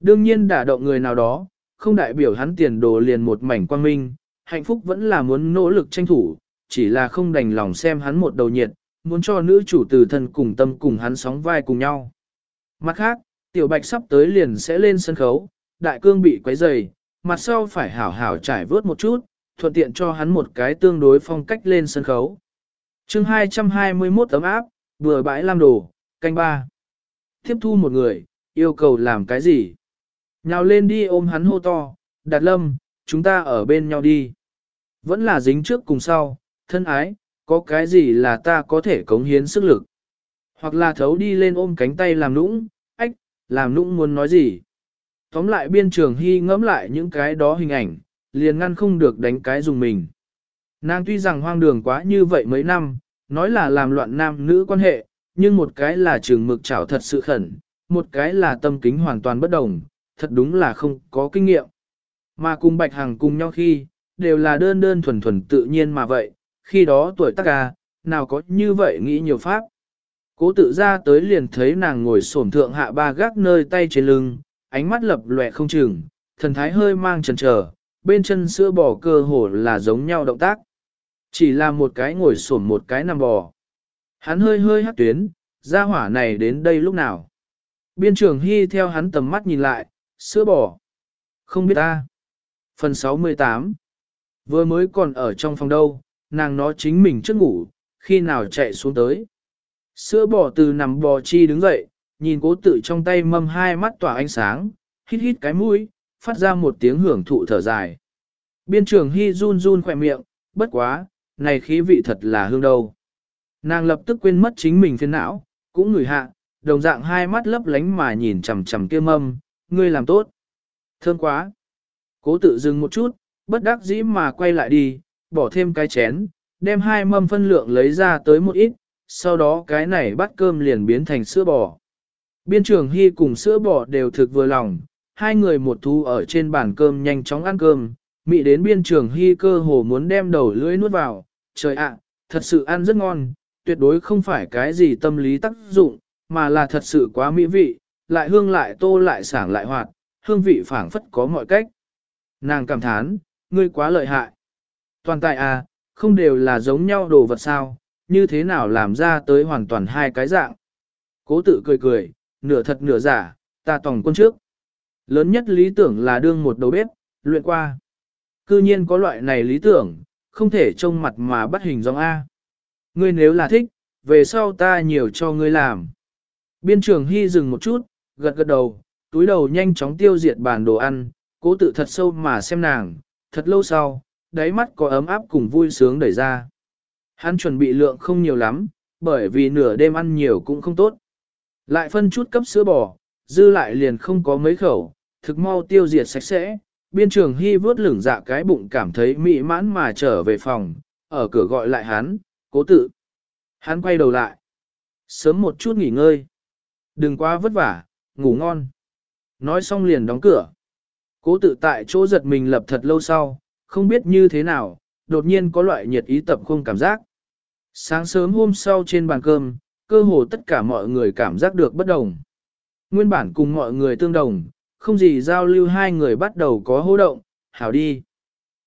Đương nhiên đả động người nào đó, không đại biểu hắn tiền đồ liền một mảnh quang minh, hạnh phúc vẫn là muốn nỗ lực tranh thủ, chỉ là không đành lòng xem hắn một đầu nhiệt, muốn cho nữ chủ từ thân cùng tâm cùng hắn sóng vai cùng nhau. Mặt khác, tiểu bạch sắp tới liền sẽ lên sân khấu, đại cương bị quấy dày, mặt sau phải hảo hảo trải vớt một chút, thuận tiện cho hắn một cái tương đối phong cách lên sân khấu. chương 221 tấm áp, vừa bãi lam đồ, canh ba. Tiếp thu một người, yêu cầu làm cái gì? Nhào lên đi ôm hắn hô to, đạt lâm, chúng ta ở bên nhau đi. Vẫn là dính trước cùng sau, thân ái, có cái gì là ta có thể cống hiến sức lực. Hoặc là thấu đi lên ôm cánh tay làm nũng, ách, làm nũng muốn nói gì. Tóm lại biên trường hy ngẫm lại những cái đó hình ảnh, liền ngăn không được đánh cái dùng mình. Nàng tuy rằng hoang đường quá như vậy mấy năm, nói là làm loạn nam nữ quan hệ, nhưng một cái là trường mực chảo thật sự khẩn, một cái là tâm kính hoàn toàn bất đồng, thật đúng là không có kinh nghiệm. Mà cùng Bạch Hằng cùng nhau khi, đều là đơn đơn thuần thuần tự nhiên mà vậy, khi đó tuổi tác ca, nào có như vậy nghĩ nhiều pháp. Cố tự ra tới liền thấy nàng ngồi xổm thượng hạ ba gác nơi tay trên lưng, ánh mắt lập lòe không chừng, thần thái hơi mang chần trở, bên chân sữa bò cơ hồ là giống nhau động tác. Chỉ là một cái ngồi xổm một cái nằm bò. Hắn hơi hơi hắc tuyến, ra hỏa này đến đây lúc nào. Biên trưởng Hy theo hắn tầm mắt nhìn lại, sữa bò. Không biết ta. Phần 68 Vừa mới còn ở trong phòng đâu, nàng nó chính mình trước ngủ, khi nào chạy xuống tới. Sữa bò từ nằm bò chi đứng dậy, nhìn cố tự trong tay mâm hai mắt tỏa ánh sáng, hít hít cái mũi, phát ra một tiếng hưởng thụ thở dài. Biên trưởng Hy run run khỏe miệng, bất quá, này khí vị thật là hương đâu. Nàng lập tức quên mất chính mình phiền não, cũng ngửi hạ, đồng dạng hai mắt lấp lánh mà nhìn chằm chằm kia mâm, ngươi làm tốt. Thơm quá. Cố tự dừng một chút, bất đắc dĩ mà quay lại đi, bỏ thêm cái chén, đem hai mâm phân lượng lấy ra tới một ít, sau đó cái này bắt cơm liền biến thành sữa bò. Biên trưởng Hy cùng sữa bò đều thực vừa lòng, hai người một thu ở trên bàn cơm nhanh chóng ăn cơm, mị đến biên trưởng Hy cơ hồ muốn đem đầu lưỡi nuốt vào, trời ạ, thật sự ăn rất ngon, tuyệt đối không phải cái gì tâm lý tác dụng, mà là thật sự quá mỹ vị, lại hương lại tô lại sảng lại hoạt, hương vị phảng phất có mọi cách. Nàng cảm thán, ngươi quá lợi hại. Toàn tại à, không đều là giống nhau đồ vật sao, như thế nào làm ra tới hoàn toàn hai cái dạng. Cố tự cười cười, nửa thật nửa giả, ta tòng quân trước. Lớn nhất lý tưởng là đương một đầu bếp, luyện qua. Cư nhiên có loại này lý tưởng, không thể trông mặt mà bắt hình dòng A. Ngươi nếu là thích, về sau ta nhiều cho ngươi làm. Biên trường Hy dừng một chút, gật gật đầu, túi đầu nhanh chóng tiêu diệt bàn đồ ăn, cố tự thật sâu mà xem nàng, thật lâu sau, đáy mắt có ấm áp cùng vui sướng đẩy ra. Hắn chuẩn bị lượng không nhiều lắm, bởi vì nửa đêm ăn nhiều cũng không tốt. Lại phân chút cấp sữa bò, dư lại liền không có mấy khẩu, thực mau tiêu diệt sạch sẽ. Biên trường Hy vớt lửng dạ cái bụng cảm thấy mị mãn mà trở về phòng, ở cửa gọi lại hắn, cố tự. Hắn quay đầu lại. Sớm một chút nghỉ ngơi. Đừng quá vất vả, ngủ ngon. Nói xong liền đóng cửa. Cố tự tại chỗ giật mình lập thật lâu sau, không biết như thế nào, đột nhiên có loại nhiệt ý tập không cảm giác. Sáng sớm hôm sau trên bàn cơm, cơ hồ tất cả mọi người cảm giác được bất đồng. Nguyên bản cùng mọi người tương đồng, không gì giao lưu hai người bắt đầu có hô động, hảo đi.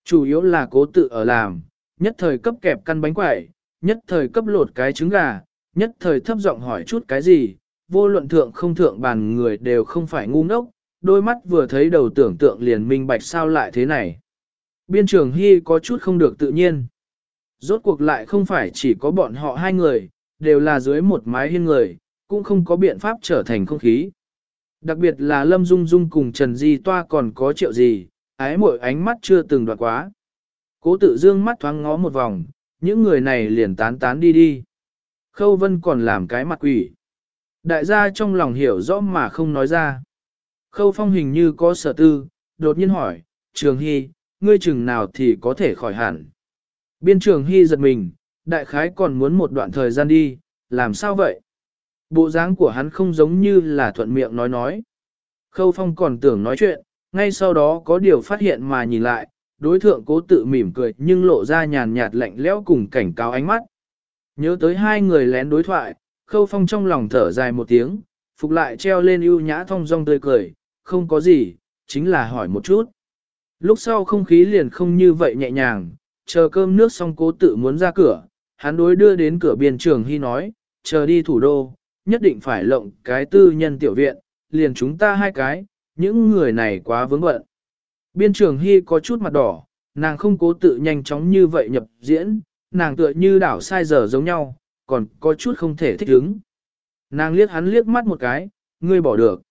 Chủ yếu là cố tự ở làm, nhất thời cấp kẹp căn bánh quẩy, nhất thời cấp lột cái trứng gà, nhất thời thấp giọng hỏi chút cái gì, vô luận thượng không thượng bàn người đều không phải ngu ngốc, đôi mắt vừa thấy đầu tưởng tượng liền minh bạch sao lại thế này. Biên trường Hy có chút không được tự nhiên. Rốt cuộc lại không phải chỉ có bọn họ hai người, đều là dưới một mái hiên người, cũng không có biện pháp trở thành không khí. Đặc biệt là Lâm Dung Dung cùng Trần Di Toa còn có triệu gì, ái mỗi ánh mắt chưa từng đoạt quá. Cố tự dương mắt thoáng ngó một vòng, những người này liền tán tán đi đi. Khâu Vân còn làm cái mặt quỷ. Đại gia trong lòng hiểu rõ mà không nói ra. Khâu Phong hình như có sở tư, đột nhiên hỏi, Trường Hy, ngươi chừng nào thì có thể khỏi hẳn. Biên Trường Hy giật mình, đại khái còn muốn một đoạn thời gian đi, làm sao vậy? Bộ dáng của hắn không giống như là thuận miệng nói nói. Khâu Phong còn tưởng nói chuyện, ngay sau đó có điều phát hiện mà nhìn lại, đối thượng cố tự mỉm cười nhưng lộ ra nhàn nhạt lạnh lẽo cùng cảnh cáo ánh mắt. Nhớ tới hai người lén đối thoại, Khâu Phong trong lòng thở dài một tiếng, phục lại treo lên ưu nhã thong dong tươi cười, không có gì, chính là hỏi một chút. Lúc sau không khí liền không như vậy nhẹ nhàng, chờ cơm nước xong cố tự muốn ra cửa, hắn đối đưa đến cửa biên trường hy nói, chờ đi thủ đô, nhất định phải lộng cái tư nhân tiểu viện, liền chúng ta hai cái, những người này quá vướng bận. Biên trường hy có chút mặt đỏ, nàng không cố tự nhanh chóng như vậy nhập diễn, nàng tựa như đảo sai giờ giống nhau, còn có chút không thể thích ứng. Nàng liếc hắn liếc mắt một cái, ngươi bỏ được.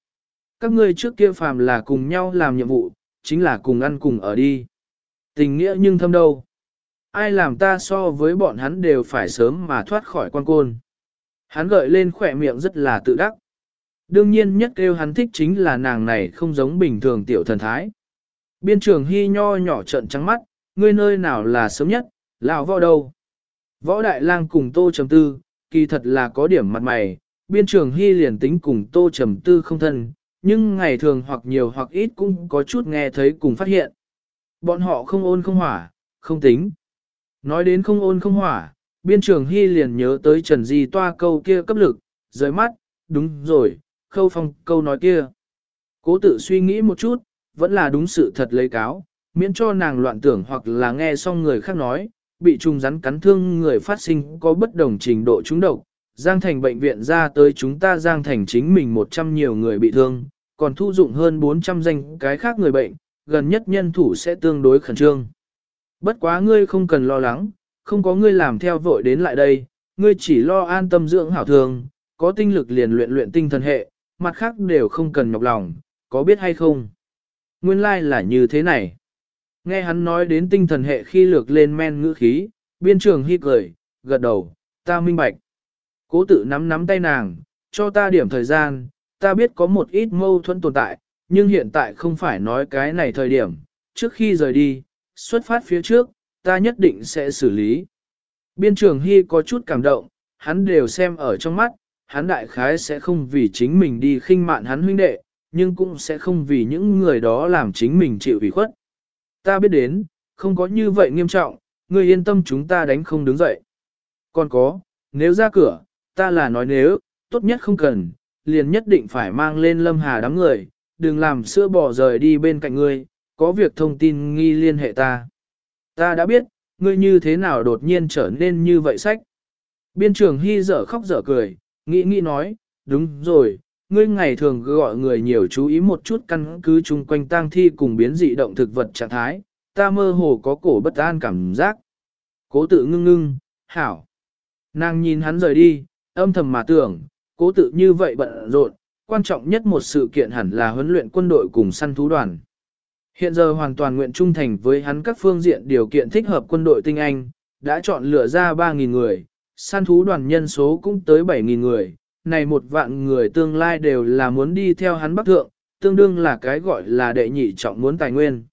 Các ngươi trước kia phàm là cùng nhau làm nhiệm vụ, chính là cùng ăn cùng ở đi. Tình nghĩa nhưng thâm đâu. Ai làm ta so với bọn hắn đều phải sớm mà thoát khỏi quan côn. Hắn gợi lên khỏe miệng rất là tự đắc. Đương nhiên nhất kêu hắn thích chính là nàng này không giống bình thường tiểu thần thái. Biên trường hy nho nhỏ trận trắng mắt, ngươi nơi nào là sớm nhất, lão võ đâu. Võ đại lang cùng tô trầm tư, kỳ thật là có điểm mặt mày, biên trường hy liền tính cùng tô trầm tư không thân, nhưng ngày thường hoặc nhiều hoặc ít cũng có chút nghe thấy cùng phát hiện. Bọn họ không ôn không hỏa, không tính. Nói đến không ôn không hỏa, biên trường hy liền nhớ tới Trần Di toa câu kia cấp lực, rời mắt, đúng rồi, khâu phong câu nói kia. Cố tự suy nghĩ một chút, vẫn là đúng sự thật lấy cáo, miễn cho nàng loạn tưởng hoặc là nghe xong người khác nói, bị trùng rắn cắn thương người phát sinh có bất đồng trình độ trúng độc. Giang thành bệnh viện ra tới chúng ta giang thành chính mình 100 nhiều người bị thương, còn thu dụng hơn 400 danh cái khác người bệnh, gần nhất nhân thủ sẽ tương đối khẩn trương. Bất quá ngươi không cần lo lắng, không có ngươi làm theo vội đến lại đây, ngươi chỉ lo an tâm dưỡng hảo thường, có tinh lực liền luyện luyện tinh thần hệ, mặt khác đều không cần nhọc lòng, có biết hay không? Nguyên lai like là như thế này. Nghe hắn nói đến tinh thần hệ khi lược lên men ngữ khí, biên trường hi cười, gật đầu, ta minh bạch. Cố tự nắm nắm tay nàng, cho ta điểm thời gian, ta biết có một ít mâu thuẫn tồn tại, nhưng hiện tại không phải nói cái này thời điểm, trước khi rời đi, xuất phát phía trước, ta nhất định sẽ xử lý. Biên trường Hy có chút cảm động, hắn đều xem ở trong mắt, hắn đại khái sẽ không vì chính mình đi khinh mạn hắn huynh đệ, nhưng cũng sẽ không vì những người đó làm chính mình chịu ủy khuất. Ta biết đến, không có như vậy nghiêm trọng, người yên tâm chúng ta đánh không đứng dậy. Còn có, nếu ra cửa, ta là nói nếu, tốt nhất không cần, liền nhất định phải mang lên lâm hà đám người, đừng làm sữa bỏ rời đi bên cạnh ngươi, có việc thông tin nghi liên hệ ta. Ta đã biết, ngươi như thế nào đột nhiên trở nên như vậy sách. Biên trưởng Hy dở khóc dở cười, nghĩ nghĩ nói, đúng rồi, ngươi ngày thường gọi người nhiều chú ý một chút căn cứ chung quanh tang thi cùng biến dị động thực vật trạng thái, ta mơ hồ có cổ bất an cảm giác. Cố tự ngưng ngưng, hảo. Nàng nhìn hắn rời đi, âm thầm mà tưởng, cố tự như vậy bận rộn, quan trọng nhất một sự kiện hẳn là huấn luyện quân đội cùng săn thú đoàn. Hiện giờ hoàn toàn nguyện trung thành với hắn các phương diện điều kiện thích hợp quân đội tinh Anh, đã chọn lựa ra 3.000 người, săn thú đoàn nhân số cũng tới 7.000 người, này một vạn người tương lai đều là muốn đi theo hắn bắc thượng, tương đương là cái gọi là đệ nhị trọng muốn tài nguyên.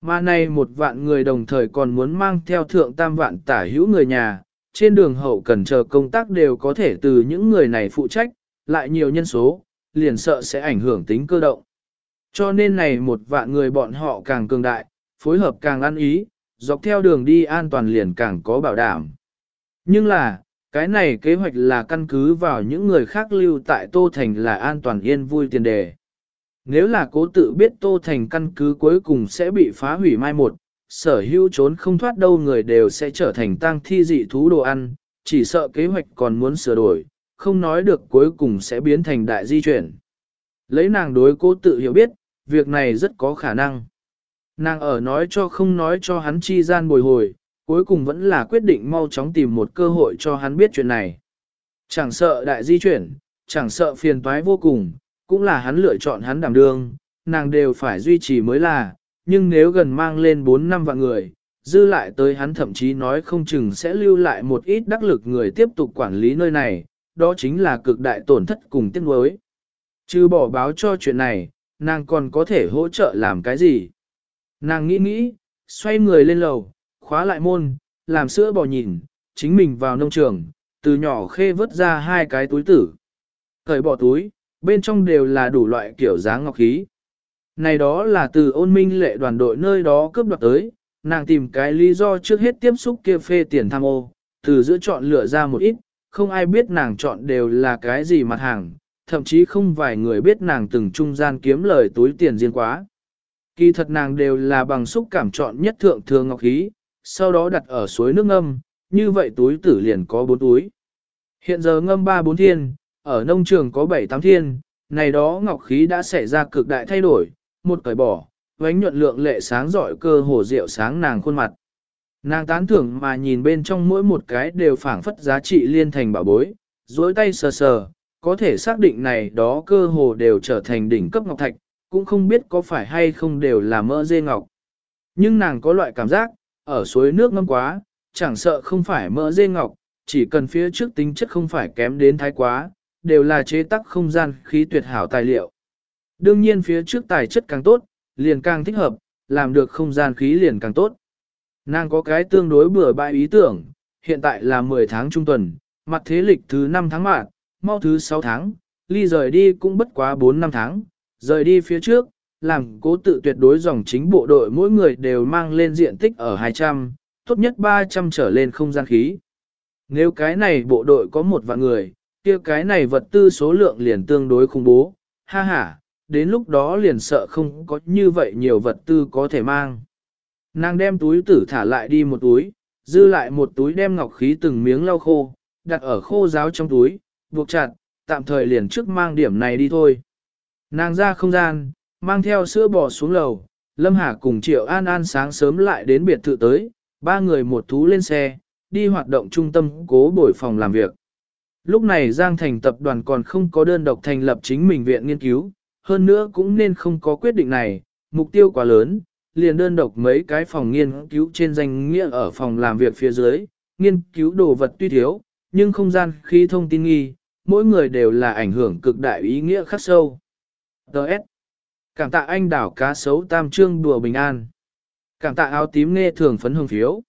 Mà này một vạn người đồng thời còn muốn mang theo thượng tam vạn tả hữu người nhà, trên đường hậu cần chờ công tác đều có thể từ những người này phụ trách, lại nhiều nhân số, liền sợ sẽ ảnh hưởng tính cơ động. Cho nên này một vạn người bọn họ càng cường đại, phối hợp càng ăn ý, dọc theo đường đi an toàn liền càng có bảo đảm. Nhưng là, cái này kế hoạch là căn cứ vào những người khác lưu tại Tô Thành là an toàn yên vui tiền đề. Nếu là cố tự biết Tô Thành căn cứ cuối cùng sẽ bị phá hủy mai một, sở hữu trốn không thoát đâu người đều sẽ trở thành tang thi dị thú đồ ăn, chỉ sợ kế hoạch còn muốn sửa đổi, không nói được cuối cùng sẽ biến thành đại di chuyển. Lấy nàng đối cố tự hiểu biết, việc này rất có khả năng. Nàng ở nói cho không nói cho hắn chi gian bồi hồi, cuối cùng vẫn là quyết định mau chóng tìm một cơ hội cho hắn biết chuyện này. Chẳng sợ đại di chuyển, chẳng sợ phiền toái vô cùng, cũng là hắn lựa chọn hắn đảm đương, nàng đều phải duy trì mới là, nhưng nếu gần mang lên 4 năm vạn người, dư lại tới hắn thậm chí nói không chừng sẽ lưu lại một ít đắc lực người tiếp tục quản lý nơi này, đó chính là cực đại tổn thất cùng tiếc nuối. Chứ bỏ báo cho chuyện này, nàng còn có thể hỗ trợ làm cái gì? Nàng nghĩ nghĩ, xoay người lên lầu, khóa lại môn, làm sữa bò nhìn, chính mình vào nông trường, từ nhỏ khê vớt ra hai cái túi tử. Cởi bỏ túi, bên trong đều là đủ loại kiểu dáng ngọc khí. Này đó là từ ôn minh lệ đoàn đội nơi đó cướp đoạt tới, nàng tìm cái lý do trước hết tiếp xúc kia phê tiền tham ô, từ giữa chọn lựa ra một ít, không ai biết nàng chọn đều là cái gì mặt hàng, thậm chí không vài người biết nàng từng trung gian kiếm lời túi tiền riêng quá. Kỳ thật nàng đều là bằng xúc cảm chọn nhất thượng thường ngọc khí, sau đó đặt ở suối nước ngâm, như vậy túi tử liền có bốn túi. Hiện giờ ngâm 3-4 thiên, ở nông trường có 7-8 thiên, này đó ngọc khí đã xảy ra cực đại thay đổi, một cởi bỏ, vánh nhuận lượng lệ sáng giỏi cơ hồ rượu sáng nàng khuôn mặt. Nàng tán thưởng mà nhìn bên trong mỗi một cái đều phảng phất giá trị liên thành bảo bối, dối tay sờ sờ, có thể xác định này đó cơ hồ đều trở thành đỉnh cấp ngọc thạch, cũng không biết có phải hay không đều là mỡ dê ngọc. Nhưng nàng có loại cảm giác, ở suối nước ngâm quá, chẳng sợ không phải mỡ dê ngọc, chỉ cần phía trước tính chất không phải kém đến thái quá, đều là chế tác không gian khí tuyệt hảo tài liệu. Đương nhiên phía trước tài chất càng tốt, liền càng thích hợp, làm được không gian khí liền càng tốt. Nàng có cái tương đối bừa bãi ý tưởng, hiện tại là 10 tháng trung tuần, mặt thế lịch thứ 5 tháng mạng, mau thứ 6 tháng, ly rời đi cũng bất quá 4 năm tháng, rời đi phía trước, làm cố tự tuyệt đối dòng chính bộ đội mỗi người đều mang lên diện tích ở 200, tốt nhất 300 trở lên không gian khí. Nếu cái này bộ đội có một vạn người, kia cái này vật tư số lượng liền tương đối khủng bố, ha ha, đến lúc đó liền sợ không có như vậy nhiều vật tư có thể mang. Nàng đem túi tử thả lại đi một túi, dư lại một túi đem ngọc khí từng miếng lau khô, đặt ở khô giáo trong túi, buộc chặt, tạm thời liền trước mang điểm này đi thôi. Nàng ra không gian, mang theo sữa bò xuống lầu, Lâm Hà cùng Triệu An An sáng sớm lại đến biệt thự tới, ba người một thú lên xe, đi hoạt động trung tâm cố bồi phòng làm việc. Lúc này Giang Thành tập đoàn còn không có đơn độc thành lập chính mình viện nghiên cứu, hơn nữa cũng nên không có quyết định này, mục tiêu quá lớn, liền đơn độc mấy cái phòng nghiên cứu trên danh nghĩa ở phòng làm việc phía dưới, nghiên cứu đồ vật tuy thiếu, nhưng không gian khi thông tin nghi, mỗi người đều là ảnh hưởng cực đại ý nghĩa khắc sâu. Đợt. Cảm tạ anh đảo cá sấu tam trương đùa bình an. Cảm tạ áo tím nghe thường phấn hương phiếu.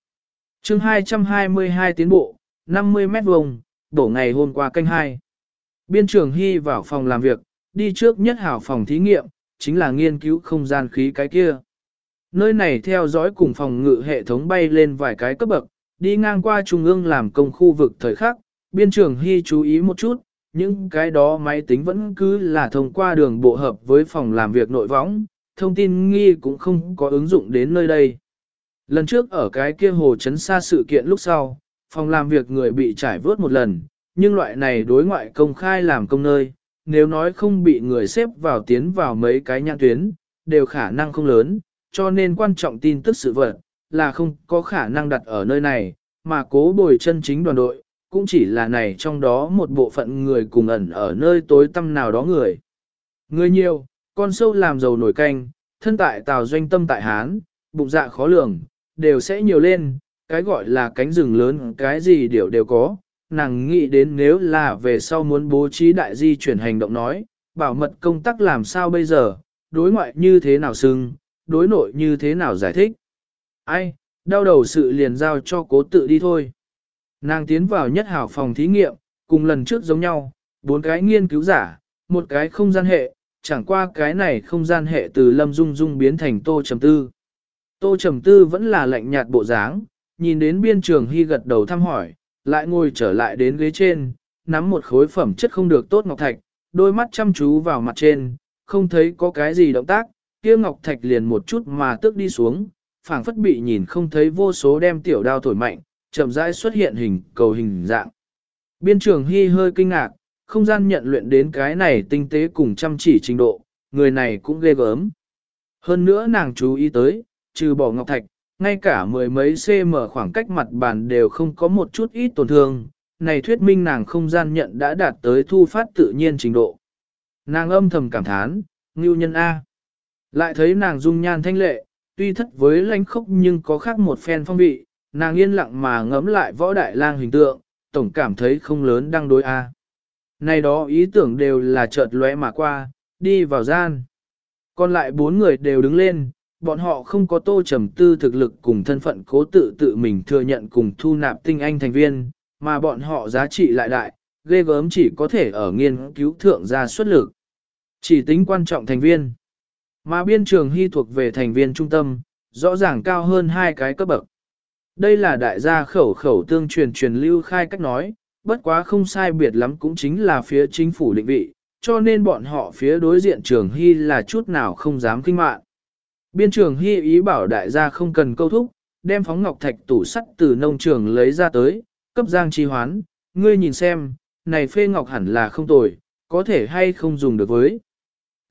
Chương 222 tiến bộ, 50 mét vuông, đổ ngày hôm qua canh 2. Biên trưởng Hy vào phòng làm việc, đi trước nhất hảo phòng thí nghiệm, chính là nghiên cứu không gian khí cái kia. Nơi này theo dõi cùng phòng ngự hệ thống bay lên vài cái cấp bậc, đi ngang qua trung ương làm công khu vực thời khắc, biên trưởng Hy chú ý một chút, những cái đó máy tính vẫn cứ là thông qua đường bộ hợp với phòng làm việc nội võng, thông tin nghi cũng không có ứng dụng đến nơi đây. Lần trước ở cái kia hồ chấn xa sự kiện lúc sau, phòng làm việc người bị trải vớt một lần, nhưng loại này đối ngoại công khai làm công nơi, nếu nói không bị người xếp vào tiến vào mấy cái nhãn tuyến, đều khả năng không lớn, cho nên quan trọng tin tức sự vật, là không có khả năng đặt ở nơi này, mà cố bồi chân chính đoàn đội, cũng chỉ là này trong đó một bộ phận người cùng ẩn ở nơi tối tăm nào đó người. Người nhiều, con sâu làm giàu nổi canh, thân tại tào doanh tâm tại Hán, bụng dạ khó lường, đều sẽ nhiều lên, cái gọi là cánh rừng lớn cái gì đều đều có. Nàng nghĩ đến nếu là về sau muốn bố trí đại di chuyển hành động nói, bảo mật công tác làm sao bây giờ, đối ngoại như thế nào xưng, đối nội như thế nào giải thích. Ai, đau đầu sự liền giao cho cố tự đi thôi. Nàng tiến vào nhất hảo phòng thí nghiệm, cùng lần trước giống nhau, bốn cái nghiên cứu giả, một cái không gian hệ, chẳng qua cái này không gian hệ từ lâm dung dung biến thành tô trầm tư. Tô trầm tư vẫn là lạnh nhạt bộ dáng, nhìn đến biên trường hy gật đầu thăm hỏi, lại ngồi trở lại đến ghế trên, nắm một khối phẩm chất không được tốt ngọc thạch, đôi mắt chăm chú vào mặt trên, không thấy có cái gì động tác, kia ngọc thạch liền một chút mà tước đi xuống, phảng phất bị nhìn không thấy vô số đem tiểu đao thổi mạnh, chậm rãi xuất hiện hình cầu hình dạng. Biên trường Hy hơi kinh ngạc, không gian nhận luyện đến cái này tinh tế cùng chăm chỉ trình độ, người này cũng ghê gớm. Hơn nữa nàng chú ý tới, trừ bỏ ngọc thạch, ngay cả mười mấy cm khoảng cách mặt bàn đều không có một chút ít tổn thương, này thuyết minh nàng không gian nhận đã đạt tới thu phát tự nhiên trình độ. Nàng âm thầm cảm thán, ngưu nhân A. Lại thấy nàng dung nhan thanh lệ, tuy thất với lãnh khốc nhưng có khác một phen phong vị, nàng yên lặng mà ngẫm lại võ đại lang hình tượng, tổng cảm thấy không lớn đang đối A. Này đó ý tưởng đều là chợt lóe mà qua, đi vào gian. Còn lại bốn người đều đứng lên, bọn họ không có tô trầm tư thực lực cùng thân phận cố tự tự mình thừa nhận cùng thu nạp tinh anh thành viên, mà bọn họ giá trị lại đại, ghê gớm chỉ có thể ở nghiên cứu thượng ra xuất lực. Chỉ tính quan trọng thành viên. Mà biên trường hy thuộc về thành viên trung tâm, rõ ràng cao hơn hai cái cấp bậc. Đây là đại gia khẩu khẩu tương truyền truyền lưu khai cách nói, bất quá không sai biệt lắm cũng chính là phía chính phủ định vị, cho nên bọn họ phía đối diện trường hy là chút nào không dám kinh mạn. Biên trường hy ý bảo đại gia không cần câu thúc, đem phóng ngọc thạch tủ sắt từ nông trường lấy ra tới, cấp giang chi hoán, ngươi nhìn xem, này phê ngọc hẳn là không tồi, có thể hay không dùng được với.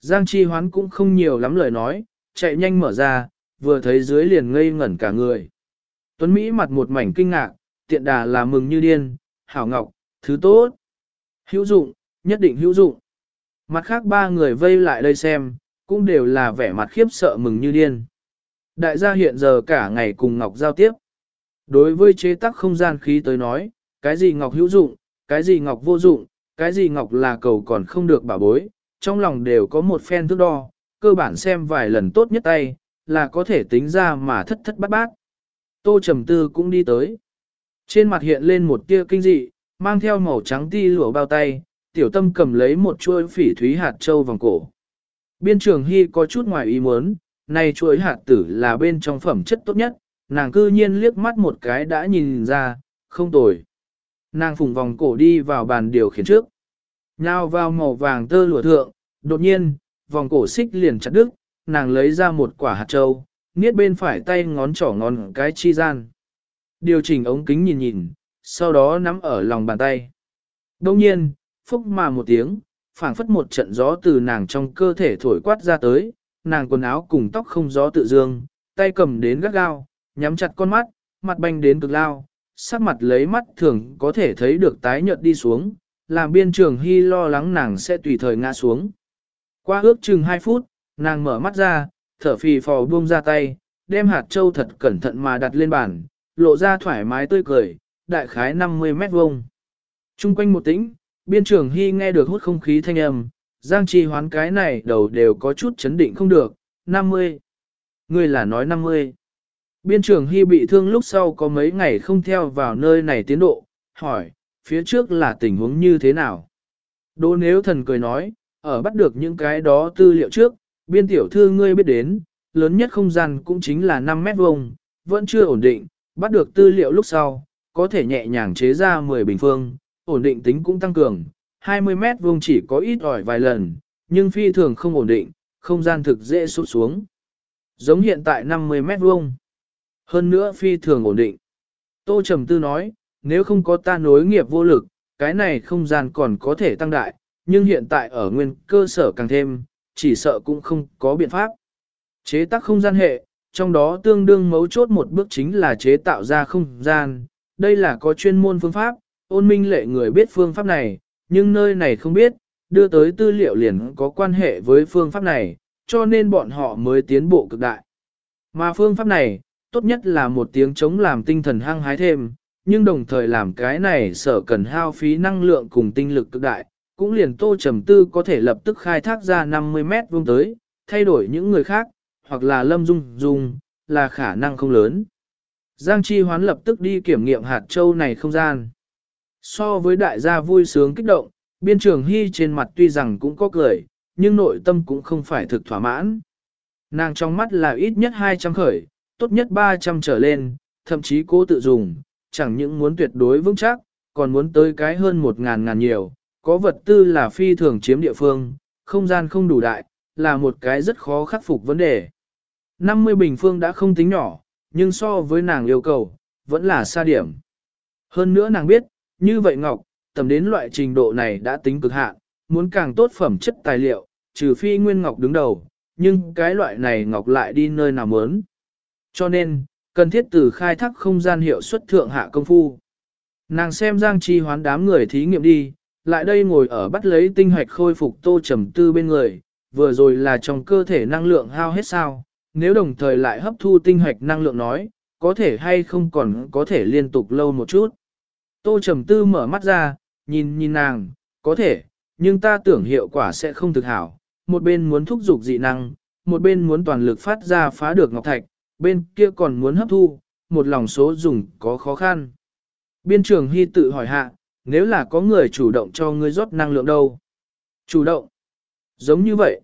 Giang chi hoán cũng không nhiều lắm lời nói, chạy nhanh mở ra, vừa thấy dưới liền ngây ngẩn cả người. Tuấn Mỹ mặt một mảnh kinh ngạc, tiện đà là mừng như điên, hảo ngọc, thứ tốt. Hữu dụng, nhất định hữu dụng. Mặt khác ba người vây lại đây xem, cũng đều là vẻ mặt khiếp sợ mừng như điên. Đại gia hiện giờ cả ngày cùng Ngọc giao tiếp. Đối với chế tác không gian khí tới nói, cái gì Ngọc hữu dụng, cái gì Ngọc vô dụng, Cái gì ngọc là cầu còn không được bảo bối, trong lòng đều có một phen thước đo, cơ bản xem vài lần tốt nhất tay, là có thể tính ra mà thất thất bát bát. Tô Trầm Tư cũng đi tới. Trên mặt hiện lên một tia kinh dị, mang theo màu trắng ti lụa bao tay, tiểu tâm cầm lấy một chuôi phỉ thúy hạt châu vòng cổ. Biên trường Hy có chút ngoài ý muốn, này chuỗi hạt tử là bên trong phẩm chất tốt nhất, nàng cư nhiên liếc mắt một cái đã nhìn ra, không tồi. Nàng phùng vòng cổ đi vào bàn điều khiển trước. Nhào vào màu vàng tơ lụa thượng, đột nhiên, vòng cổ xích liền chặt đứt, nàng lấy ra một quả hạt châu, niết bên phải tay ngón trỏ ngón cái chi gian. Điều chỉnh ống kính nhìn nhìn, sau đó nắm ở lòng bàn tay. Đông nhiên, phúc mà một tiếng, phảng phất một trận gió từ nàng trong cơ thể thổi quát ra tới, nàng quần áo cùng tóc không gió tự dương, tay cầm đến gắt gao, nhắm chặt con mắt, mặt banh đến cực lao, sắc mặt lấy mắt thường có thể thấy được tái nhợt đi xuống, làm biên trường hy lo lắng nàng sẽ tùy thời ngã xuống. Qua ước chừng 2 phút, nàng mở mắt ra, thở phì phò buông ra tay, đem hạt châu thật cẩn thận mà đặt lên bàn, lộ ra thoải mái tươi cười, đại khái 50 mét vuông. Trung quanh một tĩnh, biên trường hy nghe được hút không khí thanh âm, giang chi hoán cái này đầu đều có chút chấn định không được, 50. Người là nói 50. Biên trường hy bị thương lúc sau có mấy ngày không theo vào nơi này tiến độ, hỏi, phía trước là tình huống như thế nào? Đỗ nếu thần cười nói, ở bắt được những cái đó tư liệu trước, biên tiểu thư ngươi biết đến, lớn nhất không gian cũng chính là 5 mét vuông, vẫn chưa ổn định, bắt được tư liệu lúc sau, có thể nhẹ nhàng chế ra 10 bình phương, ổn định tính cũng tăng cường, 20 mét vuông chỉ có ít ỏi vài lần, nhưng phi thường không ổn định, không gian thực dễ sụt xuống. Giống hiện tại 50 mét vuông. Hơn nữa phi thường ổn định. Tô Trầm Tư nói, nếu không có ta nối nghiệp vô lực, cái này không gian còn có thể tăng đại, nhưng hiện tại ở nguyên cơ sở càng thêm, chỉ sợ cũng không có biện pháp. Chế tác không gian hệ, trong đó tương đương mấu chốt một bước chính là chế tạo ra không gian, đây là có chuyên môn phương pháp, ôn minh lệ người biết phương pháp này, nhưng nơi này không biết, đưa tới tư liệu liền có quan hệ với phương pháp này, cho nên bọn họ mới tiến bộ cực đại. Mà phương pháp này, tốt nhất là một tiếng chống làm tinh thần hăng hái thêm, nhưng đồng thời làm cái này sở cần hao phí năng lượng cùng tinh lực cực đại, cũng liền tô trầm tư có thể lập tức khai thác ra 50 mét vuông tới, thay đổi những người khác, hoặc là lâm dung dung, là khả năng không lớn. Giang Chi Hoán lập tức đi kiểm nghiệm hạt châu này không gian. So với đại gia vui sướng kích động, biên trường hy trên mặt tuy rằng cũng có cười, nhưng nội tâm cũng không phải thực thỏa mãn. Nàng trong mắt là ít nhất 200 khởi, tốt nhất 300 trở lên, thậm chí cố tự dùng, chẳng những muốn tuyệt đối vững chắc, còn muốn tới cái hơn một ngàn ngàn nhiều, có vật tư là phi thường chiếm địa phương, không gian không đủ đại, là một cái rất khó khắc phục vấn đề. 50 bình phương đã không tính nhỏ, nhưng so với nàng yêu cầu, vẫn là xa điểm. Hơn nữa nàng biết, như vậy Ngọc, tầm đến loại trình độ này đã tính cực hạn, muốn càng tốt phẩm chất tài liệu, trừ phi Nguyên Ngọc đứng đầu, nhưng cái loại này Ngọc lại đi nơi nào muốn. Cho nên, cần thiết từ khai thác không gian hiệu suất thượng hạ công phu. Nàng xem Giang Chi hoán đám người thí nghiệm đi, lại đây ngồi ở bắt lấy tinh hoạch khôi phục tô trầm tư bên người, vừa rồi là trong cơ thể năng lượng hao hết sao, nếu đồng thời lại hấp thu tinh hoạch năng lượng nói, có thể hay không còn có thể liên tục lâu một chút. Tô trầm tư mở mắt ra, nhìn nhìn nàng, có thể, nhưng ta tưởng hiệu quả sẽ không thực hảo, một bên muốn thúc giục dị năng, một bên muốn toàn lực phát ra phá được ngọc thạch, bên kia còn muốn hấp thu, một lòng số dùng có khó khăn. Biên trường Hy tự hỏi hạ, nếu là có người chủ động cho ngươi rót năng lượng đâu? Chủ động. Giống như vậy.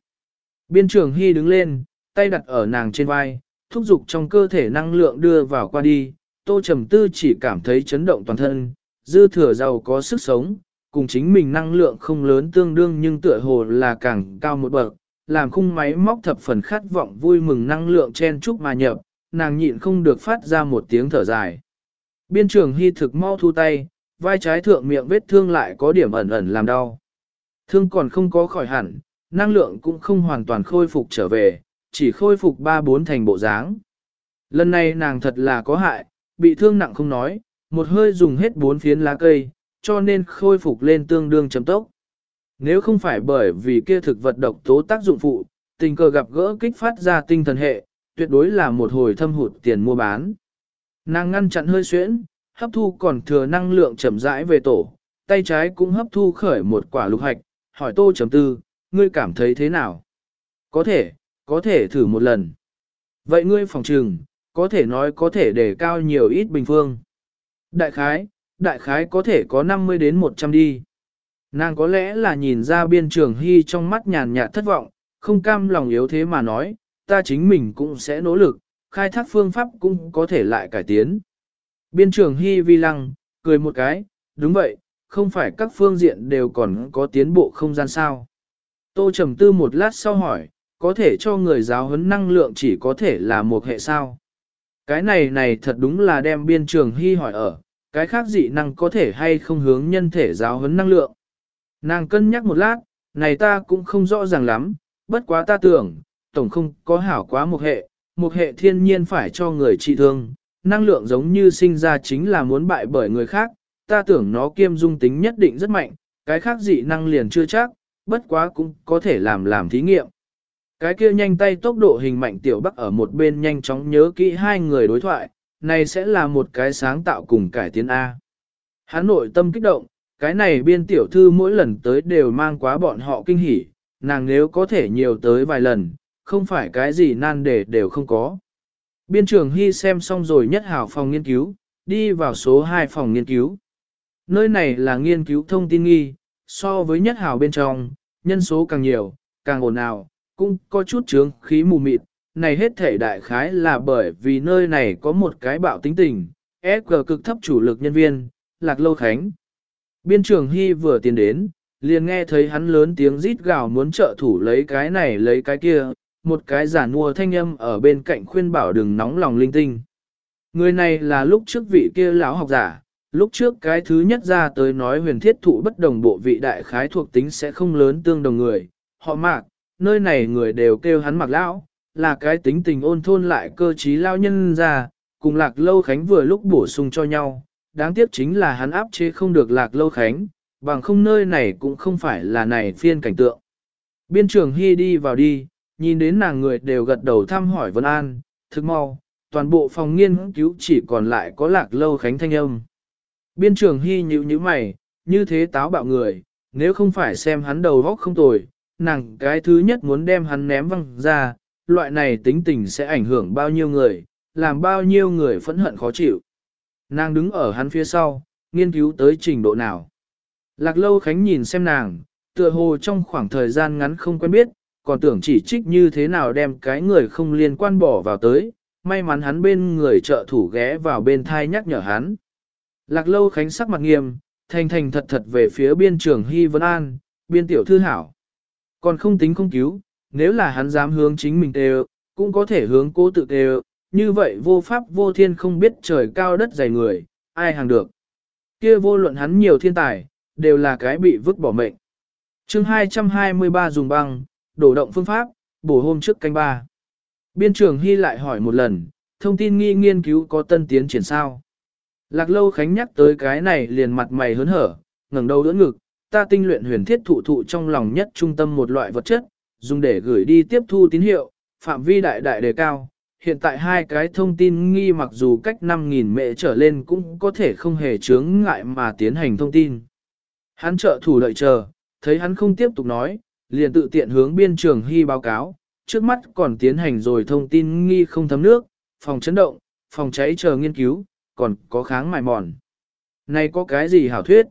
Biên trường Hy đứng lên, tay đặt ở nàng trên vai, thúc giục trong cơ thể năng lượng đưa vào qua đi. Tô Trầm Tư chỉ cảm thấy chấn động toàn thân, dư thừa giàu có sức sống, cùng chính mình năng lượng không lớn tương đương nhưng tựa hồ là càng cao một bậc, làm khung máy móc thập phần khát vọng vui mừng năng lượng chen chúc mà nhập, nàng nhịn không được phát ra một tiếng thở dài. Biên trường hy thực mau thu tay, vai trái thượng miệng vết thương lại có điểm ẩn ẩn làm đau. Thương còn không có khỏi hẳn, năng lượng cũng không hoàn toàn khôi phục trở về, chỉ khôi phục 3-4 thành bộ dáng. Lần này nàng thật là có hại, bị thương nặng không nói, một hơi dùng hết bốn phiến lá cây, cho nên khôi phục lên tương đương chấm tốc. Nếu không phải bởi vì kia thực vật độc tố tác dụng phụ, tình cờ gặp gỡ kích phát ra tinh thần hệ, tuyệt đối là một hồi thâm hụt tiền mua bán. Nàng ngăn chặn hơi xuyễn, hấp thu còn thừa năng lượng chậm rãi về tổ, tay trái cũng hấp thu khởi một quả lục hạch, hỏi tô chấm tư, ngươi cảm thấy thế nào? Có thể, có thể thử một lần. Vậy ngươi phòng trừng, có thể nói có thể để cao nhiều ít bình phương. Đại khái, đại khái có thể có 50 đến 100 đi. Nàng có lẽ là nhìn ra biên trường hy trong mắt nhàn nhạt thất vọng, không cam lòng yếu thế mà nói, ta chính mình cũng sẽ nỗ lực, khai thác phương pháp cũng có thể lại cải tiến. Biên trường hy vi lăng, cười một cái, đúng vậy, không phải các phương diện đều còn có tiến bộ không gian sao. Tô trầm tư một lát sau hỏi, có thể cho người giáo huấn năng lượng chỉ có thể là một hệ sao. Cái này này thật đúng là đem biên trường hy hỏi ở, cái khác dị năng có thể hay không hướng nhân thể giáo huấn năng lượng. Nàng cân nhắc một lát, này ta cũng không rõ ràng lắm, bất quá ta tưởng, tổng không có hảo quá một hệ, một hệ thiên nhiên phải cho người trị thương, năng lượng giống như sinh ra chính là muốn bại bởi người khác, ta tưởng nó kiêm dung tính nhất định rất mạnh, cái khác dị năng liền chưa chắc, bất quá cũng có thể làm làm thí nghiệm. Cái kia nhanh tay tốc độ hình mạnh tiểu bắc ở một bên nhanh chóng nhớ kỹ hai người đối thoại, này sẽ là một cái sáng tạo cùng cải tiến A. Hắn nội tâm kích động, cái này biên tiểu thư mỗi lần tới đều mang quá bọn họ kinh hỉ, nàng nếu có thể nhiều tới vài lần, không phải cái gì nan đề đều không có. Biên trưởng Hy xem xong rồi nhất hảo phòng nghiên cứu, đi vào số 2 phòng nghiên cứu. Nơi này là nghiên cứu thông tin nghi, so với nhất hảo bên trong, nhân số càng nhiều, càng ồn ào, cũng có chút chướng khí mù mịt. Này hết thể đại khái là bởi vì nơi này có một cái bạo tính tình, SG cực thấp chủ lực nhân viên, Lạc Lâu Khánh. Biên trưởng Hy vừa tiến đến, liền nghe thấy hắn lớn tiếng rít gào muốn trợ thủ lấy cái này lấy cái kia, một cái giả mua thanh âm ở bên cạnh khuyên bảo đừng nóng lòng linh tinh. Người này là lúc trước vị kia lão học giả, lúc trước cái thứ nhất ra tới nói huyền thiết thụ bất đồng bộ vị đại khái thuộc tính sẽ không lớn tương đồng người, họ mạc, nơi này người đều kêu hắn mặc lão, là cái tính tình ôn thôn lại cơ trí lao nhân ra, cùng lạc lâu khánh vừa lúc bổ sung cho nhau, đáng tiếc chính là hắn áp chế không được lạc lâu khánh, bằng không nơi này cũng không phải là này phiên cảnh tượng. Biên trường Hy đi vào đi, nhìn đến nàng người đều gật đầu thăm hỏi Vân An, thức mau, toàn bộ phòng nghiên cứu chỉ còn lại có lạc lâu khánh thanh âm. Biên trường Hy nhíu nhíu mày, như thế táo bạo người, nếu không phải xem hắn đầu vóc không tồi, nàng cái thứ nhất muốn đem hắn ném văng ra, loại này tính tình sẽ ảnh hưởng bao nhiêu người, làm bao nhiêu người phẫn hận khó chịu. Nàng đứng ở hắn phía sau, nghiên cứu tới trình độ nào. Lạc lâu khánh nhìn xem nàng, tựa hồ trong khoảng thời gian ngắn không quen biết, còn tưởng chỉ trích như thế nào đem cái người không liên quan bỏ vào tới, may mắn hắn bên người trợ thủ ghé vào bên thai nhắc nhở hắn. Lạc lâu khánh sắc mặt nghiêm, thành thành thật thật về phía biên trường Hy Vân An, biên tiểu thư hảo. Còn không tính không cứu, nếu là hắn dám hướng chính mình đều, cũng có thể hướng cố tự đều, như vậy vô pháp vô thiên không biết trời cao đất dày người, ai hàng được. Kia vô luận hắn nhiều thiên tài, đều là cái bị vứt bỏ mệnh. chương 223 dùng băng, đổ động phương pháp, bổ hôm trước canh ba. Biên trưởng Hy lại hỏi một lần, thông tin nghi nghiên cứu có tân tiến triển sao. Lạc lâu khánh nhắc tới cái này liền mặt mày hớn hở, ngẩng đầu đỡ ngực, ta tinh luyện huyền thiết thụ thụ trong lòng nhất trung tâm một loại vật chất, dùng để gửi đi tiếp thu tín hiệu, phạm vi đại đại đề cao. Hiện tại hai cái thông tin nghi mặc dù cách 5.000 mệ trở lên cũng có thể không hề chướng ngại mà tiến hành thông tin. Hắn trợ thủ đợi chờ, thấy hắn không tiếp tục nói, liền tự tiện hướng biên trường hy báo cáo, trước mắt còn tiến hành rồi thông tin nghi không thấm nước, phòng chấn động, phòng cháy chờ nghiên cứu, còn có kháng mài mòn. Này có cái gì hảo thuyết?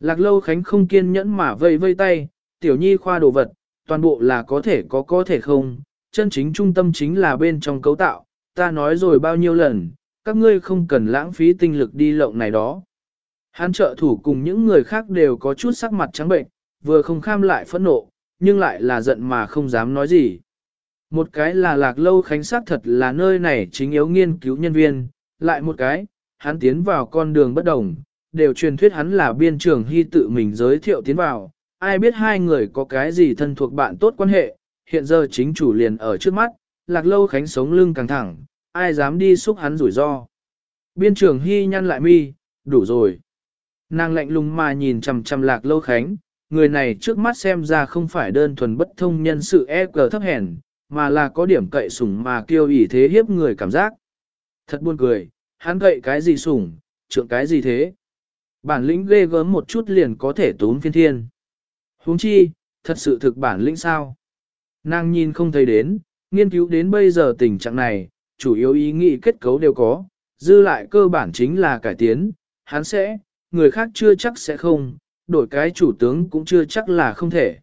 Lạc lâu khánh không kiên nhẫn mà vây vây tay, tiểu nhi khoa đồ vật, toàn bộ là có thể có có thể không, chân chính trung tâm chính là bên trong cấu tạo, ta nói rồi bao nhiêu lần, các ngươi không cần lãng phí tinh lực đi lộng này đó. Hán trợ thủ cùng những người khác đều có chút sắc mặt trắng bệnh, vừa không kham lại phẫn nộ, nhưng lại là giận mà không dám nói gì. Một cái là lạc lâu khánh sát thật là nơi này chính yếu nghiên cứu nhân viên, lại một cái, hắn tiến vào con đường bất đồng, đều truyền thuyết hắn là biên trưởng hy tự mình giới thiệu tiến vào, ai biết hai người có cái gì thân thuộc bạn tốt quan hệ, hiện giờ chính chủ liền ở trước mắt, lạc lâu khánh sống lưng căng thẳng, ai dám đi xúc hắn rủi ro. Biên trưởng hy nhăn lại mi, đủ rồi. Nàng lạnh lùng mà nhìn chằm chằm lạc lâu khánh, người này trước mắt xem ra không phải đơn thuần bất thông nhân sự e cờ thấp hèn, mà là có điểm cậy sủng mà kiêu ỷ thế hiếp người cảm giác. Thật buồn cười, hắn cậy cái gì sủng, trượng cái gì thế. Bản lĩnh ghê gớm một chút liền có thể tốn phiên thiên. huống chi, thật sự thực bản lĩnh sao? Nàng nhìn không thấy đến, nghiên cứu đến bây giờ tình trạng này, chủ yếu ý nghĩ kết cấu đều có, dư lại cơ bản chính là cải tiến, hắn sẽ, người khác chưa chắc sẽ không, đổi cái chủ tướng cũng chưa chắc là không thể.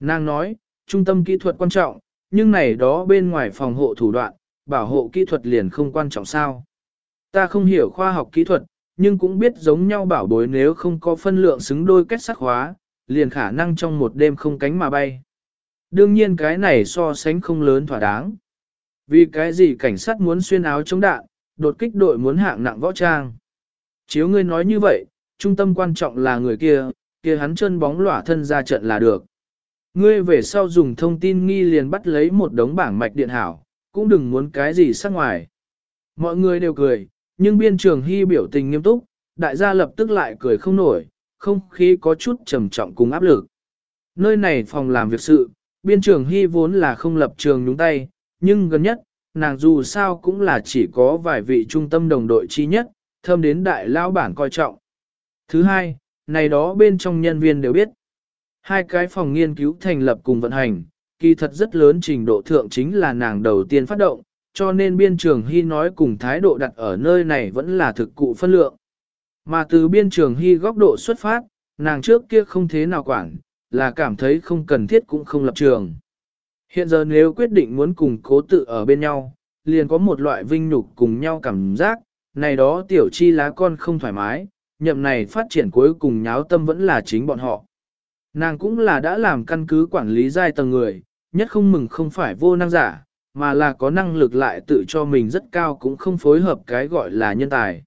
Nàng nói, trung tâm kỹ thuật quan trọng, nhưng này đó bên ngoài phòng hộ thủ đoạn, bảo hộ kỹ thuật liền không quan trọng sao. Ta không hiểu khoa học kỹ thuật, nhưng cũng biết giống nhau bảo bối nếu không có phân lượng xứng đôi kết sắc hóa, liền khả năng trong một đêm không cánh mà bay. Đương nhiên cái này so sánh không lớn thỏa đáng. Vì cái gì cảnh sát muốn xuyên áo chống đạn, đột kích đội muốn hạng nặng võ trang. Chiếu ngươi nói như vậy, trung tâm quan trọng là người kia, kia hắn chân bóng lỏa thân ra trận là được. Ngươi về sau dùng thông tin nghi liền bắt lấy một đống bảng mạch điện hảo, cũng đừng muốn cái gì sắc ngoài. Mọi người đều cười, nhưng biên trường hy biểu tình nghiêm túc, đại gia lập tức lại cười không nổi, không khí có chút trầm trọng cùng áp lực. Nơi này phòng làm việc sự, biên trường hy vốn là không lập trường nhúng tay, nhưng gần nhất, nàng dù sao cũng là chỉ có vài vị trung tâm đồng đội chi nhất, thơm đến đại lao bản coi trọng. Thứ hai, này đó bên trong nhân viên đều biết. Hai cái phòng nghiên cứu thành lập cùng vận hành, kỳ thật rất lớn trình độ thượng chính là nàng đầu tiên phát động, cho nên biên trường hy nói cùng thái độ đặt ở nơi này vẫn là thực cụ phân lượng. Mà từ biên trường hy góc độ xuất phát, nàng trước kia không thế nào quản, là cảm thấy không cần thiết cũng không lập trường. Hiện giờ nếu quyết định muốn cùng cố tự ở bên nhau, liền có một loại vinh nhục cùng nhau cảm giác, này đó tiểu chi lá con không thoải mái, nhậm này phát triển cuối cùng nháo tâm vẫn là chính bọn họ. Nàng cũng là đã làm căn cứ quản lý giai tầng người, nhất không mừng không phải vô năng giả, mà là có năng lực lại tự cho mình rất cao cũng không phối hợp cái gọi là nhân tài.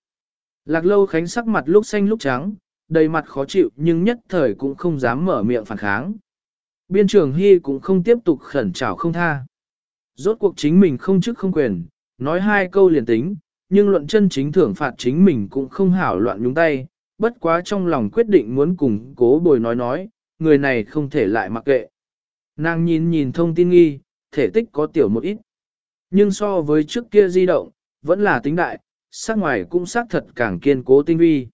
Lạc lâu khánh sắc mặt lúc xanh lúc trắng, đầy mặt khó chịu nhưng nhất thời cũng không dám mở miệng phản kháng. Biên trường Hy cũng không tiếp tục khẩn trảo không tha. Rốt cuộc chính mình không chức không quyền, nói hai câu liền tính, nhưng luận chân chính thưởng phạt chính mình cũng không hảo loạn nhúng tay, bất quá trong lòng quyết định muốn cùng cố bồi nói nói, người này không thể lại mặc kệ. Nàng nhìn nhìn thông tin nghi, thể tích có tiểu một ít. Nhưng so với trước kia di động, vẫn là tính đại, sắc ngoài cũng sắc thật càng kiên cố tinh vi.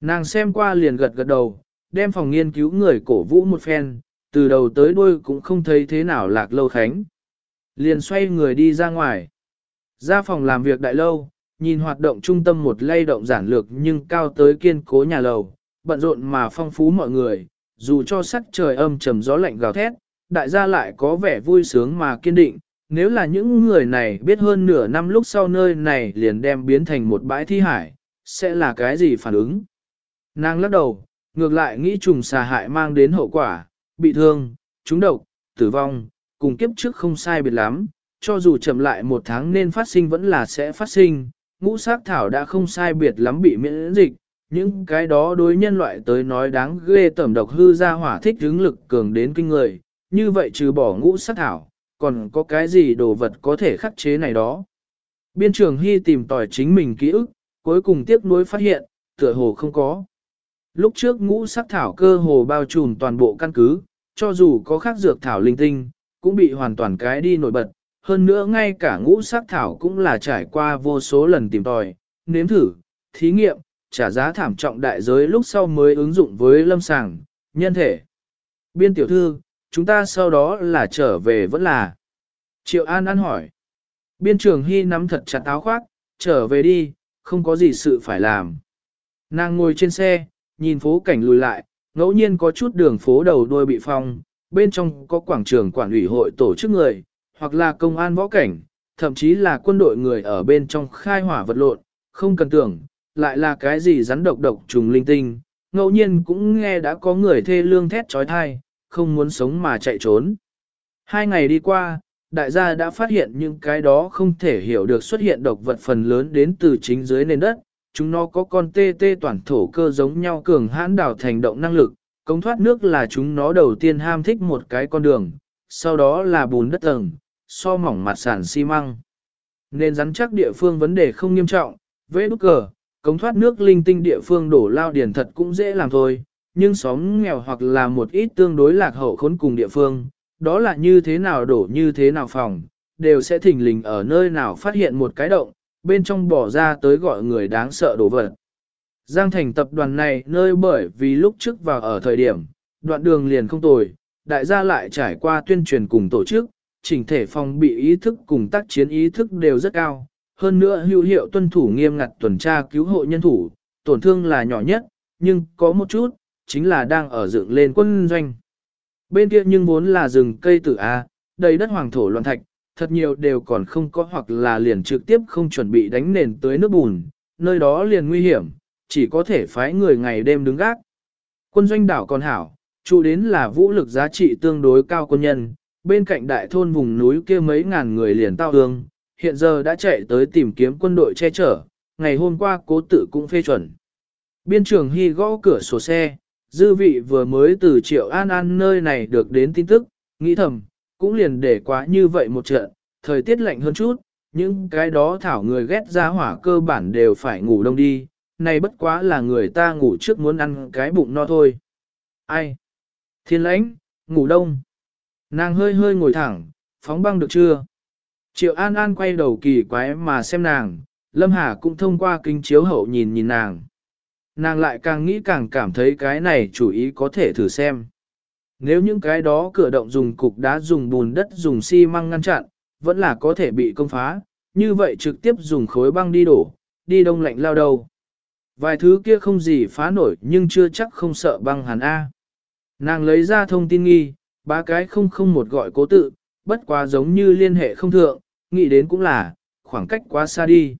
Nàng xem qua liền gật gật đầu, đem phòng nghiên cứu người cổ vũ một phen, từ đầu tới đuôi cũng không thấy thế nào lạc lâu khánh. Liền xoay người đi ra ngoài. Ra phòng làm việc đại lâu, nhìn hoạt động trung tâm một lay động giản lược nhưng cao tới kiên cố nhà lầu, bận rộn mà phong phú mọi người, dù cho sắc trời âm trầm gió lạnh gào thét, đại gia lại có vẻ vui sướng mà kiên định, nếu là những người này biết hơn nửa năm lúc sau nơi này liền đem biến thành một bãi thi hải, sẽ là cái gì phản ứng? Nàng lắc đầu, ngược lại nghĩ trùng xà hại mang đến hậu quả, bị thương, trúng độc, tử vong, cùng kiếp trước không sai biệt lắm, cho dù chậm lại một tháng nên phát sinh vẫn là sẽ phát sinh, ngũ sắc thảo đã không sai biệt lắm bị miễn dịch, những cái đó đối nhân loại tới nói đáng ghê tẩm độc hư ra hỏa thích hướng lực cường đến kinh người, như vậy trừ bỏ ngũ sát thảo, còn có cái gì đồ vật có thể khắc chế này đó. Biên trường Hy tìm tòi chính mình ký ức, cuối cùng tiếc nuối phát hiện, tựa hồ không có. Lúc trước ngũ sắc thảo cơ hồ bao trùm toàn bộ căn cứ, cho dù có khác dược thảo linh tinh, cũng bị hoàn toàn cái đi nổi bật. Hơn nữa ngay cả ngũ sắc thảo cũng là trải qua vô số lần tìm tòi, nếm thử, thí nghiệm, trả giá thảm trọng đại giới lúc sau mới ứng dụng với lâm sàng, nhân thể. Biên tiểu thư, chúng ta sau đó là trở về vẫn là. Triệu An An hỏi. Biên trường Hy nắm thật chặt áo khoác, trở về đi, không có gì sự phải làm. Nàng ngồi trên xe, nhìn phố cảnh lùi lại, ngẫu nhiên có chút đường phố đầu đuôi bị phong, bên trong có quảng trường quản ủy hội tổ chức người, hoặc là công an võ cảnh, thậm chí là quân đội người ở bên trong khai hỏa vật lộn, không cần tưởng, lại là cái gì rắn độc độc trùng linh tinh, ngẫu nhiên cũng nghe đã có người thê lương thét trói thai, không muốn sống mà chạy trốn. Hai ngày đi qua, đại gia đã phát hiện những cái đó không thể hiểu được xuất hiện độc vật phần lớn đến từ chính dưới nền đất, chúng nó có con tê tê toàn thổ cơ giống nhau cường hãn đảo thành động năng lực, công thoát nước là chúng nó đầu tiên ham thích một cái con đường, sau đó là bùn đất tầng, so mỏng mặt sản xi măng. Nên rắn chắc địa phương vấn đề không nghiêm trọng, vế đúc cờ, cống thoát nước linh tinh địa phương đổ lao điển thật cũng dễ làm thôi, nhưng xóm nghèo hoặc là một ít tương đối lạc hậu khốn cùng địa phương, đó là như thế nào đổ như thế nào phòng, đều sẽ thỉnh lình ở nơi nào phát hiện một cái động, bên trong bỏ ra tới gọi người đáng sợ đổ vật. Giang thành tập đoàn này nơi bởi vì lúc trước vào ở thời điểm, đoạn đường liền không tồi, đại gia lại trải qua tuyên truyền cùng tổ chức, chỉnh thể phòng bị ý thức cùng tác chiến ý thức đều rất cao. Hơn nữa hữu hiệu tuân thủ nghiêm ngặt tuần tra cứu hộ nhân thủ, tổn thương là nhỏ nhất, nhưng có một chút, chính là đang ở dựng lên quân doanh. Bên kia nhưng vốn là rừng cây tử A, đầy đất hoàng thổ loạn thạch, thật nhiều đều còn không có hoặc là liền trực tiếp không chuẩn bị đánh nền tới nước bùn, nơi đó liền nguy hiểm, chỉ có thể phái người ngày đêm đứng gác. Quân doanh đảo còn hảo, trụ đến là vũ lực giá trị tương đối cao quân nhân, bên cạnh đại thôn vùng núi kia mấy ngàn người liền tao hương, hiện giờ đã chạy tới tìm kiếm quân đội che chở, ngày hôm qua cố tự cũng phê chuẩn. Biên trưởng Hy gõ cửa sổ xe, dư vị vừa mới từ triệu an an nơi này được đến tin tức, nghĩ thầm, cũng liền để quá như vậy một trận, thời tiết lạnh hơn chút, những cái đó thảo người ghét ra hỏa cơ bản đều phải ngủ đông đi, này bất quá là người ta ngủ trước muốn ăn cái bụng no thôi. Ai? Thiên lãnh, ngủ đông. Nàng hơi hơi ngồi thẳng, phóng băng được chưa? Triệu An An quay đầu kỳ quái mà xem nàng, Lâm Hà cũng thông qua kính chiếu hậu nhìn nhìn nàng. Nàng lại càng nghĩ càng cảm thấy cái này chủ ý có thể thử xem. Nếu những cái đó cửa động dùng cục đá dùng bùn đất dùng xi măng ngăn chặn, vẫn là có thể bị công phá, như vậy trực tiếp dùng khối băng đi đổ, đi đông lạnh lao đầu. Vài thứ kia không gì phá nổi nhưng chưa chắc không sợ băng hàn A. Nàng lấy ra thông tin nghi, ba cái không không một gọi cố tự, bất quá giống như liên hệ không thượng, nghĩ đến cũng là, khoảng cách quá xa đi.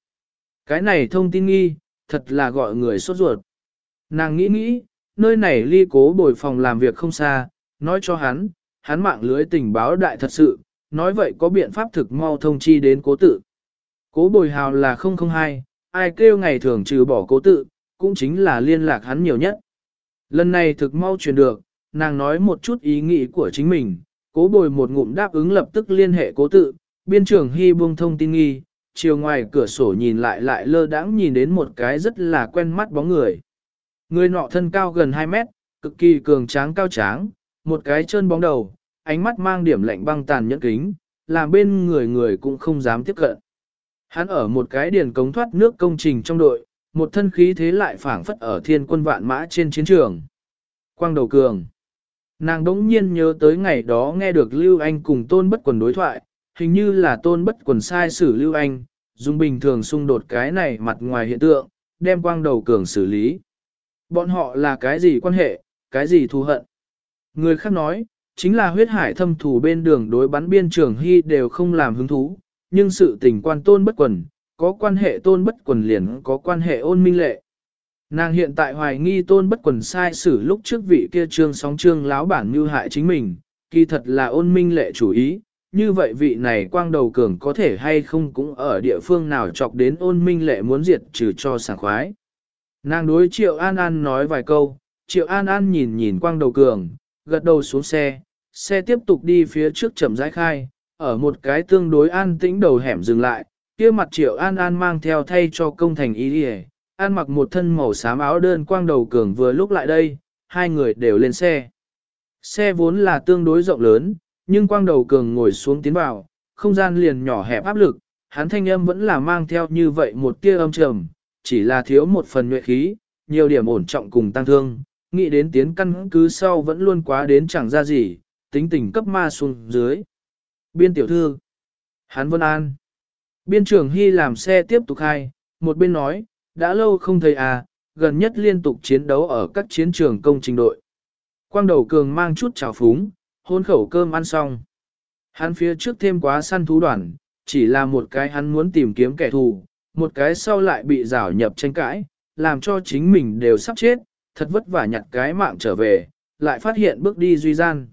Cái này thông tin nghi, thật là gọi người sốt ruột. Nàng nghĩ nghĩ, nơi này ly cố bồi phòng làm việc không xa, nói cho hắn, hắn mạng lưới tình báo đại thật sự, nói vậy có biện pháp thực mau thông chi đến cố tự. Cố bồi hào là 002, ai kêu ngày thường trừ bỏ cố tự, cũng chính là liên lạc hắn nhiều nhất. Lần này thực mau truyền được, nàng nói một chút ý nghĩ của chính mình, cố bồi một ngụm đáp ứng lập tức liên hệ cố tự, biên trưởng hy buông thông tin nghi, chiều ngoài cửa sổ nhìn lại lại lơ đãng nhìn đến một cái rất là quen mắt bóng người. Người nọ thân cao gần 2 mét, cực kỳ cường tráng cao tráng, một cái chân bóng đầu, ánh mắt mang điểm lạnh băng tàn nhẫn kính, làm bên người người cũng không dám tiếp cận. Hắn ở một cái điền cống thoát nước công trình trong đội, một thân khí thế lại phảng phất ở thiên quân vạn mã trên chiến trường. Quang đầu cường. Nàng đống nhiên nhớ tới ngày đó nghe được Lưu Anh cùng Tôn Bất Quần đối thoại, hình như là Tôn Bất Quần sai xử Lưu Anh, dùng bình thường xung đột cái này mặt ngoài hiện tượng, đem quang đầu cường xử lý. Bọn họ là cái gì quan hệ, cái gì thù hận. Người khác nói, chính là huyết hải thâm thủ bên đường đối bắn biên trường hy đều không làm hứng thú, nhưng sự tình quan tôn bất quần, có quan hệ tôn bất quần liền có quan hệ ôn minh lệ. Nàng hiện tại hoài nghi tôn bất quần sai xử lúc trước vị kia trương sóng trương láo bản như hại chính mình, kỳ thật là ôn minh lệ chủ ý, như vậy vị này quang đầu cường có thể hay không cũng ở địa phương nào chọc đến ôn minh lệ muốn diệt trừ cho sảng khoái. Nàng đối triệu an an nói vài câu, triệu an an nhìn nhìn quang đầu cường, gật đầu xuống xe, xe tiếp tục đi phía trước chậm rãi khai, ở một cái tương đối an tĩnh đầu hẻm dừng lại, kia mặt triệu an an mang theo thay cho công thành ý đi an mặc một thân màu xám áo đơn quang đầu cường vừa lúc lại đây, hai người đều lên xe. Xe vốn là tương đối rộng lớn, nhưng quang đầu cường ngồi xuống tiến vào, không gian liền nhỏ hẹp áp lực, hắn thanh âm vẫn là mang theo như vậy một tia âm trầm, chỉ là thiếu một phần nhuệ khí, nhiều điểm ổn trọng cùng tăng thương, nghĩ đến tiến căn cứ sau vẫn luôn quá đến chẳng ra gì, tính tình cấp ma xuống dưới. Biên tiểu thư, hắn vân an. Biên trưởng Hy làm xe tiếp tục khai, một bên nói, đã lâu không thấy à, gần nhất liên tục chiến đấu ở các chiến trường công trình đội. Quang đầu cường mang chút trào phúng, hôn khẩu cơm ăn xong. Hắn phía trước thêm quá săn thú đoàn, chỉ là một cái hắn muốn tìm kiếm kẻ thù, một cái sau lại bị rào nhập tranh cãi, làm cho chính mình đều sắp chết, thật vất vả nhặt cái mạng trở về, lại phát hiện bước đi duy gian.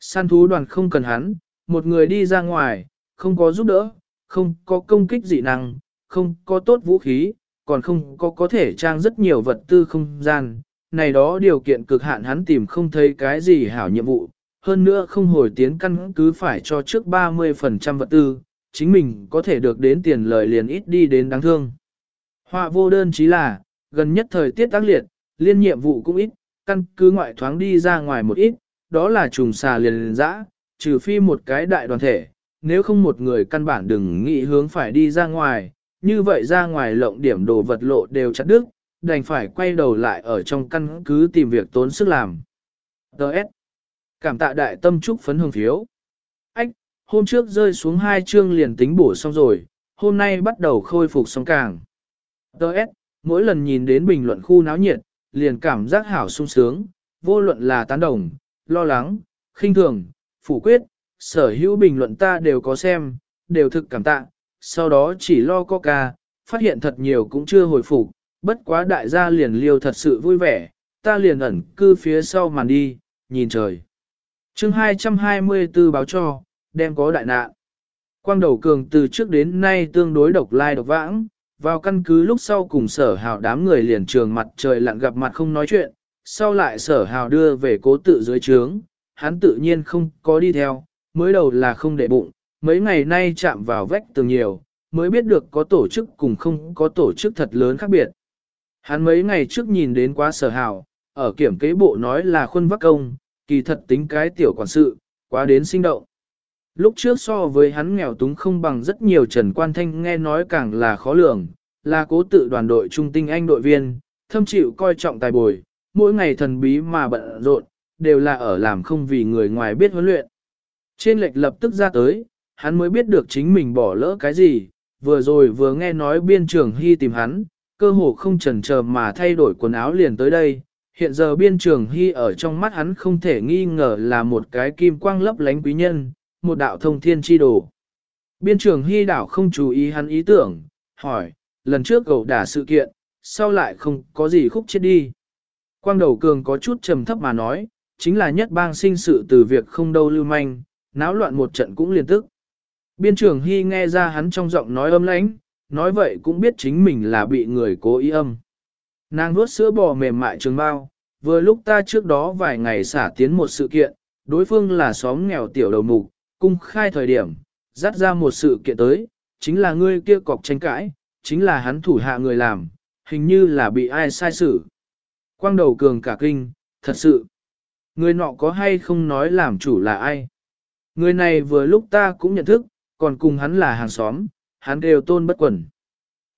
Săn thú đoàn không cần hắn, một người đi ra ngoài, không có giúp đỡ, không có công kích dị năng, không có tốt vũ khí, còn không có có thể trang rất nhiều vật tư không gian. Này đó điều kiện cực hạn hắn tìm không thấy cái gì hảo nhiệm vụ, hơn nữa không hồi tiến căn cứ phải cho trước 30% vật tư, chính mình có thể được đến tiền lời liền ít đi đến đáng thương. Họa vô đơn chí là, gần nhất thời tiết tác liệt, liên nhiệm vụ cũng ít, căn cứ ngoại thoáng đi ra ngoài một ít, đó là trùng xà liền liền dã, trừ phi một cái đại đoàn thể, nếu không một người căn bản đừng nghĩ hướng phải đi ra ngoài, như vậy ra ngoài lộng điểm đồ vật lộ đều chặt đứt, đành phải quay đầu lại ở trong căn cứ tìm việc tốn sức làm. Đợt. Cảm tạ đại tâm trúc phấn hương phiếu. Ách, hôm trước rơi xuống hai chương liền tính bổ xong rồi, hôm nay bắt đầu khôi phục xong càng. Đợt, mỗi lần nhìn đến bình luận khu náo nhiệt, liền cảm giác hảo sung sướng, vô luận là tán đồng, lo lắng, khinh thường, phủ quyết, sở hữu bình luận ta đều có xem, đều thực cảm tạ, sau đó chỉ lo coca, phát hiện thật nhiều cũng chưa hồi phục, bất quá đại gia liền liêu thật sự vui vẻ, ta liền ẩn cư phía sau màn đi, nhìn trời chương 224 báo cho, đem có đại nạn. Quang đầu cường từ trước đến nay tương đối độc lai độc vãng, vào căn cứ lúc sau cùng sở hào đám người liền trường mặt trời lặn gặp mặt không nói chuyện, sau lại sở hào đưa về cố tự dưới trướng, hắn tự nhiên không có đi theo, mới đầu là không để bụng, mấy ngày nay chạm vào vách tường nhiều, mới biết được có tổ chức cùng không có tổ chức thật lớn khác biệt. Hắn mấy ngày trước nhìn đến quá sở hào, ở kiểm kế bộ nói là khuôn vắc công, kỳ thật tính cái tiểu quản sự, quá đến sinh động. Lúc trước so với hắn nghèo túng không bằng rất nhiều Trần Quan Thanh nghe nói càng là khó lường, là cố tự đoàn đội trung tinh anh đội viên, thâm chịu coi trọng tài bồi, mỗi ngày thần bí mà bận rộn, đều là ở làm không vì người ngoài biết huấn luyện. Trên lệch lập tức ra tới, hắn mới biết được chính mình bỏ lỡ cái gì, vừa rồi vừa nghe nói biên trưởng hy tìm hắn, cơ hồ không chần chờ mà thay đổi quần áo liền tới đây. Hiện giờ biên trưởng hy ở trong mắt hắn không thể nghi ngờ là một cái kim quang lấp lánh quý nhân, một đạo thông thiên chi đồ. Biên trưởng hy đảo không chú ý hắn ý tưởng, hỏi, lần trước cậu đả sự kiện, sao lại không có gì khúc chết đi. Quang đầu cường có chút trầm thấp mà nói, chính là nhất bang sinh sự từ việc không đâu lưu manh, náo loạn một trận cũng liền tức. Biên trưởng Hy nghe ra hắn trong giọng nói âm lãnh, nói vậy cũng biết chính mình là bị người cố ý âm. Nàng nuốt sữa bò mềm mại trường bao, vừa lúc ta trước đó vài ngày xả tiến một sự kiện, đối phương là xóm nghèo tiểu đầu mục, cung khai thời điểm, dắt ra một sự kiện tới, chính là ngươi kia cọc tranh cãi, chính là hắn thủ hạ người làm, hình như là bị ai sai xử. Quang đầu cường cả kinh, thật sự. Người nọ có hay không nói làm chủ là ai? Người này vừa lúc ta cũng nhận thức, còn cùng hắn là hàng xóm, hắn đều tôn bất quẩn.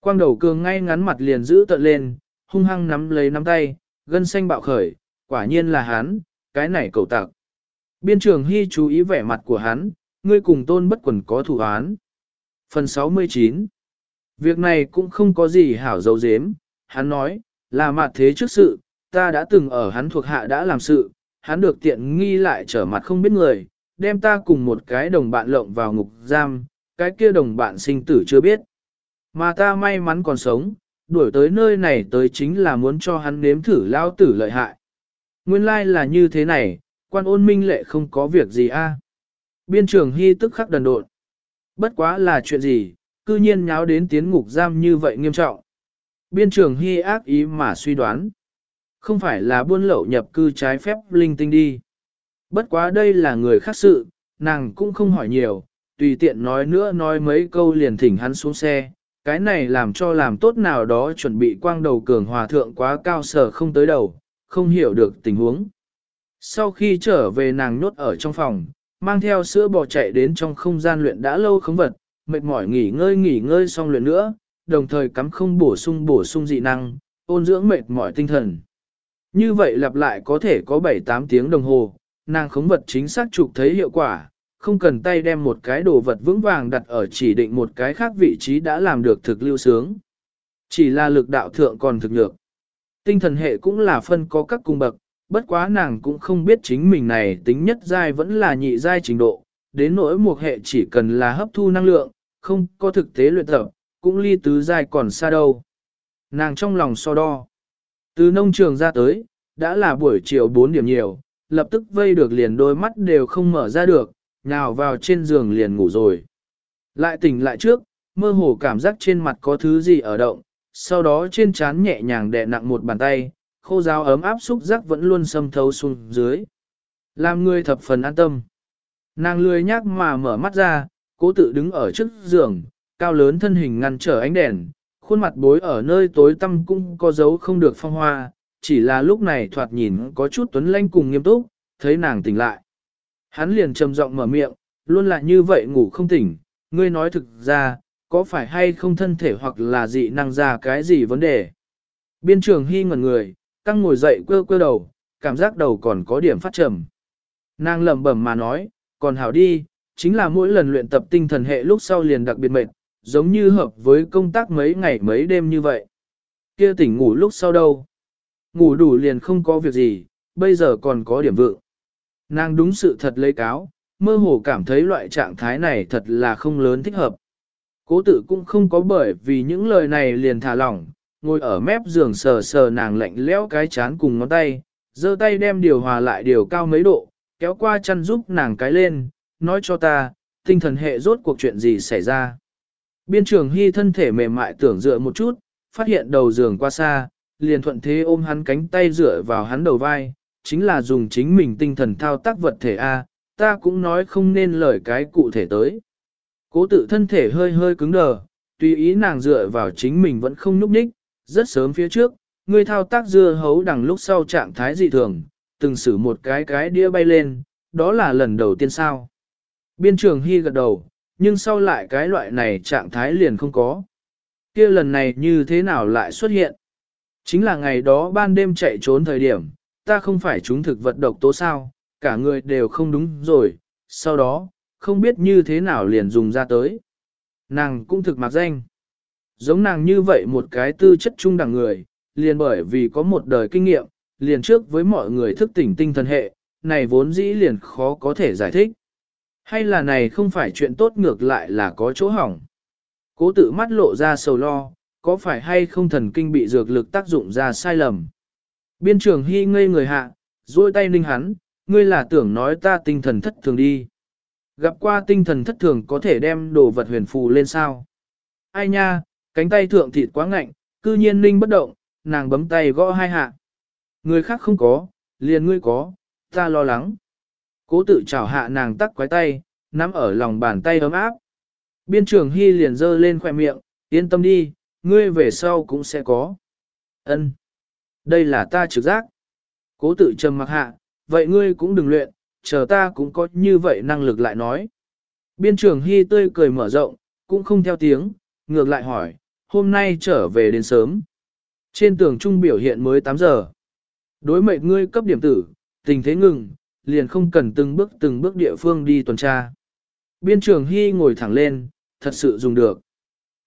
Quang đầu cường ngay ngắn mặt liền giữ tận lên, hung hăng nắm lấy nắm tay, gân xanh bạo khởi, quả nhiên là hắn, cái này cầu tặc. Biên trường Hy chú ý vẻ mặt của hắn, ngươi cùng tôn bất quần có thủ án. Phần 69 Việc này cũng không có gì hảo dấu dếm, hắn nói, là mặt thế trước sự, ta đã từng ở hắn thuộc hạ đã làm sự, hắn được tiện nghi lại trở mặt không biết người, đem ta cùng một cái đồng bạn lộng vào ngục giam, cái kia đồng bạn sinh tử chưa biết. Mà ta may mắn còn sống, đuổi tới nơi này tới chính là muốn cho hắn nếm thử lao tử lợi hại. Nguyên lai là như thế này, quan ôn minh lệ không có việc gì a. Biên trường hy tức khắc đần độn. Bất quá là chuyện gì, cư nhiên nháo đến tiến ngục giam như vậy nghiêm trọng. Biên trường hy ác ý mà suy đoán. Không phải là buôn lậu nhập cư trái phép linh tinh đi. Bất quá đây là người khác sự, nàng cũng không hỏi nhiều, tùy tiện nói nữa nói mấy câu liền thỉnh hắn xuống xe. Cái này làm cho làm tốt nào đó chuẩn bị quang đầu cường hòa thượng quá cao sở không tới đầu, không hiểu được tình huống. Sau khi trở về nàng nhốt ở trong phòng, mang theo sữa bò chạy đến trong không gian luyện đã lâu không vật, mệt mỏi nghỉ ngơi nghỉ ngơi xong luyện nữa, đồng thời cắm không bổ sung bổ sung dị năng, ôn dưỡng mệt mỏi tinh thần. Như vậy lặp lại có thể có 7-8 tiếng đồng hồ, nàng khống vật chính xác chụp thấy hiệu quả, không cần tay đem một cái đồ vật vững vàng đặt ở chỉ định một cái khác vị trí đã làm được thực lưu sướng. Chỉ là lực đạo thượng còn thực nhược. Tinh thần hệ cũng là phân có các cung bậc, bất quá nàng cũng không biết chính mình này tính nhất giai vẫn là nhị giai trình độ, đến nỗi một hệ chỉ cần là hấp thu năng lượng, không có thực tế luyện tập, cũng ly tứ giai còn xa đâu. Nàng trong lòng so đo. Từ nông trường ra tới, đã là buổi chiều 4 điểm nhiều, lập tức vây được liền đôi mắt đều không mở ra được, nhào vào trên giường liền ngủ rồi. Lại tỉnh lại trước, mơ hồ cảm giác trên mặt có thứ gì ở động, sau đó trên trán nhẹ nhàng đè nặng một bàn tay, khô giáo ấm áp xúc giác vẫn luôn xâm thấu xuống dưới. Làm người thập phần an tâm. Nàng lười nhác mà mở mắt ra, cố tự đứng ở trước giường, cao lớn thân hình ngăn trở ánh đèn, khuôn mặt bối ở nơi tối tăm cũng có dấu không được phong hoa, chỉ là lúc này thoạt nhìn có chút tuấn lanh cùng nghiêm túc, thấy nàng tỉnh lại. Hắn liền trầm giọng mở miệng, luôn là như vậy ngủ không tỉnh, ngươi nói thực ra, có phải hay không thân thể hoặc là dị năng ra cái gì vấn đề. Biên trường hy ngẩn người, căng ngồi dậy quơ quơ đầu, cảm giác đầu còn có điểm phát trầm. Nàng lẩm bẩm mà nói, còn hảo đi, chính là mỗi lần luyện tập tinh thần hệ lúc sau liền đặc biệt mệt, giống như hợp với công tác mấy ngày mấy đêm như vậy. Kia tỉnh ngủ lúc sau đâu? Ngủ đủ liền không có việc gì, bây giờ còn có điểm vượng. Nàng đúng sự thật lấy cáo, mơ hồ cảm thấy loại trạng thái này thật là không lớn thích hợp. Cố tự cũng không có bởi vì những lời này liền thả lỏng, ngồi ở mép giường sờ sờ nàng lạnh lẽo cái chán cùng ngón tay, giơ tay đem điều hòa lại điều cao mấy độ, kéo qua chăn giúp nàng cái lên, nói cho ta, tinh thần hệ rốt cuộc chuyện gì xảy ra. Biên trường hy thân thể mềm mại tưởng dựa một chút, phát hiện đầu giường qua xa, liền thuận thế ôm hắn cánh tay dựa vào hắn đầu vai, chính là dùng chính mình tinh thần thao tác vật thể A, ta cũng nói không nên lời cái cụ thể tới. Cố tự thân thể hơi hơi cứng đờ, tùy ý nàng dựa vào chính mình vẫn không núp ních, rất sớm phía trước, người thao tác dưa hấu đằng lúc sau trạng thái dị thường, từng xử một cái cái đĩa bay lên, đó là lần đầu tiên sao. Biên trường hy gật đầu, nhưng sau lại cái loại này trạng thái liền không có. kia lần này như thế nào lại xuất hiện? Chính là ngày đó ban đêm chạy trốn thời điểm, ta không phải chúng thực vật độc tố sao, cả người đều không đúng rồi, sau đó, không biết như thế nào liền dùng ra tới. Nàng cũng thực mặc danh. Giống nàng như vậy một cái tư chất trung đẳng người, liền bởi vì có một đời kinh nghiệm, liền trước với mọi người thức tỉnh tinh thần hệ, này vốn dĩ liền khó có thể giải thích. Hay là này không phải chuyện tốt ngược lại là có chỗ hỏng. Cố tự mắt lộ ra sầu lo, có phải hay không thần kinh bị dược lực tác dụng ra sai lầm. Biên trưởng hy ngây người hạ, duỗi tay ninh hắn, ngươi là tưởng nói ta tinh thần thất thường đi. Gặp qua tinh thần thất thường có thể đem đồ vật huyền phù lên sao. Ai nha, cánh tay thượng thịt quá ngạnh, cư nhiên ninh bất động, nàng bấm tay gõ hai hạ. Người khác không có, liền ngươi có, ta lo lắng. Cố tự chảo hạ nàng tắc quái tay, nắm ở lòng bàn tay ấm áp. Biên trưởng Hy liền dơ lên khoẻ miệng, yên tâm đi, ngươi về sau cũng sẽ có. Ân, đây là ta trực giác. Cố tự trầm mặc hạ, vậy ngươi cũng đừng luyện, chờ ta cũng có như vậy năng lực lại nói. Biên trưởng Hy tươi cười mở rộng, cũng không theo tiếng, ngược lại hỏi, hôm nay trở về đến sớm. Trên tường trung biểu hiện mới 8 giờ. Đối mệnh ngươi cấp điểm tử, tình thế ngừng, liền không cần từng bước từng bước địa phương đi tuần tra. Biên trưởng Hy ngồi thẳng lên, thật sự dùng được.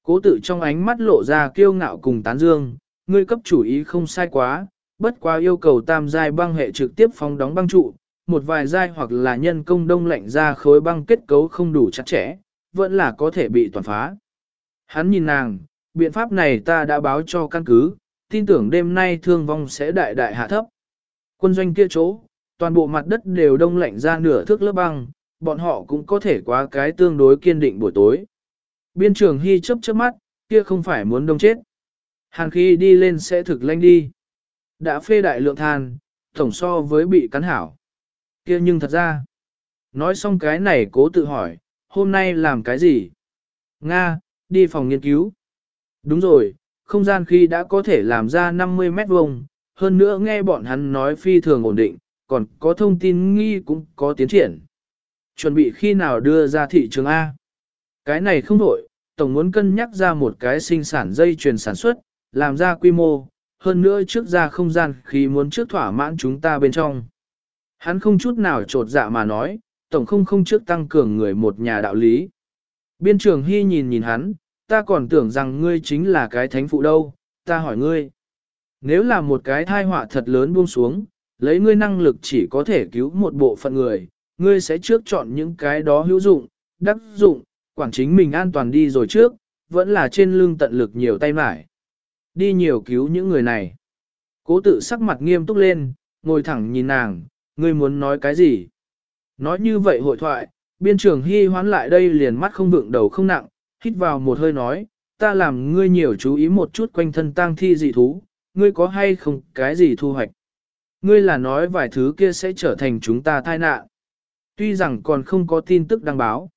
Cố tự trong ánh mắt lộ ra kiêu ngạo cùng tán dương, ngươi cấp chủ ý không sai quá, bất quá yêu cầu tam giai băng hệ trực tiếp phóng đóng băng trụ, một vài giai hoặc là nhân công đông lạnh ra khối băng kết cấu không đủ chặt chẽ, vẫn là có thể bị toàn phá. Hắn nhìn nàng, biện pháp này ta đã báo cho căn cứ, tin tưởng đêm nay thương vong sẽ đại đại hạ thấp. Quân doanh kia chỗ, toàn bộ mặt đất đều đông lạnh ra nửa thước lớp băng, bọn họ cũng có thể qua cái tương đối kiên định buổi tối. Biên trường hy chấp chớp mắt, kia không phải muốn đông chết. Hàn khi đi lên sẽ thực lanh đi. Đã phê đại lượng than, tổng so với bị cắn hảo. kia nhưng thật ra, nói xong cái này cố tự hỏi, hôm nay làm cái gì? Nga, đi phòng nghiên cứu. Đúng rồi, không gian khi đã có thể làm ra 50 mét vuông, hơn nữa nghe bọn hắn nói phi thường ổn định, còn có thông tin nghi cũng có tiến triển. Chuẩn bị khi nào đưa ra thị trường A. Cái này không đổi, Tổng muốn cân nhắc ra một cái sinh sản dây chuyền sản xuất, làm ra quy mô, hơn nữa trước ra không gian khi muốn trước thỏa mãn chúng ta bên trong. Hắn không chút nào trột dạ mà nói, Tổng không không trước tăng cường người một nhà đạo lý. Biên trường Hy nhìn nhìn hắn, ta còn tưởng rằng ngươi chính là cái thánh phụ đâu, ta hỏi ngươi. Nếu là một cái thai họa thật lớn buông xuống, lấy ngươi năng lực chỉ có thể cứu một bộ phận người, ngươi sẽ trước chọn những cái đó hữu dụng, đắc dụng, quản chính mình an toàn đi rồi trước, vẫn là trên lưng tận lực nhiều tay mải. Đi nhiều cứu những người này. Cố tự sắc mặt nghiêm túc lên, ngồi thẳng nhìn nàng, ngươi muốn nói cái gì? Nói như vậy hội thoại, biên trường hy hoán lại đây liền mắt không vượng đầu không nặng, hít vào một hơi nói, ta làm ngươi nhiều chú ý một chút quanh thân tang thi dị thú, ngươi có hay không cái gì thu hoạch. Ngươi là nói vài thứ kia sẽ trở thành chúng ta tai nạn. Tuy rằng còn không có tin tức đăng báo,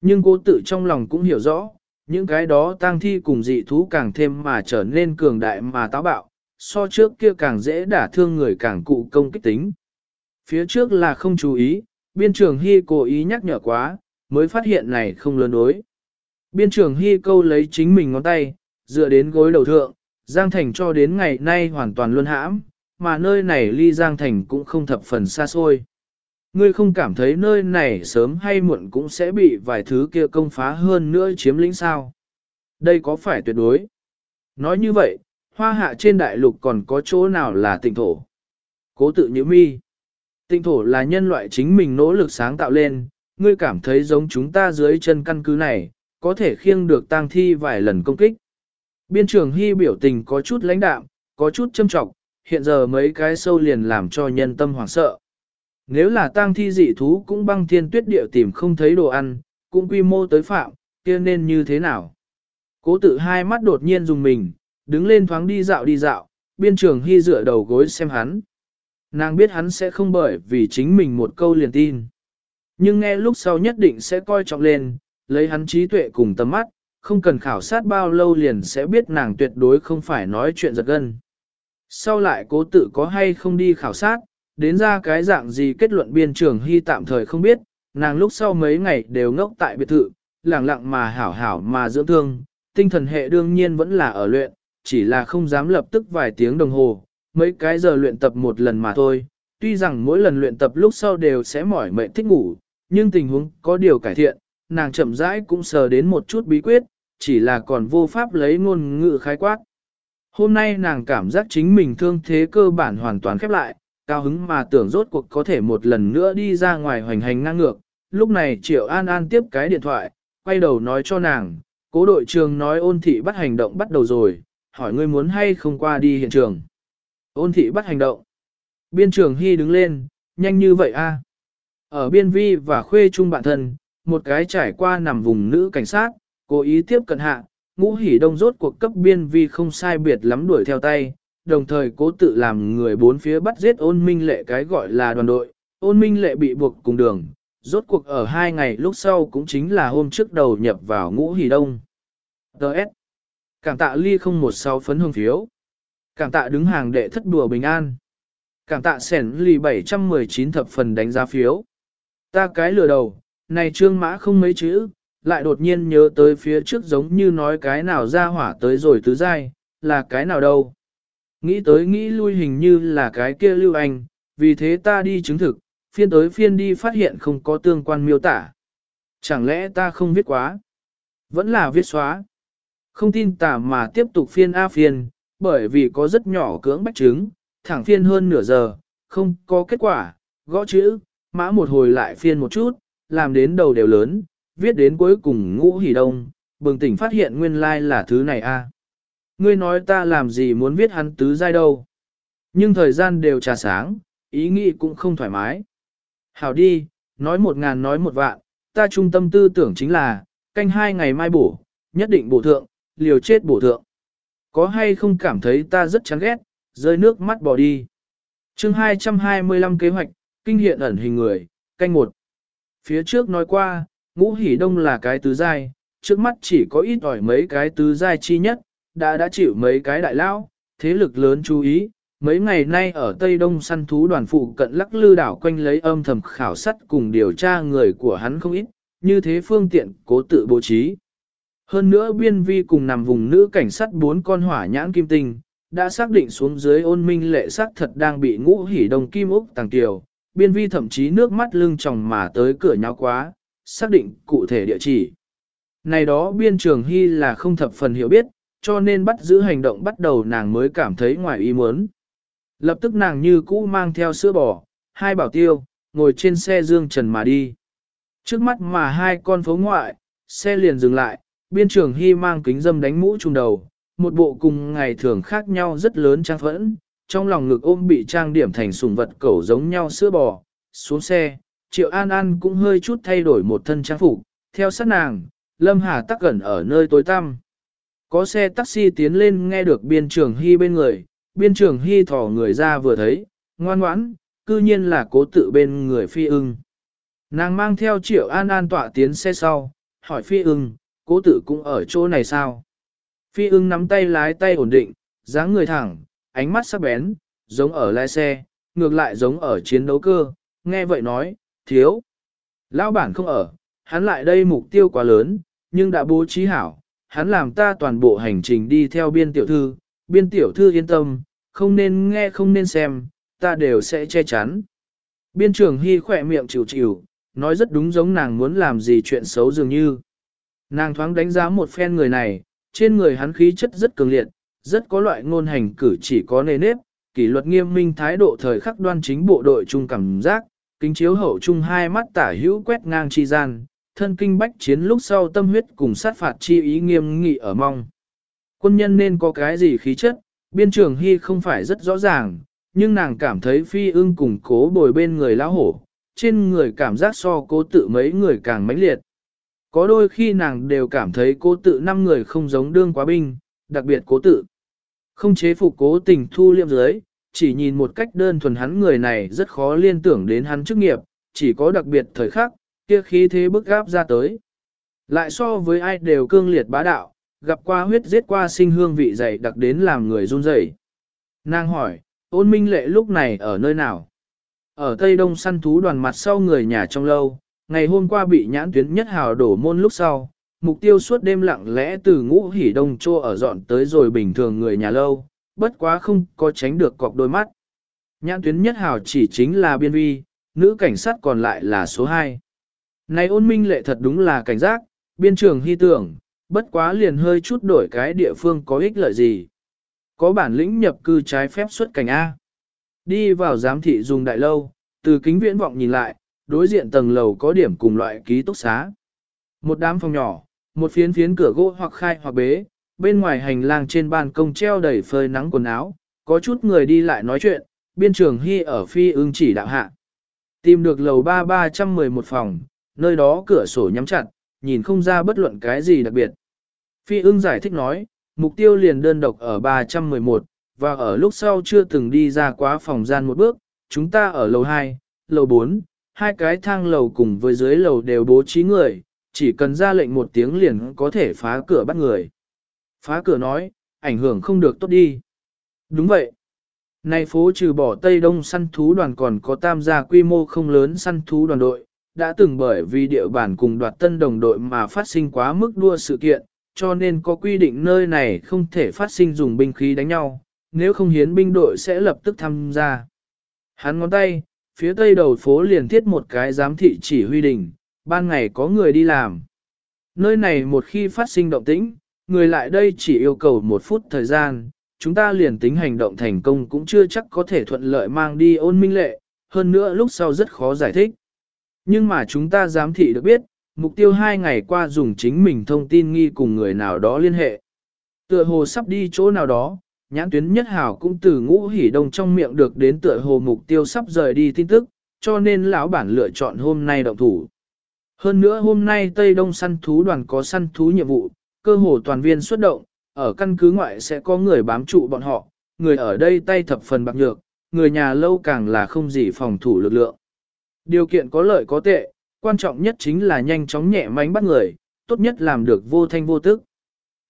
nhưng cố tự trong lòng cũng hiểu rõ, những cái đó tang thi cùng dị thú càng thêm mà trở nên cường đại mà táo bạo, so trước kia càng dễ đả thương người càng cụ công kích tính. Phía trước là không chú ý, biên trường hy cố ý nhắc nhở quá, mới phát hiện này không lớn đối. Biên trường hy câu lấy chính mình ngón tay, dựa đến gối đầu thượng, Giang Thành cho đến ngày nay hoàn toàn luân hãm, mà nơi này ly Giang Thành cũng không thập phần xa xôi. Ngươi không cảm thấy nơi này sớm hay muộn cũng sẽ bị vài thứ kia công phá hơn nữa chiếm lĩnh sao? Đây có phải tuyệt đối? Nói như vậy, hoa hạ trên đại lục còn có chỗ nào là tịnh thổ? Cố tự nhữ mi. Tịnh thổ là nhân loại chính mình nỗ lực sáng tạo lên, ngươi cảm thấy giống chúng ta dưới chân căn cứ này, có thể khiêng được tang thi vài lần công kích. Biên trường hy biểu tình có chút lãnh đạm, có chút châm trọng, hiện giờ mấy cái sâu liền làm cho nhân tâm hoảng sợ. Nếu là tang thi dị thú cũng băng thiên tuyết địa tìm không thấy đồ ăn, cũng quy mô tới phạm, kia nên như thế nào? Cố tự hai mắt đột nhiên dùng mình, đứng lên thoáng đi dạo đi dạo, biên trường hy dựa đầu gối xem hắn. Nàng biết hắn sẽ không bởi vì chính mình một câu liền tin. Nhưng nghe lúc sau nhất định sẽ coi trọng lên, lấy hắn trí tuệ cùng tầm mắt, không cần khảo sát bao lâu liền sẽ biết nàng tuyệt đối không phải nói chuyện giật gân. Sau lại cố tự có hay không đi khảo sát, đến ra cái dạng gì kết luận biên trường hy tạm thời không biết, nàng lúc sau mấy ngày đều ngốc tại biệt thự, lặng lặng mà hảo hảo mà dưỡng thương, tinh thần hệ đương nhiên vẫn là ở luyện, chỉ là không dám lập tức vài tiếng đồng hồ, mấy cái giờ luyện tập một lần mà thôi. Tuy rằng mỗi lần luyện tập lúc sau đều sẽ mỏi mệt thích ngủ, nhưng tình huống có điều cải thiện, nàng chậm rãi cũng sờ đến một chút bí quyết, chỉ là còn vô pháp lấy ngôn ngữ khái quát. Hôm nay nàng cảm giác chính mình thương thế cơ bản hoàn toàn khép lại, cao hứng mà tưởng rốt cuộc có thể một lần nữa đi ra ngoài hoành hành ngang ngược. Lúc này Triệu An An tiếp cái điện thoại, quay đầu nói cho nàng, cố đội trường nói ôn thị bắt hành động bắt đầu rồi, hỏi ngươi muốn hay không qua đi hiện trường. Ôn thị bắt hành động. Biên trường Hy đứng lên, nhanh như vậy a. Ở biên vi và khuê chung bạn thân, một cái trải qua nằm vùng nữ cảnh sát, cố ý tiếp cận hạ, ngũ hỉ đông rốt cuộc cấp biên vi không sai biệt lắm đuổi theo tay, đồng thời cố tự làm người bốn phía bắt giết ôn minh lệ cái gọi là đoàn đội, ôn minh lệ bị buộc cùng đường, rốt cuộc ở hai ngày lúc sau cũng chính là hôm trước đầu nhập vào ngũ hỉ đông. Đợt. Cảm tạ ly không một sáu phấn hương phiếu. Cảm tạ đứng hàng đệ thất đùa bình an. Cảm tạ sẻn ly 719 thập phần đánh giá phiếu. Ta cái lừa đầu, này trương mã không mấy chữ, lại đột nhiên nhớ tới phía trước giống như nói cái nào ra hỏa tới rồi tứ dai là cái nào đâu. Nghĩ tới nghĩ lui hình như là cái kia lưu anh, vì thế ta đi chứng thực, phiên tới phiên đi phát hiện không có tương quan miêu tả. Chẳng lẽ ta không viết quá? Vẫn là viết xóa. Không tin tả mà tiếp tục phiên A phiên, bởi vì có rất nhỏ cưỡng bách chứng, thẳng phiên hơn nửa giờ, không có kết quả, gõ chữ, mã một hồi lại phiên một chút, làm đến đầu đều lớn, viết đến cuối cùng ngũ hỉ đông, bừng tỉnh phát hiện nguyên lai like là thứ này a. Ngươi nói ta làm gì muốn viết hắn tứ giai đâu. Nhưng thời gian đều trà sáng, ý nghĩ cũng không thoải mái. Hảo đi, nói một ngàn nói một vạn, ta trung tâm tư tưởng chính là, canh hai ngày mai bổ, nhất định bổ thượng, liều chết bổ thượng. Có hay không cảm thấy ta rất chán ghét, rơi nước mắt bỏ đi. chương 225 kế hoạch, kinh hiện ẩn hình người, canh một. Phía trước nói qua, ngũ hỉ đông là cái tứ giai, trước mắt chỉ có ít ỏi mấy cái tứ giai chi nhất, đã đã chịu mấy cái đại lao, thế lực lớn chú ý. Mấy ngày nay ở Tây Đông săn thú đoàn phụ cận lắc lư đảo quanh lấy âm thầm khảo sát cùng điều tra người của hắn không ít, như thế phương tiện cố tự bố trí. Hơn nữa biên vi cùng nằm vùng nữ cảnh sát bốn con hỏa nhãn kim tinh, đã xác định xuống dưới ôn minh lệ sắc thật đang bị ngũ hỉ đồng kim úc tàng tiểu, biên vi thậm chí nước mắt lưng tròng mà tới cửa nháo quá, xác định cụ thể địa chỉ. Này đó biên trường hy là không thập phần hiểu biết, cho nên bắt giữ hành động bắt đầu nàng mới cảm thấy ngoài ý muốn. Lập tức nàng như cũ mang theo sữa bò, hai bảo tiêu, ngồi trên xe dương trần mà đi. Trước mắt mà hai con phố ngoại, xe liền dừng lại, biên trường hy mang kính dâm đánh mũ trùng đầu, một bộ cùng ngày thường khác nhau rất lớn trang phẫn, trong lòng ngực ôm bị trang điểm thành sùng vật cẩu giống nhau sữa bò, xuống xe, Triệu An An cũng hơi chút thay đổi một thân trang phục, theo sát nàng, Lâm Hà tắc gần ở nơi tối tăm. Có xe taxi tiến lên nghe được biên trường hy bên người, biên trường hy thỏ người ra vừa thấy, ngoan ngoãn, cư nhiên là cố tự bên người phi ưng. Nàng mang theo Triệu An An tọa tiến xe sau, hỏi phi ưng, cố tự cũng ở chỗ này sao? Phi ưng nắm tay lái tay ổn định, dáng người thẳng, ánh mắt sắc bén, giống ở lái xe, ngược lại giống ở chiến đấu cơ, nghe vậy nói, thiếu. Lão bản không ở, hắn lại đây mục tiêu quá lớn, nhưng đã bố trí hảo, hắn làm ta toàn bộ hành trình đi theo biên tiểu thư, biên tiểu thư yên tâm, không nên nghe không nên xem, ta đều sẽ che chắn. Biên trưởng hy khỏe miệng chịu chịu, nói rất đúng giống nàng muốn làm gì chuyện xấu dường như. Nàng thoáng đánh giá một phen người này, trên người hắn khí chất rất cường liệt, rất có loại ngôn hành cử chỉ có nề nếp, kỷ luật nghiêm minh thái độ thời khắc đoan chính bộ đội chung cảm giác, kính chiếu hậu chung hai mắt tả hữu quét ngang chi gian, thân kinh bách chiến lúc sau tâm huyết cùng sát phạt chi ý nghiêm nghị ở mong. Quân nhân nên có cái gì khí chất, biên trường hy không phải rất rõ ràng, nhưng nàng cảm thấy phi ưng cùng cố bồi bên người lão hổ, trên người cảm giác so cố tự mấy người càng mãnh liệt. Có đôi khi nàng đều cảm thấy cố tự năm người không giống đương quá binh, đặc biệt cố tự. Không chế phục cố tình thu liệm dưới, chỉ nhìn một cách đơn thuần hắn người này rất khó liên tưởng đến hắn chức nghiệp, chỉ có đặc biệt thời khắc, kia khí thế bức gáp ra tới. Lại so với ai đều cương liệt bá đạo, gặp qua huyết giết qua sinh hương vị dày đặc đến làm người run rẩy. Nàng hỏi, ôn minh lệ lúc này ở nơi nào? Ở Tây Đông săn thú đoàn mặt sau người nhà trong lâu, ngày hôm qua bị nhãn tuyến nhất hào đổ môn lúc sau, mục tiêu suốt đêm lặng lẽ từ ngũ hỉ đông chô ở dọn tới rồi bình thường người nhà lâu, bất quá không có tránh được cọc đôi mắt. Nhãn tuyến nhất hào chỉ chính là biên vi, nữ cảnh sát còn lại là số 2. Này ôn minh lệ thật đúng là cảnh giác, biên trường hy tưởng, bất quá liền hơi chút đổi cái địa phương có ích lợi gì. Có bản lĩnh nhập cư trái phép xuất cảnh A. Đi vào giám thị dùng đại lâu, từ kính viễn vọng nhìn lại, đối diện tầng lầu có điểm cùng loại ký túc xá. Một đám phòng nhỏ, một phiến phiến cửa gỗ hoặc khai hoặc bế, bên ngoài hành lang trên ban công treo đầy phơi nắng quần áo, có chút người đi lại nói chuyện, biên trường hy ở phi ương chỉ đạo hạ. Tìm được lầu 3311 phòng, nơi đó cửa sổ nhắm chặt, nhìn không ra bất luận cái gì đặc biệt. Phi ưng giải thích nói, mục tiêu liền đơn độc ở 311, và ở lúc sau chưa từng đi ra quá phòng gian một bước, chúng ta ở lầu 2, lầu 4, hai cái thang lầu cùng với dưới lầu đều bố trí người, chỉ cần ra lệnh một tiếng liền có thể phá cửa bắt người. Phá cửa nói, ảnh hưởng không được tốt đi. Đúng vậy. Nay phố trừ bỏ Tây Đông săn thú đoàn còn có tam gia quy mô không lớn săn thú đoàn đội, đã từng bởi vì địa bàn cùng đoạt tân đồng đội mà phát sinh quá mức đua sự kiện, cho nên có quy định nơi này không thể phát sinh dùng binh khí đánh nhau, nếu không hiến binh đội sẽ lập tức tham gia. Hắn ngón tay, phía tây đầu phố liền thiết một cái giám thị chỉ huy đình, ban ngày có người đi làm. Nơi này một khi phát sinh động tĩnh, người lại đây chỉ yêu cầu một phút thời gian, chúng ta liền tính hành động thành công cũng chưa chắc có thể thuận lợi mang đi ôn minh lệ, hơn nữa lúc sau rất khó giải thích. Nhưng mà chúng ta giám thị được biết, mục tiêu hai ngày qua dùng chính mình thông tin nghi cùng người nào đó liên hệ. Tựa hồ sắp đi chỗ nào đó, nhãn tuyến nhất hảo cũng từ ngũ hỉ đông trong miệng được đến tựa hồ mục tiêu sắp rời đi tin tức, cho nên lão bản lựa chọn hôm nay động thủ. Hơn nữa hôm nay Tây Đông săn thú đoàn có săn thú nhiệm vụ, cơ hồ toàn viên xuất động, ở căn cứ ngoại sẽ có người bám trụ bọn họ, người ở đây tay thập phần bạc nhược, người nhà lâu càng là không gì phòng thủ lực lượng. Điều kiện có lợi có tệ, quan trọng nhất chính là nhanh chóng nhẹ mánh bắt người, tốt nhất làm được vô thanh vô tức.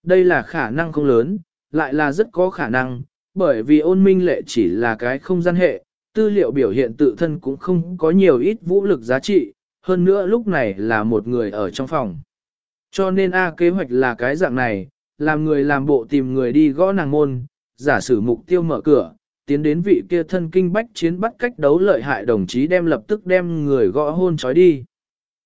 Đây là khả năng không lớn, lại là rất có khả năng, bởi vì ôn minh lệ chỉ là cái không gian hệ, tư liệu biểu hiện tự thân cũng không có nhiều ít vũ lực giá trị, hơn nữa lúc này là một người ở trong phòng. Cho nên A kế hoạch là cái dạng này, làm người làm bộ tìm người đi gõ nàng môn, giả sử mục tiêu mở cửa, tiến đến vị kia thân kinh bách chiến bắt cách đấu lợi hại đồng chí đem lập tức đem người gõ hôn trói đi.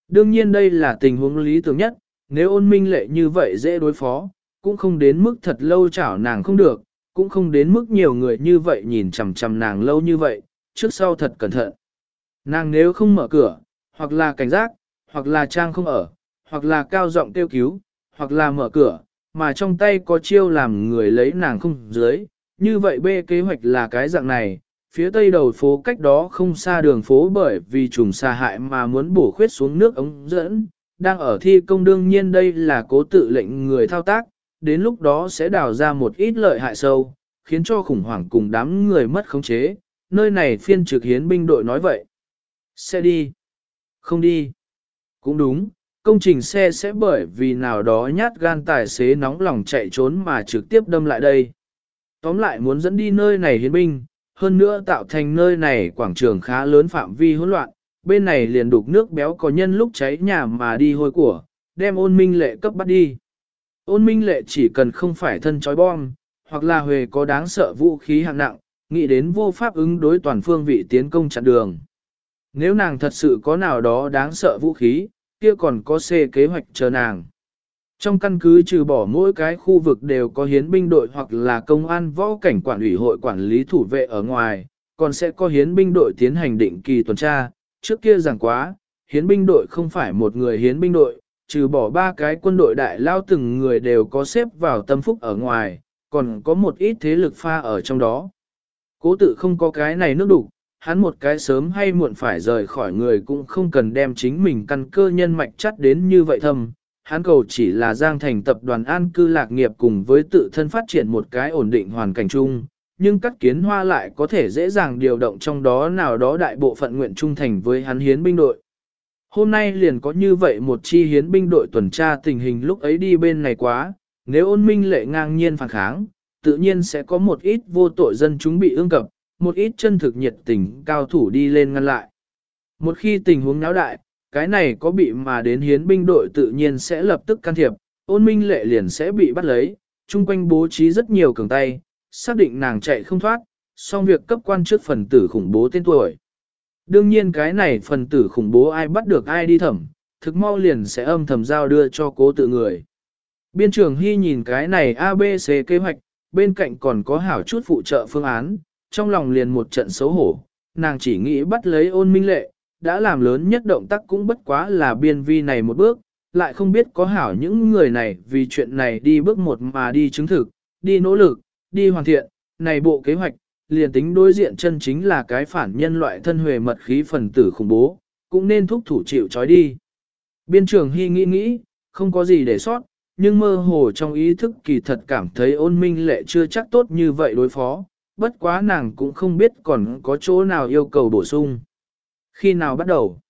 Đương nhiên đây là tình huống lý tưởng nhất, nếu ôn minh lệ như vậy dễ đối phó, cũng không đến mức thật lâu chảo nàng không được, cũng không đến mức nhiều người như vậy nhìn chằm chằm nàng lâu như vậy, trước sau thật cẩn thận. Nàng nếu không mở cửa, hoặc là cảnh giác, hoặc là trang không ở, hoặc là cao giọng kêu cứu, hoặc là mở cửa, mà trong tay có chiêu làm người lấy nàng không dưới. Như vậy B kế hoạch là cái dạng này, phía tây đầu phố cách đó không xa đường phố bởi vì trùng xa hại mà muốn bổ khuyết xuống nước ống dẫn, đang ở thi công đương nhiên đây là cố tự lệnh người thao tác, đến lúc đó sẽ đào ra một ít lợi hại sâu, khiến cho khủng hoảng cùng đám người mất khống chế, nơi này phiên trực hiến binh đội nói vậy. Xe đi. Không đi. Cũng đúng, công trình xe sẽ bởi vì nào đó nhát gan tài xế nóng lòng chạy trốn mà trực tiếp đâm lại đây. Tóm lại muốn dẫn đi nơi này hiến binh, hơn nữa tạo thành nơi này quảng trường khá lớn phạm vi hỗn loạn, bên này liền đục nước béo có nhân lúc cháy nhà mà đi hôi của, đem ôn minh lệ cấp bắt đi. Ôn minh lệ chỉ cần không phải thân chói bom, hoặc là huề có đáng sợ vũ khí hạng nặng, nghĩ đến vô pháp ứng đối toàn phương vị tiến công chặn đường. Nếu nàng thật sự có nào đó đáng sợ vũ khí, kia còn có xê kế hoạch chờ nàng. Trong căn cứ trừ bỏ mỗi cái khu vực đều có hiến binh đội hoặc là công an võ cảnh quản ủy hội quản lý thủ vệ ở ngoài, còn sẽ có hiến binh đội tiến hành định kỳ tuần tra. Trước kia giảng quá, hiến binh đội không phải một người hiến binh đội, trừ bỏ ba cái quân đội đại lao từng người đều có xếp vào tâm phúc ở ngoài, còn có một ít thế lực pha ở trong đó. Cố tự không có cái này nước đủ, hắn một cái sớm hay muộn phải rời khỏi người cũng không cần đem chính mình căn cơ nhân mạch chắt đến như vậy thầm Hắn cầu chỉ là giang thành tập đoàn an cư lạc nghiệp cùng với tự thân phát triển một cái ổn định hoàn cảnh chung, nhưng các kiến hoa lại có thể dễ dàng điều động trong đó nào đó đại bộ phận nguyện trung thành với hắn hiến binh đội. Hôm nay liền có như vậy một chi hiến binh đội tuần tra tình hình lúc ấy đi bên này quá, nếu ôn minh lệ ngang nhiên phản kháng, tự nhiên sẽ có một ít vô tội dân chúng bị ương cập, một ít chân thực nhiệt tình cao thủ đi lên ngăn lại. Một khi tình huống náo đại, cái này có bị mà đến hiến binh đội tự nhiên sẽ lập tức can thiệp, ôn minh lệ liền sẽ bị bắt lấy, chung quanh bố trí rất nhiều cường tay, xác định nàng chạy không thoát, xong việc cấp quan trước phần tử khủng bố tên tuổi. Đương nhiên cái này phần tử khủng bố ai bắt được ai đi thẩm, thực mau liền sẽ âm thầm giao đưa cho cố tự người. Biên trưởng Hy nhìn cái này ABC kế hoạch, bên cạnh còn có hảo chút phụ trợ phương án, trong lòng liền một trận xấu hổ, nàng chỉ nghĩ bắt lấy ôn minh lệ, đã làm lớn nhất động tác cũng bất quá là biên vi này một bước, lại không biết có hảo những người này vì chuyện này đi bước một mà đi chứng thực, đi nỗ lực, đi hoàn thiện, này bộ kế hoạch, liền tính đối diện chân chính là cái phản nhân loại thân huệ mật khí phần tử khủng bố, cũng nên thúc thủ chịu trói đi. Biên trưởng Hy nghĩ nghĩ, không có gì để sót, nhưng mơ hồ trong ý thức kỳ thật cảm thấy ôn minh lệ chưa chắc tốt như vậy đối phó, bất quá nàng cũng không biết còn có chỗ nào yêu cầu bổ sung. Khi nào bắt đầu?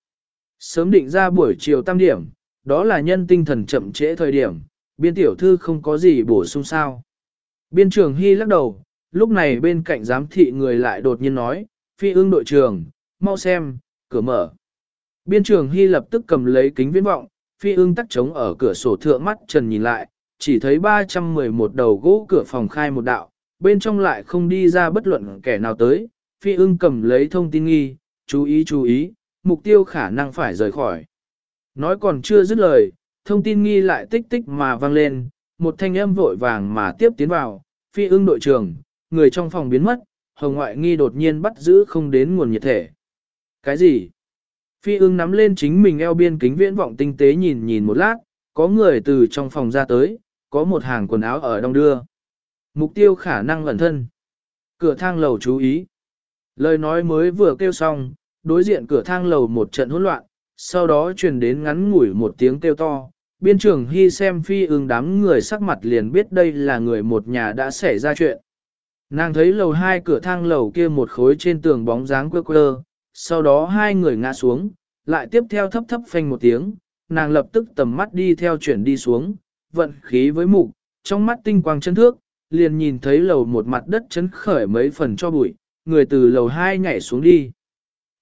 Sớm định ra buổi chiều tam điểm, đó là nhân tinh thần chậm trễ thời điểm, biên tiểu thư không có gì bổ sung sao. Biên trưởng Hy lắc đầu, lúc này bên cạnh giám thị người lại đột nhiên nói, phi ương đội trưởng, mau xem, cửa mở. Biên trưởng Hy lập tức cầm lấy kính viễn vọng, phi ương tắt trống ở cửa sổ thượng mắt trần nhìn lại, chỉ thấy 311 đầu gỗ cửa phòng khai một đạo, bên trong lại không đi ra bất luận kẻ nào tới, phi ưng cầm lấy thông tin nghi, chú ý chú ý, mục tiêu khả năng phải rời khỏi. Nói còn chưa dứt lời, thông tin nghi lại tích tích mà vang lên, một thanh âm vội vàng mà tiếp tiến vào, phi ưng đội trưởng, người trong phòng biến mất, hồng ngoại nghi đột nhiên bắt giữ không đến nguồn nhiệt thể. Cái gì? Phi ưng nắm lên chính mình eo biên kính viễn vọng tinh tế nhìn nhìn một lát, có người từ trong phòng ra tới, có một hàng quần áo ở đông đưa. Mục tiêu khả năng ẩn thân. Cửa thang lầu chú ý. Lời nói mới vừa kêu xong, đối diện cửa thang lầu một trận hỗn loạn, sau đó truyền đến ngắn ngủi một tiếng kêu to. Biên trưởng Hy xem phi ưng đám người sắc mặt liền biết đây là người một nhà đã xảy ra chuyện. Nàng thấy lầu hai cửa thang lầu kia một khối trên tường bóng dáng quơ quơ, sau đó hai người ngã xuống, lại tiếp theo thấp thấp phanh một tiếng, nàng lập tức tầm mắt đi theo chuyển đi xuống, vận khí với mục, trong mắt tinh quang chân thước, liền nhìn thấy lầu một mặt đất chấn khởi mấy phần cho bụi, người từ lầu hai nhảy xuống đi.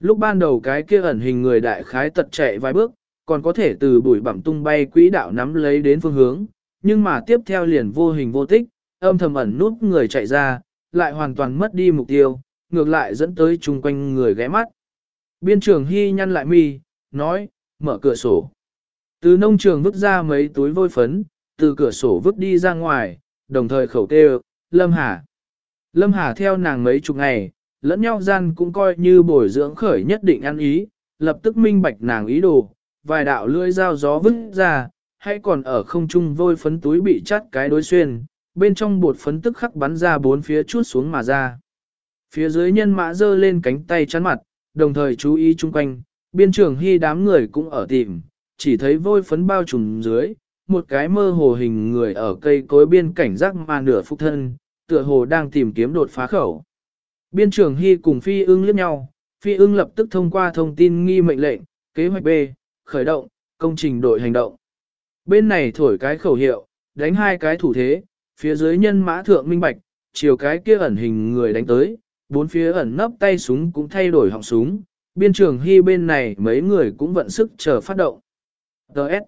Lúc ban đầu cái kia ẩn hình người đại khái tật chạy vài bước, còn có thể từ bụi bặm tung bay quỹ đạo nắm lấy đến phương hướng, nhưng mà tiếp theo liền vô hình vô tích, âm thầm ẩn nút người chạy ra, lại hoàn toàn mất đi mục tiêu, ngược lại dẫn tới chung quanh người ghé mắt. Biên trưởng Hy nhăn lại mi, nói, mở cửa sổ. Từ nông trường vứt ra mấy túi vôi phấn, từ cửa sổ vứt đi ra ngoài, đồng thời khẩu kêu, Lâm Hà. Lâm Hà theo nàng mấy chục ngày, lẫn nhau gian cũng coi như bồi dưỡng khởi nhất định ăn ý, lập tức minh bạch nàng ý đồ, vài đạo lưỡi dao gió vứt ra, hay còn ở không trung vôi phấn túi bị chắt cái đối xuyên, bên trong bột phấn tức khắc bắn ra bốn phía chút xuống mà ra. Phía dưới nhân mã giơ lên cánh tay chắn mặt, đồng thời chú ý chung quanh, biên trưởng hy đám người cũng ở tìm, chỉ thấy vôi phấn bao trùm dưới, một cái mơ hồ hình người ở cây cối biên cảnh giác mà nửa phúc thân, tựa hồ đang tìm kiếm đột phá khẩu. Biên trưởng Hy cùng Phi ưng liếc nhau, Phi ưng lập tức thông qua thông tin nghi mệnh lệnh, kế hoạch B, khởi động, công trình đội hành động. Bên này thổi cái khẩu hiệu, đánh hai cái thủ thế, phía dưới nhân mã thượng minh bạch, chiều cái kia ẩn hình người đánh tới, bốn phía ẩn nấp tay súng cũng thay đổi họng súng, biên trường hy bên này mấy người cũng vận sức chờ phát động. Đợt.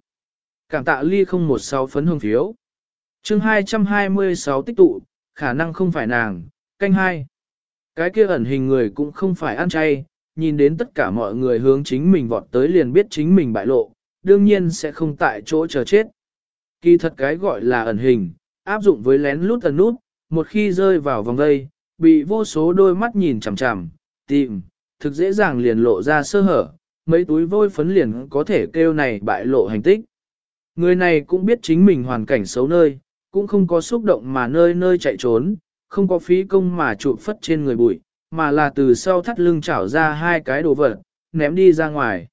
Cảm tạ ly 016 phấn hương phiếu. chương 226 tích tụ, khả năng không phải nàng, canh hai. Cái kia ẩn hình người cũng không phải ăn chay, nhìn đến tất cả mọi người hướng chính mình vọt tới liền biết chính mình bại lộ, đương nhiên sẽ không tại chỗ chờ chết. Kỳ thật cái gọi là ẩn hình, áp dụng với lén lút ẩn nút, một khi rơi vào vòng dây, bị vô số đôi mắt nhìn chằm chằm, tìm, thực dễ dàng liền lộ ra sơ hở, mấy túi vôi phấn liền có thể kêu này bại lộ hành tích. Người này cũng biết chính mình hoàn cảnh xấu nơi, cũng không có xúc động mà nơi nơi chạy trốn, không có phí công mà trụ phất trên người bụi, mà là từ sau thắt lưng chảo ra hai cái đồ vật, ném đi ra ngoài.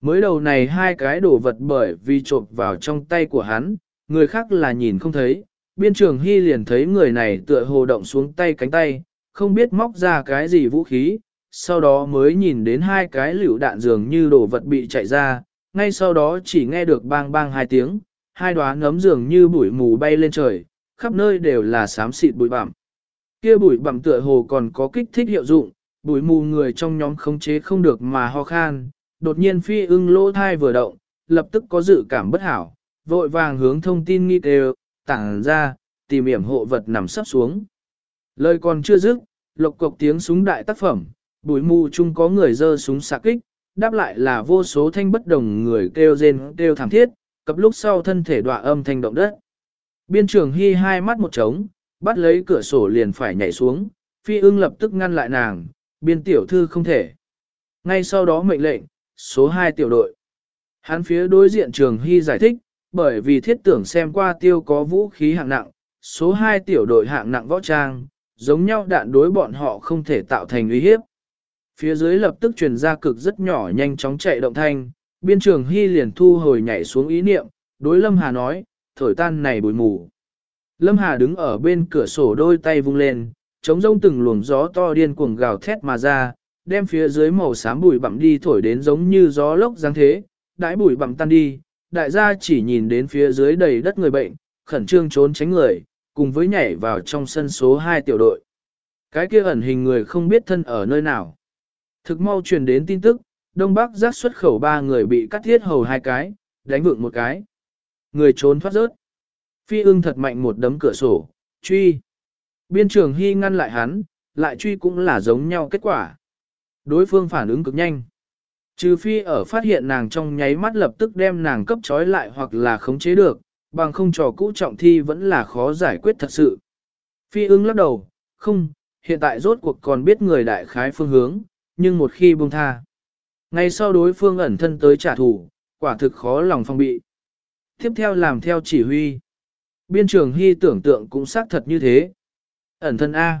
Mới đầu này hai cái đồ vật bởi vì trộm vào trong tay của hắn, người khác là nhìn không thấy, biên trường hy liền thấy người này tựa hồ động xuống tay cánh tay, không biết móc ra cái gì vũ khí, sau đó mới nhìn đến hai cái lựu đạn dường như đồ vật bị chạy ra, ngay sau đó chỉ nghe được bang bang hai tiếng, hai đóa ngấm dường như bụi mù bay lên trời, khắp nơi đều là xám xịt bụi bặm. Kia bụi bặm tựa hồ còn có kích thích hiệu dụng, bụi mù người trong nhóm khống chế không được mà ho khan, đột nhiên phi ưng lỗ thai vừa động, lập tức có dự cảm bất hảo, vội vàng hướng thông tin nghi đều, tảng ra, tìm hiểm hộ vật nằm sắp xuống. Lời còn chưa dứt, lộc cộc tiếng súng đại tác phẩm, bụi mù chung có người dơ súng xạ kích, đáp lại là vô số thanh bất đồng người kêu rên kêu thảm thiết, cập lúc sau thân thể đọa âm thanh động đất. Biên trường hy hai mắt một trống, bắt lấy cửa sổ liền phải nhảy xuống, phi ưng lập tức ngăn lại nàng, biên tiểu thư không thể. Ngay sau đó mệnh lệnh, số 2 tiểu đội. Hắn phía đối diện trường hy giải thích, bởi vì thiết tưởng xem qua tiêu có vũ khí hạng nặng, số 2 tiểu đội hạng nặng võ trang, giống nhau đạn đối bọn họ không thể tạo thành uy hiếp. Phía dưới lập tức truyền ra cực rất nhỏ nhanh chóng chạy động thanh, biên trường hy liền thu hồi nhảy xuống ý niệm, đối Lâm Hà nói, thổi tan này bụi mù. Lâm Hà đứng ở bên cửa sổ đôi tay vung lên, chống rông từng luồng gió to điên cuồng gào thét mà ra, đem phía dưới màu xám bụi bặm đi thổi đến giống như gió lốc giáng thế, đãi bụi bặm tan đi, đại gia chỉ nhìn đến phía dưới đầy đất người bệnh, khẩn trương trốn tránh người, cùng với nhảy vào trong sân số 2 tiểu đội. Cái kia ẩn hình người không biết thân ở nơi nào. Thực mau truyền đến tin tức, Đông Bắc giác xuất khẩu ba người bị cắt thiết hầu hai cái, đánh vượng một cái. Người trốn thoát rớt. Phi ưng thật mạnh một đấm cửa sổ, truy. Biên trường hy ngăn lại hắn, lại truy cũng là giống nhau kết quả. Đối phương phản ứng cực nhanh. Trừ phi ở phát hiện nàng trong nháy mắt lập tức đem nàng cấp trói lại hoặc là khống chế được, bằng không trò cũ trọng thi vẫn là khó giải quyết thật sự. Phi ưng lắc đầu, không, hiện tại rốt cuộc còn biết người đại khái phương hướng, nhưng một khi buông tha. Ngay sau đối phương ẩn thân tới trả thù, quả thực khó lòng phong bị. Tiếp theo làm theo chỉ huy. Biên trường hy tưởng tượng cũng xác thật như thế. Ẩn thân A.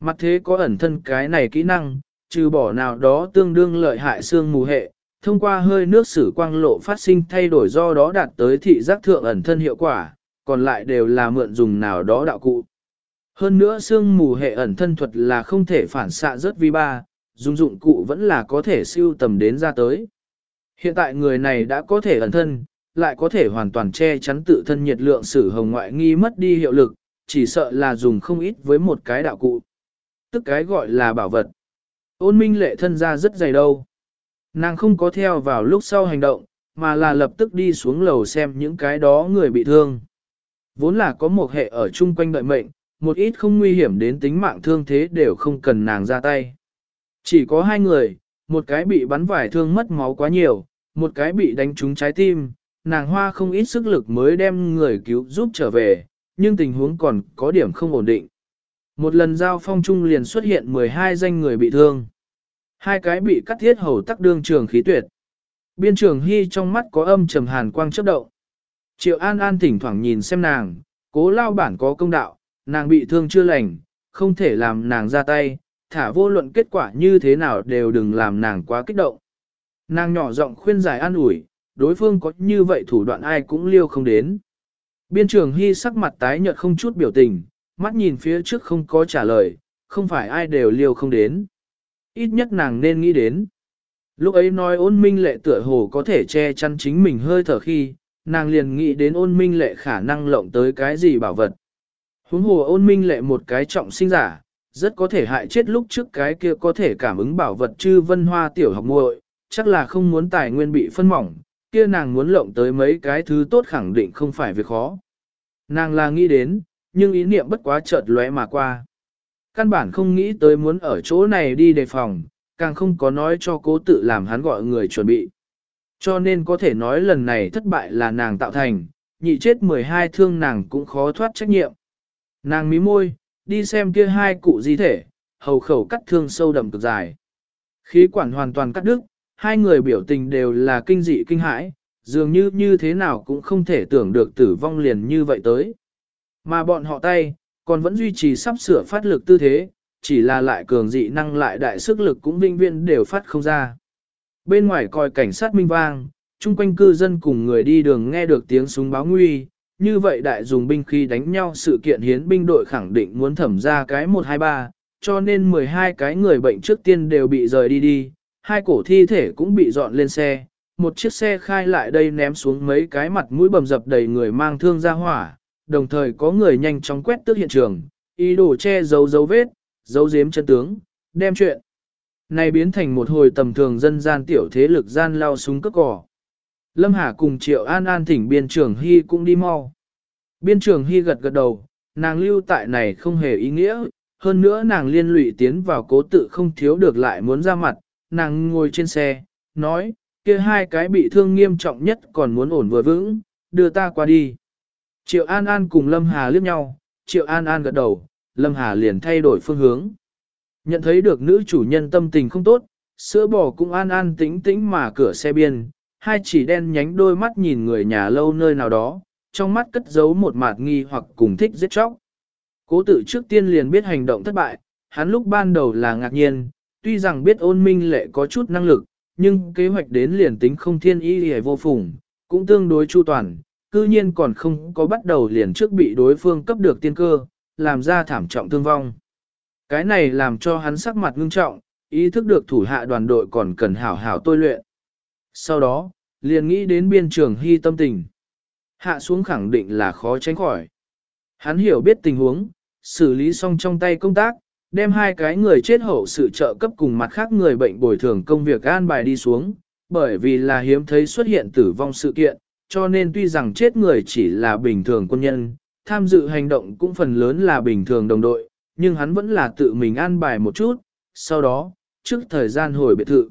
Mặt thế có ẩn thân cái này kỹ năng, trừ bỏ nào đó tương đương lợi hại xương mù hệ, thông qua hơi nước sử quang lộ phát sinh thay đổi do đó đạt tới thị giác thượng ẩn thân hiệu quả, còn lại đều là mượn dùng nào đó đạo cụ. Hơn nữa xương mù hệ ẩn thân thuật là không thể phản xạ rớt vi ba, dùng dụng cụ vẫn là có thể siêu tầm đến ra tới. Hiện tại người này đã có thể ẩn thân, lại có thể hoàn toàn che chắn tự thân nhiệt lượng sử hồng ngoại nghi mất đi hiệu lực, chỉ sợ là dùng không ít với một cái đạo cụ. Tức cái gọi là bảo vật. Ôn minh lệ thân ra rất dày đâu. Nàng không có theo vào lúc sau hành động, mà là lập tức đi xuống lầu xem những cái đó người bị thương. Vốn là có một hệ ở chung quanh đợi mệnh, một ít không nguy hiểm đến tính mạng thương thế đều không cần nàng ra tay. Chỉ có hai người, một cái bị bắn vải thương mất máu quá nhiều, một cái bị đánh trúng trái tim, nàng hoa không ít sức lực mới đem người cứu giúp trở về, nhưng tình huống còn có điểm không ổn định. Một lần giao phong trung liền xuất hiện 12 danh người bị thương. Hai cái bị cắt thiết hầu tắc đương trường khí tuyệt. Biên trường hy trong mắt có âm trầm hàn quang chớp động. Triệu An An thỉnh thoảng nhìn xem nàng, cố lao bản có công đạo, nàng bị thương chưa lành, không thể làm nàng ra tay, thả vô luận kết quả như thế nào đều đừng làm nàng quá kích động. Nàng nhỏ giọng khuyên giải an ủi, đối phương có như vậy thủ đoạn ai cũng liêu không đến. Biên trường hy sắc mặt tái nhợt không chút biểu tình, mắt nhìn phía trước không có trả lời, không phải ai đều liêu không đến. Ít nhất nàng nên nghĩ đến. Lúc ấy nói ôn minh lệ tựa hồ có thể che chắn chính mình hơi thở khi, nàng liền nghĩ đến ôn minh lệ khả năng lộng tới cái gì bảo vật. Huống hồ ôn minh lệ một cái trọng sinh giả, rất có thể hại chết lúc trước cái kia có thể cảm ứng bảo vật chư vân hoa tiểu học muội, chắc là không muốn tài nguyên bị phân mỏng, kia nàng muốn lộng tới mấy cái thứ tốt khẳng định không phải việc khó. Nàng là nghĩ đến, nhưng ý niệm bất quá chợt lóe mà qua. Căn bản không nghĩ tới muốn ở chỗ này đi đề phòng, càng không có nói cho cố tự làm hắn gọi người chuẩn bị. Cho nên có thể nói lần này thất bại là nàng tạo thành, nhị chết 12 thương nàng cũng khó thoát trách nhiệm. Nàng mí môi, đi xem kia hai cụ di thể, hầu khẩu cắt thương sâu đậm cực dài. Khí quản hoàn toàn cắt đứt, hai người biểu tình đều là kinh dị kinh hãi, dường như như thế nào cũng không thể tưởng được tử vong liền như vậy tới. Mà bọn họ tay, còn vẫn duy trì sắp sửa phát lực tư thế, chỉ là lại cường dị năng lại đại sức lực cũng vinh viên đều phát không ra. Bên ngoài coi cảnh sát minh vang, chung quanh cư dân cùng người đi đường nghe được tiếng súng báo nguy, như vậy đại dùng binh khi đánh nhau sự kiện hiến binh đội khẳng định muốn thẩm ra cái 123, cho nên 12 cái người bệnh trước tiên đều bị rời đi đi, hai cổ thi thể cũng bị dọn lên xe, một chiếc xe khai lại đây ném xuống mấy cái mặt mũi bầm dập đầy người mang thương ra hỏa, đồng thời có người nhanh chóng quét tước hiện trường, ý đồ che giấu dấu vết, giấu giếm chân tướng, đem chuyện. Này biến thành một hồi tầm thường dân gian tiểu thế lực gian lao súng cất cỏ. Lâm Hà cùng Triệu An An thỉnh biên trưởng Hy cũng đi mau. Biên trưởng Hy gật gật đầu, nàng lưu tại này không hề ý nghĩa, hơn nữa nàng liên lụy tiến vào cố tự không thiếu được lại muốn ra mặt, nàng ngồi trên xe, nói, kia hai cái bị thương nghiêm trọng nhất còn muốn ổn vừa vững, đưa ta qua đi. Triệu An An cùng Lâm Hà liếc nhau, Triệu An An gật đầu, Lâm Hà liền thay đổi phương hướng. Nhận thấy được nữ chủ nhân tâm tình không tốt, sữa bò cũng an an tĩnh tĩnh mà cửa xe biên, hai chỉ đen nhánh đôi mắt nhìn người nhà lâu nơi nào đó, trong mắt cất giấu một mạt nghi hoặc cùng thích giết chóc. Cố tự trước tiên liền biết hành động thất bại, hắn lúc ban đầu là ngạc nhiên, tuy rằng biết ôn minh lệ có chút năng lực, nhưng kế hoạch đến liền tính không thiên ý hề vô phùng, cũng tương đối chu toàn, cư nhiên còn không có bắt đầu liền trước bị đối phương cấp được tiên cơ, làm ra thảm trọng thương vong. Cái này làm cho hắn sắc mặt ngưng trọng, ý thức được thủ hạ đoàn đội còn cần hảo hảo tôi luyện. Sau đó, liền nghĩ đến biên trường hy tâm tình. Hạ xuống khẳng định là khó tránh khỏi. Hắn hiểu biết tình huống, xử lý xong trong tay công tác, đem hai cái người chết hậu sự trợ cấp cùng mặt khác người bệnh bồi thường công việc an bài đi xuống, bởi vì là hiếm thấy xuất hiện tử vong sự kiện, cho nên tuy rằng chết người chỉ là bình thường quân nhân, tham dự hành động cũng phần lớn là bình thường đồng đội, nhưng hắn vẫn là tự mình an bài một chút, sau đó, trước thời gian hồi biệt thự.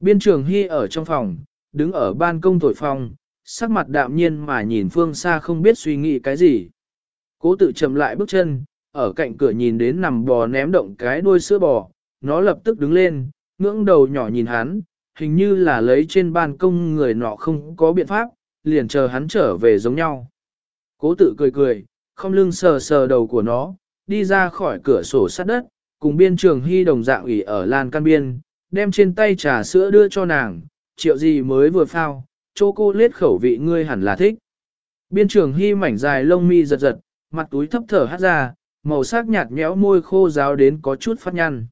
Biên trường Hy ở trong phòng, đứng ở ban công thổi phong sắc mặt đạm nhiên mà nhìn phương xa không biết suy nghĩ cái gì. Cố tự chậm lại bước chân, ở cạnh cửa nhìn đến nằm bò ném động cái đuôi sữa bò, nó lập tức đứng lên, ngưỡng đầu nhỏ nhìn hắn, hình như là lấy trên ban công người nọ không có biện pháp, liền chờ hắn trở về giống nhau. Cố tự cười cười, không lưng sờ sờ đầu của nó, đi ra khỏi cửa sổ sát đất, cùng biên trường hy đồng dạng ủy ở lan can biên, đem trên tay trà sữa đưa cho nàng, triệu gì mới vừa phao, chô cô lết khẩu vị ngươi hẳn là thích. Biên trường hy mảnh dài lông mi giật giật, mặt túi thấp thở hát ra, màu sắc nhạt nhẽo môi khô ráo đến có chút phát nhăn.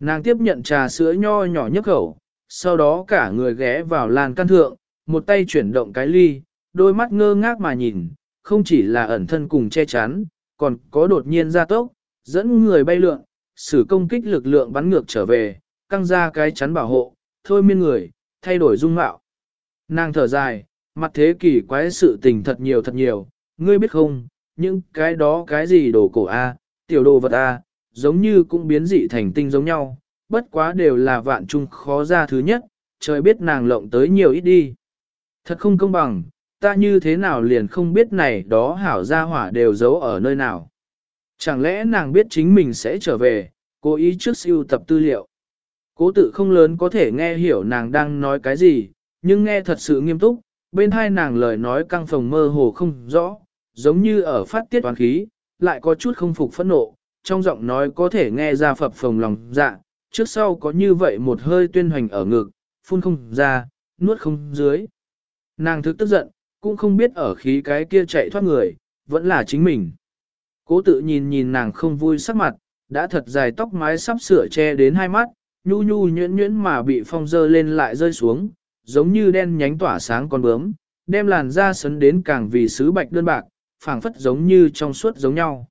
Nàng tiếp nhận trà sữa nho nhỏ nhấp khẩu, sau đó cả người ghé vào lan căn thượng, một tay chuyển động cái ly, đôi mắt ngơ ngác mà nhìn, không chỉ là ẩn thân cùng che chắn, còn có đột nhiên ra tốc, dẫn người bay lượn, sử công kích lực lượng bắn ngược trở về, căng ra cái chắn bảo hộ, thôi miên người, thay đổi dung mạo. Nàng thở dài, mặt thế kỷ quái sự tình thật nhiều thật nhiều, ngươi biết không, những cái đó cái gì đồ cổ A, tiểu đồ vật A, giống như cũng biến dị thành tinh giống nhau, bất quá đều là vạn trung khó ra thứ nhất, trời biết nàng lộng tới nhiều ít đi. Thật không công bằng, ta như thế nào liền không biết này đó hảo gia hỏa đều giấu ở nơi nào. Chẳng lẽ nàng biết chính mình sẽ trở về, cố ý trước siêu tập tư liệu. Cố tự không lớn có thể nghe hiểu nàng đang nói cái gì, nhưng nghe thật sự nghiêm túc, bên hai nàng lời nói căng phòng mơ hồ không rõ, giống như ở phát tiết toán khí, lại có chút không phục phẫn nộ, trong giọng nói có thể nghe ra phập phồng lòng dạ, trước sau có như vậy một hơi tuyên hoành ở ngực, phun không ra, nuốt không dưới. Nàng thực tức giận, cũng không biết ở khí cái kia chạy thoát người, vẫn là chính mình. Cố tự nhìn nhìn nàng không vui sắc mặt, đã thật dài tóc mái sắp sửa che đến hai mắt, nhu nhu nhuyễn nhuyễn mà bị phong dơ lên lại rơi xuống, giống như đen nhánh tỏa sáng con bướm, đem làn da sấn đến càng vì sứ bạch đơn bạc, phảng phất giống như trong suốt giống nhau.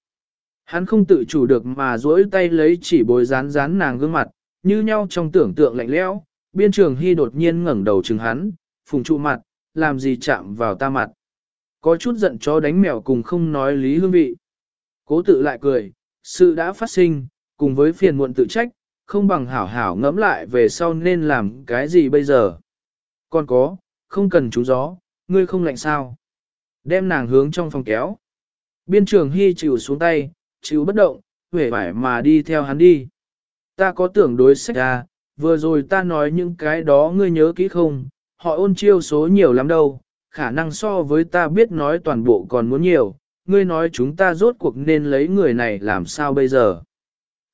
Hắn không tự chủ được mà duỗi tay lấy chỉ bồi rán rán nàng gương mặt, như nhau trong tưởng tượng lạnh lẽo. biên trường hy đột nhiên ngẩng đầu chừng hắn, phùng trụ mặt, làm gì chạm vào ta mặt. Có chút giận chó đánh mèo cùng không nói lý hương vị. Cố tự lại cười, sự đã phát sinh, cùng với phiền muộn tự trách, không bằng hảo hảo ngẫm lại về sau nên làm cái gì bây giờ. Còn có, không cần chú gió, ngươi không lạnh sao. Đem nàng hướng trong phòng kéo. Biên trường hy chịu xuống tay, chịu bất động, huệ vải mà đi theo hắn đi. Ta có tưởng đối sách ra, à, vừa rồi ta nói những cái đó ngươi nhớ kỹ không, họ ôn chiêu số nhiều lắm đâu, khả năng so với ta biết nói toàn bộ còn muốn nhiều, ngươi nói chúng ta rốt cuộc nên lấy người này làm sao bây giờ.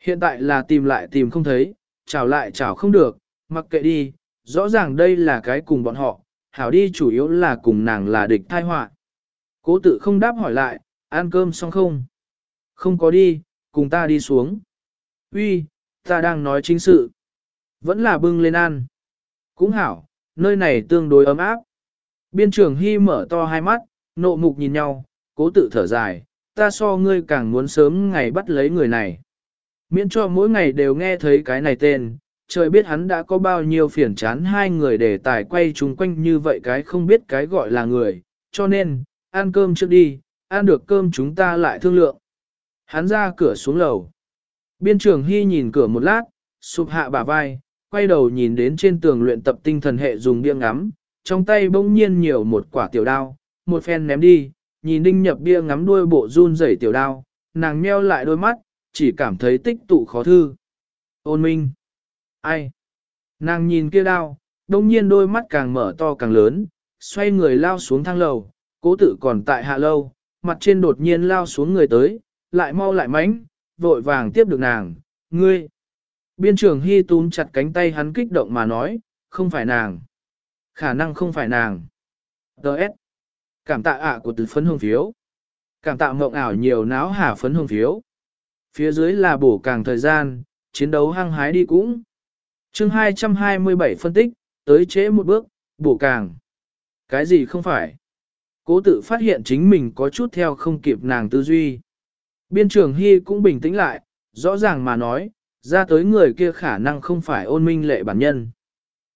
Hiện tại là tìm lại tìm không thấy, chào lại chào không được, mặc kệ đi, rõ ràng đây là cái cùng bọn họ, hảo đi chủ yếu là cùng nàng là địch thai họa. Cố tự không đáp hỏi lại, ăn cơm xong không? Không có đi, cùng ta đi xuống. Uy, ta đang nói chính sự. Vẫn là bưng lên ăn. Cũng hảo, nơi này tương đối ấm áp. Biên trưởng Hy mở to hai mắt, nộ mục nhìn nhau, cố tự thở dài, ta so ngươi càng muốn sớm ngày bắt lấy người này. Miễn cho mỗi ngày đều nghe thấy cái này tên, trời biết hắn đã có bao nhiêu phiền chán hai người để tài quay chung quanh như vậy cái không biết cái gọi là người, cho nên, ăn cơm trước đi, ăn được cơm chúng ta lại thương lượng. Hắn ra cửa xuống lầu. Biên trưởng Hy nhìn cửa một lát, sụp hạ bả vai, quay đầu nhìn đến trên tường luyện tập tinh thần hệ dùng bia ngắm, trong tay bỗng nhiên nhiều một quả tiểu đao, một phen ném đi, nhìn đinh nhập bia ngắm đuôi bộ run rẩy tiểu đao, nàng meo lại đôi mắt, chỉ cảm thấy tích tụ khó thư. Ôn minh. Ai? Nàng nhìn kia đao, đông nhiên đôi mắt càng mở to càng lớn, xoay người lao xuống thang lầu, cố tự còn tại hạ lâu, mặt trên đột nhiên lao xuống người tới, lại mau lại mánh, vội vàng tiếp được nàng, ngươi. Biên trưởng Hy túm chặt cánh tay hắn kích động mà nói, không phải nàng. Khả năng không phải nàng. Đợt. Cảm tạ ạ của từ phấn hương phiếu. Cảm tạ mộng ảo nhiều náo hà phấn hương phiếu. Phía dưới là bổ càng thời gian, chiến đấu hăng hái đi cũng. chương 227 phân tích, tới trễ một bước, bổ càng. Cái gì không phải? Cố tự phát hiện chính mình có chút theo không kịp nàng tư duy. Biên trưởng Hy cũng bình tĩnh lại, rõ ràng mà nói, ra tới người kia khả năng không phải ôn minh lệ bản nhân.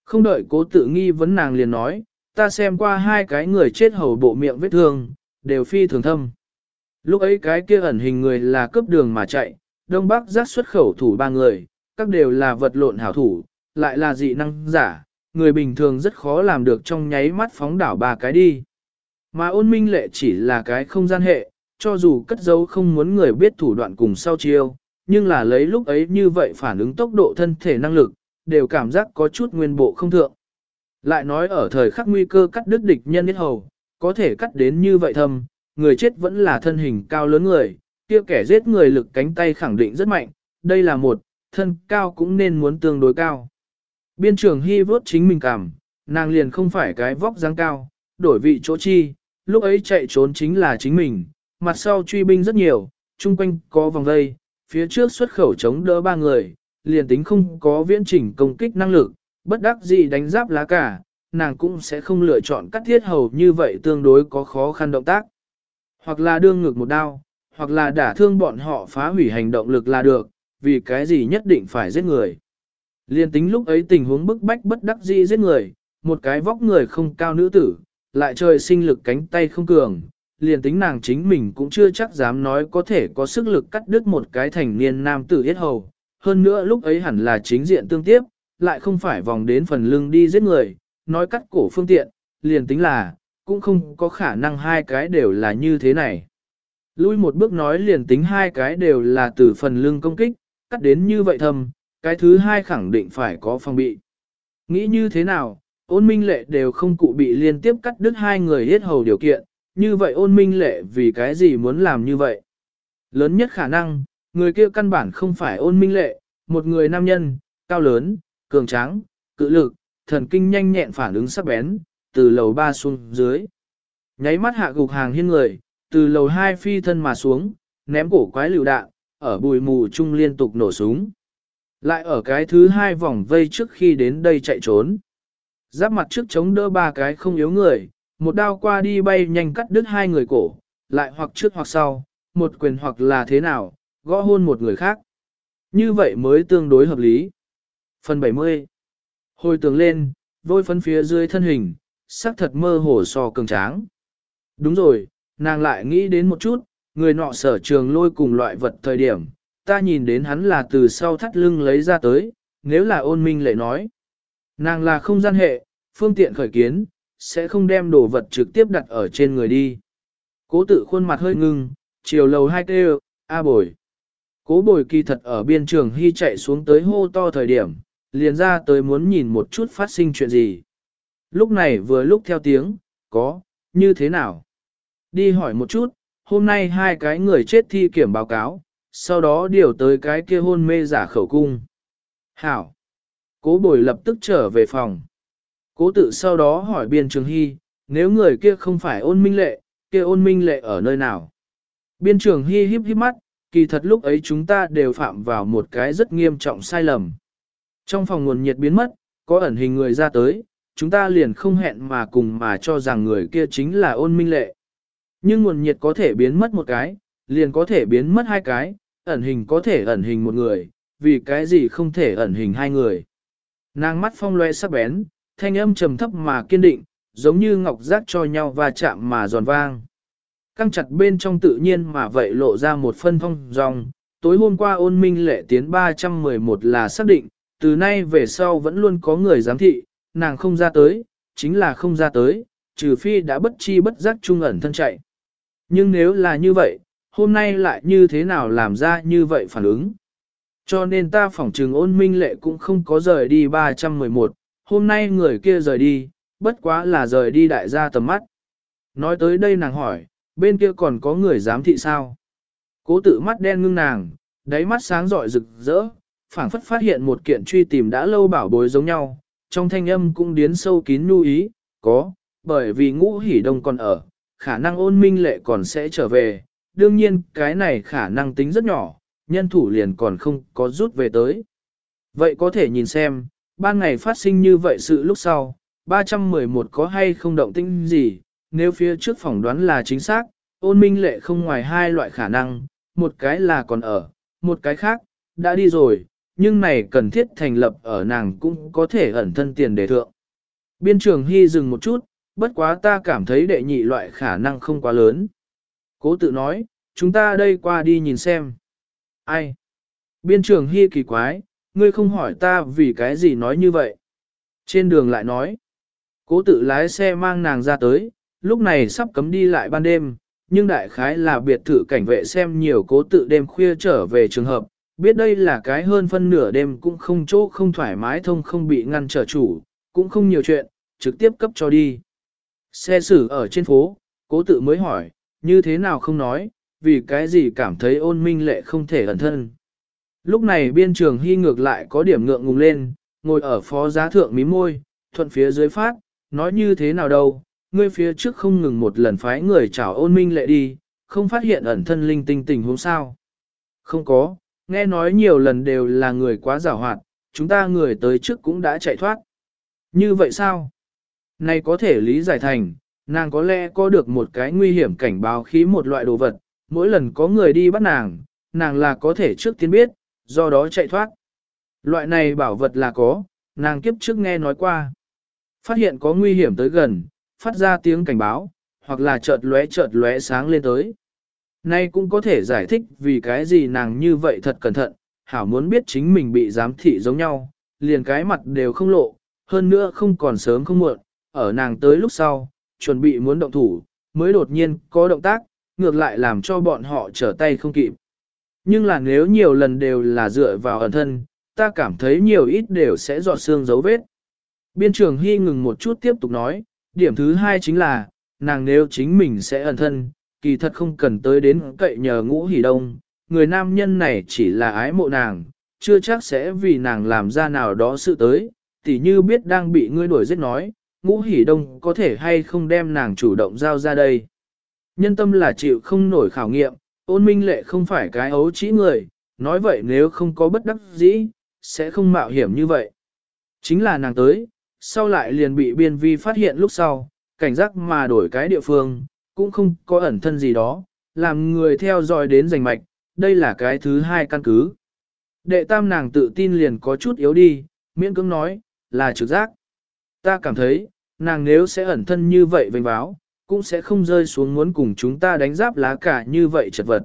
Không đợi cố tự nghi vấn nàng liền nói, ta xem qua hai cái người chết hầu bộ miệng vết thương, đều phi thường thâm. Lúc ấy cái kia ẩn hình người là cướp đường mà chạy, Đông Bắc giác xuất khẩu thủ ba người, các đều là vật lộn hảo thủ, lại là dị năng giả, người bình thường rất khó làm được trong nháy mắt phóng đảo ba cái đi. Mà ôn minh lệ chỉ là cái không gian hệ, cho dù cất dấu không muốn người biết thủ đoạn cùng sau chiêu, nhưng là lấy lúc ấy như vậy phản ứng tốc độ thân thể năng lực, đều cảm giác có chút nguyên bộ không thượng. Lại nói ở thời khắc nguy cơ cắt đứt địch nhân nhất hầu, có thể cắt đến như vậy thâm, người chết vẫn là thân hình cao lớn người, kia kẻ giết người lực cánh tay khẳng định rất mạnh, đây là một, thân cao cũng nên muốn tương đối cao. Biên trưởng hy vốt chính mình cảm, nàng liền không phải cái vóc dáng cao, đổi vị chỗ chi, lúc ấy chạy trốn chính là chính mình, mặt sau truy binh rất nhiều, chung quanh có vòng vây, phía trước xuất khẩu chống đỡ ba người, liền tính không có viễn chỉnh công kích năng lực, bất đắc gì đánh giáp lá cả, nàng cũng sẽ không lựa chọn cắt thiết hầu như vậy tương đối có khó khăn động tác. Hoặc là đương ngược một đao, hoặc là đả thương bọn họ phá hủy hành động lực là được, vì cái gì nhất định phải giết người. Liên tính lúc ấy tình huống bức bách bất đắc dĩ giết người, một cái vóc người không cao nữ tử, lại trời sinh lực cánh tay không cường, liền tính nàng chính mình cũng chưa chắc dám nói có thể có sức lực cắt đứt một cái thành niên nam tử yết hầu. Hơn nữa lúc ấy hẳn là chính diện tương tiếp, lại không phải vòng đến phần lưng đi giết người, nói cắt cổ phương tiện, liền tính là, cũng không có khả năng hai cái đều là như thế này. Lui một bước nói liền tính hai cái đều là từ phần lưng công kích, cắt đến như vậy thầm, cái thứ hai khẳng định phải có phòng bị. Nghĩ như thế nào, ôn minh lệ đều không cụ bị liên tiếp cắt đứt hai người hết hầu điều kiện, như vậy ôn minh lệ vì cái gì muốn làm như vậy? Lớn nhất khả năng, người kia căn bản không phải ôn minh lệ, một người nam nhân, cao lớn, cường tráng, cự lực, thần kinh nhanh nhẹn phản ứng sắc bén, từ lầu ba xuống dưới. Nháy mắt hạ gục hàng hiên người, từ lầu hai phi thân mà xuống, ném cổ quái lựu đạn, ở bụi mù chung liên tục nổ súng. Lại ở cái thứ hai vòng vây trước khi đến đây chạy trốn. Giáp mặt trước chống đỡ ba cái không yếu người, một đao qua đi bay nhanh cắt đứt hai người cổ, lại hoặc trước hoặc sau, một quyền hoặc là thế nào, gõ hôn một người khác. Như vậy mới tương đối hợp lý. Phần 70 Hồi tưởng lên, vôi phấn phía dưới thân hình, sắc thật mơ hồ so cường tráng. Đúng rồi, nàng lại nghĩ đến một chút, người nọ sở trường lôi cùng loại vật thời điểm, ta nhìn đến hắn là từ sau thắt lưng lấy ra tới, nếu là ôn minh lệ nói. Nàng là không gian hệ, phương tiện khởi kiến, sẽ không đem đồ vật trực tiếp đặt ở trên người đi. Cố tự khuôn mặt hơi ngưng, chiều lầu hai kêu, a bồi. Cố bồi kỳ thật ở biên trường hy chạy xuống tới hô to thời điểm, liền ra tới muốn nhìn một chút phát sinh chuyện gì. Lúc này vừa lúc theo tiếng, có, như thế nào? Đi hỏi một chút, hôm nay hai cái người chết thi kiểm báo cáo, sau đó điều tới cái kia hôn mê giả khẩu cung. Hảo! Cố bồi lập tức trở về phòng. Cố tự sau đó hỏi biên trường hy, nếu người kia không phải ôn minh lệ, kia ôn minh lệ ở nơi nào? Biên trường hy híp híp mắt, kỳ thật lúc ấy chúng ta đều phạm vào một cái rất nghiêm trọng sai lầm. Trong phòng nguồn nhiệt biến mất, có ẩn hình người ra tới, chúng ta liền không hẹn mà cùng mà cho rằng người kia chính là ôn minh lệ. Nhưng nguồn nhiệt có thể biến mất một cái, liền có thể biến mất hai cái, ẩn hình có thể ẩn hình một người, vì cái gì không thể ẩn hình hai người. Nàng mắt phong loe sắc bén, thanh âm trầm thấp mà kiên định, giống như ngọc giác cho nhau và chạm mà giòn vang. Căng chặt bên trong tự nhiên mà vậy lộ ra một phân phong dòng, tối hôm qua ôn minh lệ tiến 311 là xác định, từ nay về sau vẫn luôn có người giám thị, nàng không ra tới, chính là không ra tới, trừ phi đã bất chi bất giác trung ẩn thân chạy. Nhưng nếu là như vậy, hôm nay lại như thế nào làm ra như vậy phản ứng? Cho nên ta phỏng trừng ôn minh lệ cũng không có rời đi 311, hôm nay người kia rời đi, bất quá là rời đi đại gia tầm mắt. Nói tới đây nàng hỏi, bên kia còn có người giám thị sao? Cố tự mắt đen ngưng nàng, đáy mắt sáng rọi rực rỡ, phảng phất phát hiện một kiện truy tìm đã lâu bảo bối giống nhau, trong thanh âm cũng điến sâu kín lưu ý, có, bởi vì ngũ hỉ đông còn ở, khả năng ôn minh lệ còn sẽ trở về, đương nhiên cái này khả năng tính rất nhỏ, nhân thủ liền còn không có rút về tới. Vậy có thể nhìn xem, ban ngày phát sinh như vậy sự lúc sau, 311 có hay không động tĩnh gì, nếu phía trước phỏng đoán là chính xác, ôn minh lệ không ngoài hai loại khả năng, một cái là còn ở, một cái khác, đã đi rồi, nhưng này cần thiết thành lập ở nàng cũng có thể ẩn thân tiền đề thượng. Biên trường hy dừng một chút, bất quá ta cảm thấy đệ nhị loại khả năng không quá lớn. Cố tự nói, chúng ta đây qua đi nhìn xem. Ai? Biên trường hy kỳ quái, ngươi không hỏi ta vì cái gì nói như vậy. Trên đường lại nói, cố tự lái xe mang nàng ra tới, lúc này sắp cấm đi lại ban đêm, nhưng đại khái là biệt thự cảnh vệ xem nhiều cố tự đêm khuya trở về trường hợp, biết đây là cái hơn phân nửa đêm cũng không chỗ không thoải mái thông không bị ngăn trở chủ, cũng không nhiều chuyện, trực tiếp cấp cho đi. Xe xử ở trên phố, cố tự mới hỏi, như thế nào không nói, vì cái gì cảm thấy ôn minh lệ không thể ẩn thân. Lúc này biên trường hy ngược lại có điểm ngượng ngùng lên, ngồi ở phó giá thượng mí môi, thuận phía dưới phát, nói như thế nào đâu, ngươi phía trước không ngừng một lần phái người chào ôn minh lệ đi, không phát hiện ẩn thân linh tinh tình huống sao. Không có, nghe nói nhiều lần đều là người quá giảo hoạt, chúng ta người tới trước cũng đã chạy thoát. Như vậy sao? Này có thể lý giải thành, nàng có lẽ có được một cái nguy hiểm cảnh báo khí một loại đồ vật, mỗi lần có người đi bắt nàng, nàng là có thể trước tiên biết, do đó chạy thoát. Loại này bảo vật là có, nàng kiếp trước nghe nói qua. Phát hiện có nguy hiểm tới gần, phát ra tiếng cảnh báo, hoặc là chợt lóe chợt lóe sáng lên tới. Nay cũng có thể giải thích vì cái gì nàng như vậy thật cẩn thận, hảo muốn biết chính mình bị giám thị giống nhau, liền cái mặt đều không lộ, hơn nữa không còn sớm không muộn, ở nàng tới lúc sau, chuẩn bị muốn động thủ, mới đột nhiên có động tác, ngược lại làm cho bọn họ trở tay không kịp. Nhưng là nếu nhiều lần đều là dựa vào ẩn thân, ta cảm thấy nhiều ít đều sẽ dọa xương dấu vết. Biên trường Hy ngừng một chút tiếp tục nói, điểm thứ hai chính là, nàng nếu chính mình sẽ ẩn thân, kỳ thật không cần tới đến cậy nhờ ngũ hỉ đông, người nam nhân này chỉ là ái mộ nàng, chưa chắc sẽ vì nàng làm ra nào đó sự tới, tỉ như biết đang bị ngươi đuổi giết nói, ngũ hỉ đông có thể hay không đem nàng chủ động giao ra đây. Nhân tâm là chịu không nổi khảo nghiệm, ôn minh lệ không phải cái ấu trĩ người, nói vậy nếu không có bất đắc dĩ, sẽ không mạo hiểm như vậy. Chính là nàng tới, sau lại liền bị biên vi phát hiện lúc sau, cảnh giác mà đổi cái địa phương, cũng không có ẩn thân gì đó, làm người theo dõi đến giành mạch, đây là cái thứ hai căn cứ. Đệ tam nàng tự tin liền có chút yếu đi, miễn cưỡng nói, là trực giác. Ta cảm thấy, nàng nếu sẽ ẩn thân như vậy vênh báo, cũng sẽ không rơi xuống muốn cùng chúng ta đánh giáp lá cả như vậy chật vật.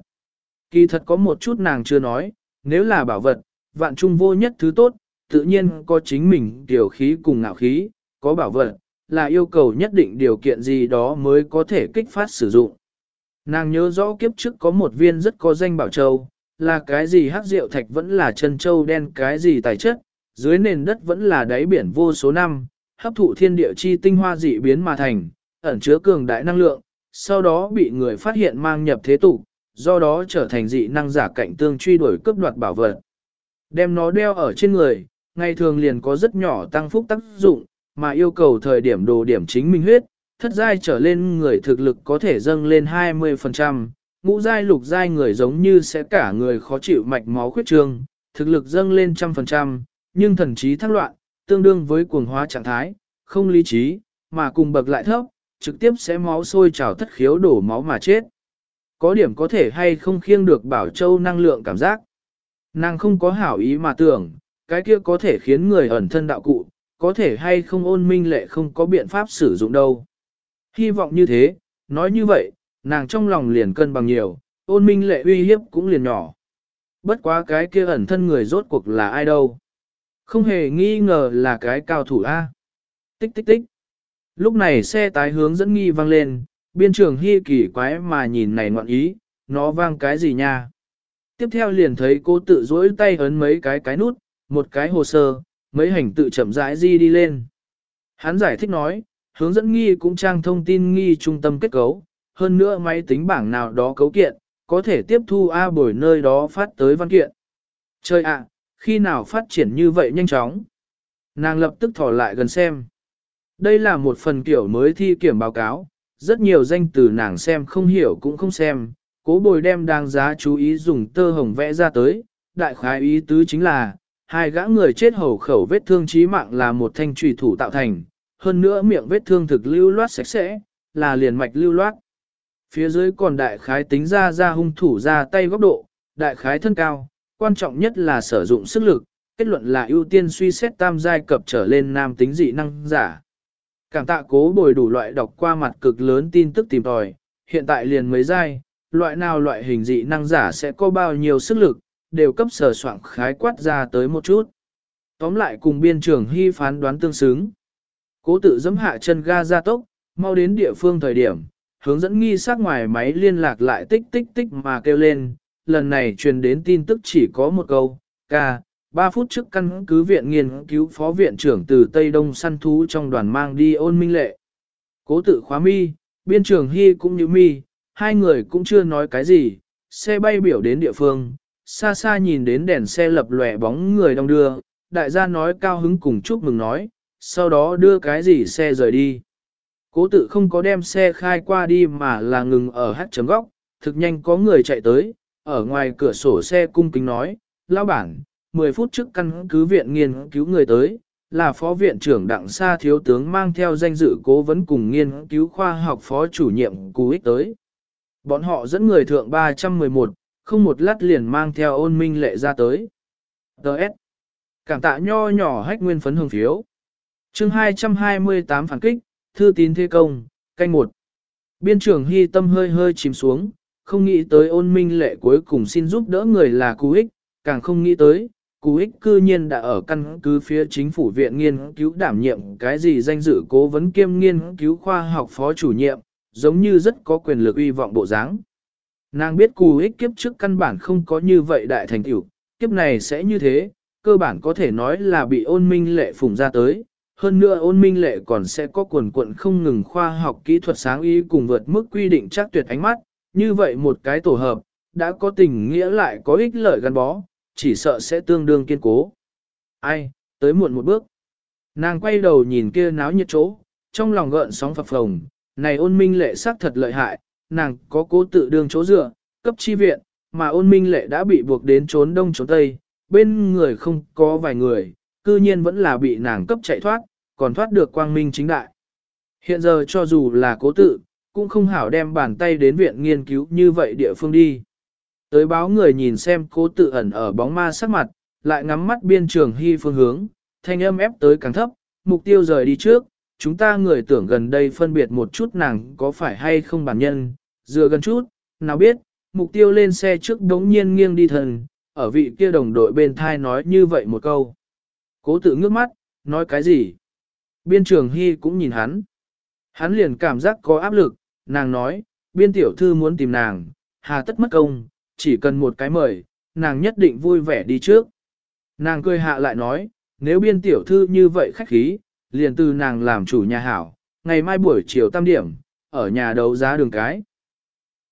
Kỳ thật có một chút nàng chưa nói, nếu là bảo vật, vạn trung vô nhất thứ tốt, tự nhiên có chính mình điều khí cùng ngạo khí, có bảo vật, là yêu cầu nhất định điều kiện gì đó mới có thể kích phát sử dụng. Nàng nhớ rõ kiếp trước có một viên rất có danh bảo châu, là cái gì hắc rượu thạch vẫn là chân châu đen cái gì tài chất, dưới nền đất vẫn là đáy biển vô số năm, hấp thụ thiên địa chi tinh hoa dị biến mà thành, ẩn chứa cường đại năng lượng, sau đó bị người phát hiện mang nhập thế tục, do đó trở thành dị năng giả cạnh tương truy đuổi cướp đoạt bảo vật. Đem nó đeo ở trên người, ngày thường liền có rất nhỏ tăng phúc tác dụng, mà yêu cầu thời điểm đồ điểm chính minh huyết, thất giai trở lên người thực lực có thể dâng lên 20%, ngũ giai lục giai người giống như sẽ cả người khó chịu mạch máu khuyết trương, thực lực dâng lên trăm phần trăm, nhưng thần trí thăng loạn, tương đương với cuồng hóa trạng thái, không lý trí, mà cùng bậc lại thấp, trực tiếp sẽ máu sôi trào thất khiếu đổ máu mà chết. Có điểm có thể hay không khiêng được bảo châu năng lượng cảm giác. Nàng không có hảo ý mà tưởng, cái kia có thể khiến người ẩn thân đạo cụ, có thể hay không ôn minh lệ không có biện pháp sử dụng đâu. Hy vọng như thế, nói như vậy, nàng trong lòng liền cân bằng nhiều, ôn minh lệ uy hiếp cũng liền nhỏ. Bất quá cái kia ẩn thân người rốt cuộc là ai đâu. Không hề nghi ngờ là cái cao thủ A. Tích tích tích. Lúc này xe tái hướng dẫn nghi vang lên, biên trường hy kỳ quái mà nhìn này ngoạn ý, nó vang cái gì nha. Tiếp theo liền thấy cô tự dỗi tay ấn mấy cái cái nút, một cái hồ sơ, mấy hành tự chậm rãi di đi lên. Hắn giải thích nói, hướng dẫn nghi cũng trang thông tin nghi trung tâm kết cấu, hơn nữa máy tính bảng nào đó cấu kiện, có thể tiếp thu A bồi nơi đó phát tới văn kiện. trời ạ, khi nào phát triển như vậy nhanh chóng? Nàng lập tức thỏ lại gần xem. Đây là một phần kiểu mới thi kiểm báo cáo, rất nhiều danh từ nàng xem không hiểu cũng không xem, cố bồi đem đáng giá chú ý dùng tơ hồng vẽ ra tới, đại khái ý tứ chính là, hai gã người chết hầu khẩu vết thương chí mạng là một thanh trùy thủ tạo thành, hơn nữa miệng vết thương thực lưu loát sạch sẽ, là liền mạch lưu loát. Phía dưới còn đại khái tính ra ra hung thủ ra tay góc độ, đại khái thân cao, quan trọng nhất là sử dụng sức lực, kết luận là ưu tiên suy xét tam giai cập trở lên nam tính dị năng giả. Cảm tạ cố bồi đủ loại đọc qua mặt cực lớn tin tức tìm tòi, hiện tại liền mấy giai, loại nào loại hình dị năng giả sẽ có bao nhiêu sức lực, đều cấp sở soạn khái quát ra tới một chút. Tóm lại cùng biên trưởng hy phán đoán tương xứng. Cố tự dẫm hạ chân ga ra tốc, mau đến địa phương thời điểm, hướng dẫn nghi sát ngoài máy liên lạc lại tích tích tích mà kêu lên, lần này truyền đến tin tức chỉ có một câu, ca, 3 phút trước căn cứ viện nghiên cứu phó viện trưởng từ Tây Đông săn thú trong đoàn mang đi ôn minh lệ. Cố tự khóa mi, biên trưởng hy cũng như mi, hai người cũng chưa nói cái gì, xe bay biểu đến địa phương, xa xa nhìn đến đèn xe lập lòe bóng người đông đưa, đại gia nói cao hứng cùng chúc mừng nói, sau đó đưa cái gì xe rời đi. Cố tự không có đem xe khai qua đi mà là ngừng ở hát chấm góc, thực nhanh có người chạy tới, ở ngoài cửa sổ xe cung kính nói, lao bản, 10 phút trước căn cứ viện nghiên cứu người tới, là phó viện trưởng đặng sa thiếu tướng mang theo danh dự cố vấn cùng nghiên cứu khoa học phó chủ nhiệm cú ích tới. Bọn họ dẫn người thượng 311, không một lát liền mang theo ôn minh lệ ra tới. Đợt. Cảm tạ nho nhỏ hách nguyên phấn hồng phiếu. chương 228 phản kích, thư tín thế công, canh một. Biên trưởng hy tâm hơi hơi chìm xuống, không nghĩ tới ôn minh lệ cuối cùng xin giúp đỡ người là cú ích, càng không nghĩ tới, cú ích cư nhiên đã ở căn cứ phía chính phủ viện nghiên cứu đảm nhiệm cái gì danh dự cố vấn kiêm nghiên cứu khoa học phó chủ nhiệm, giống như rất có quyền lực uy vọng bộ dáng. Nàng biết cù ích kiếp trước căn bản không có như vậy đại thành tiểu, kiếp này sẽ như thế, cơ bản có thể nói là bị ôn minh lệ phủng ra tới. Hơn nữa ôn minh lệ còn sẽ có quần quận không ngừng khoa học kỹ thuật sáng ý cùng vượt mức quy định chắc tuyệt ánh mắt, như vậy một cái tổ hợp, đã có tình nghĩa lại có ích lợi gắn bó, chỉ sợ sẽ tương đương kiên cố. Ai, tới muộn một bước. Nàng quay đầu nhìn kia náo nhiệt chỗ, trong lòng gợn sóng phập phồng, này ôn minh lệ sắc thật lợi hại, nàng có cố tự đương chỗ dựa, cấp chi viện, mà ôn minh lệ đã bị buộc đến trốn đông trốn tây, bên người không có vài người, cư nhiên vẫn là bị nàng cấp chạy thoát, còn thoát được quang minh chính đại. Hiện giờ cho dù là cố tự, cũng không hảo đem bàn tay đến viện nghiên cứu như vậy địa phương đi. Tới báo người nhìn xem cố tự ẩn ở bóng ma sắc mặt, lại ngắm mắt biên trường hy phương hướng, thanh âm ép tới càng thấp, mục tiêu rời đi trước, chúng ta người tưởng gần đây phân biệt một chút nàng có phải hay không bản nhân, dựa gần chút, nào biết, mục tiêu lên xe trước đống nhiên nghiêng đi thần, ở vị kia đồng đội bên thai nói như vậy một câu. Cố tự ngước mắt, nói cái gì? Biên trường Hy cũng nhìn hắn. Hắn liền cảm giác có áp lực, nàng nói, biên tiểu thư muốn tìm nàng, hà tất mất công, chỉ cần một cái mời, nàng nhất định vui vẻ đi trước. Nàng cười hạ lại nói, nếu biên tiểu thư như vậy khách khí, liền từ nàng làm chủ nhà hảo, ngày mai buổi chiều tam điểm, ở nhà đấu giá đường cái.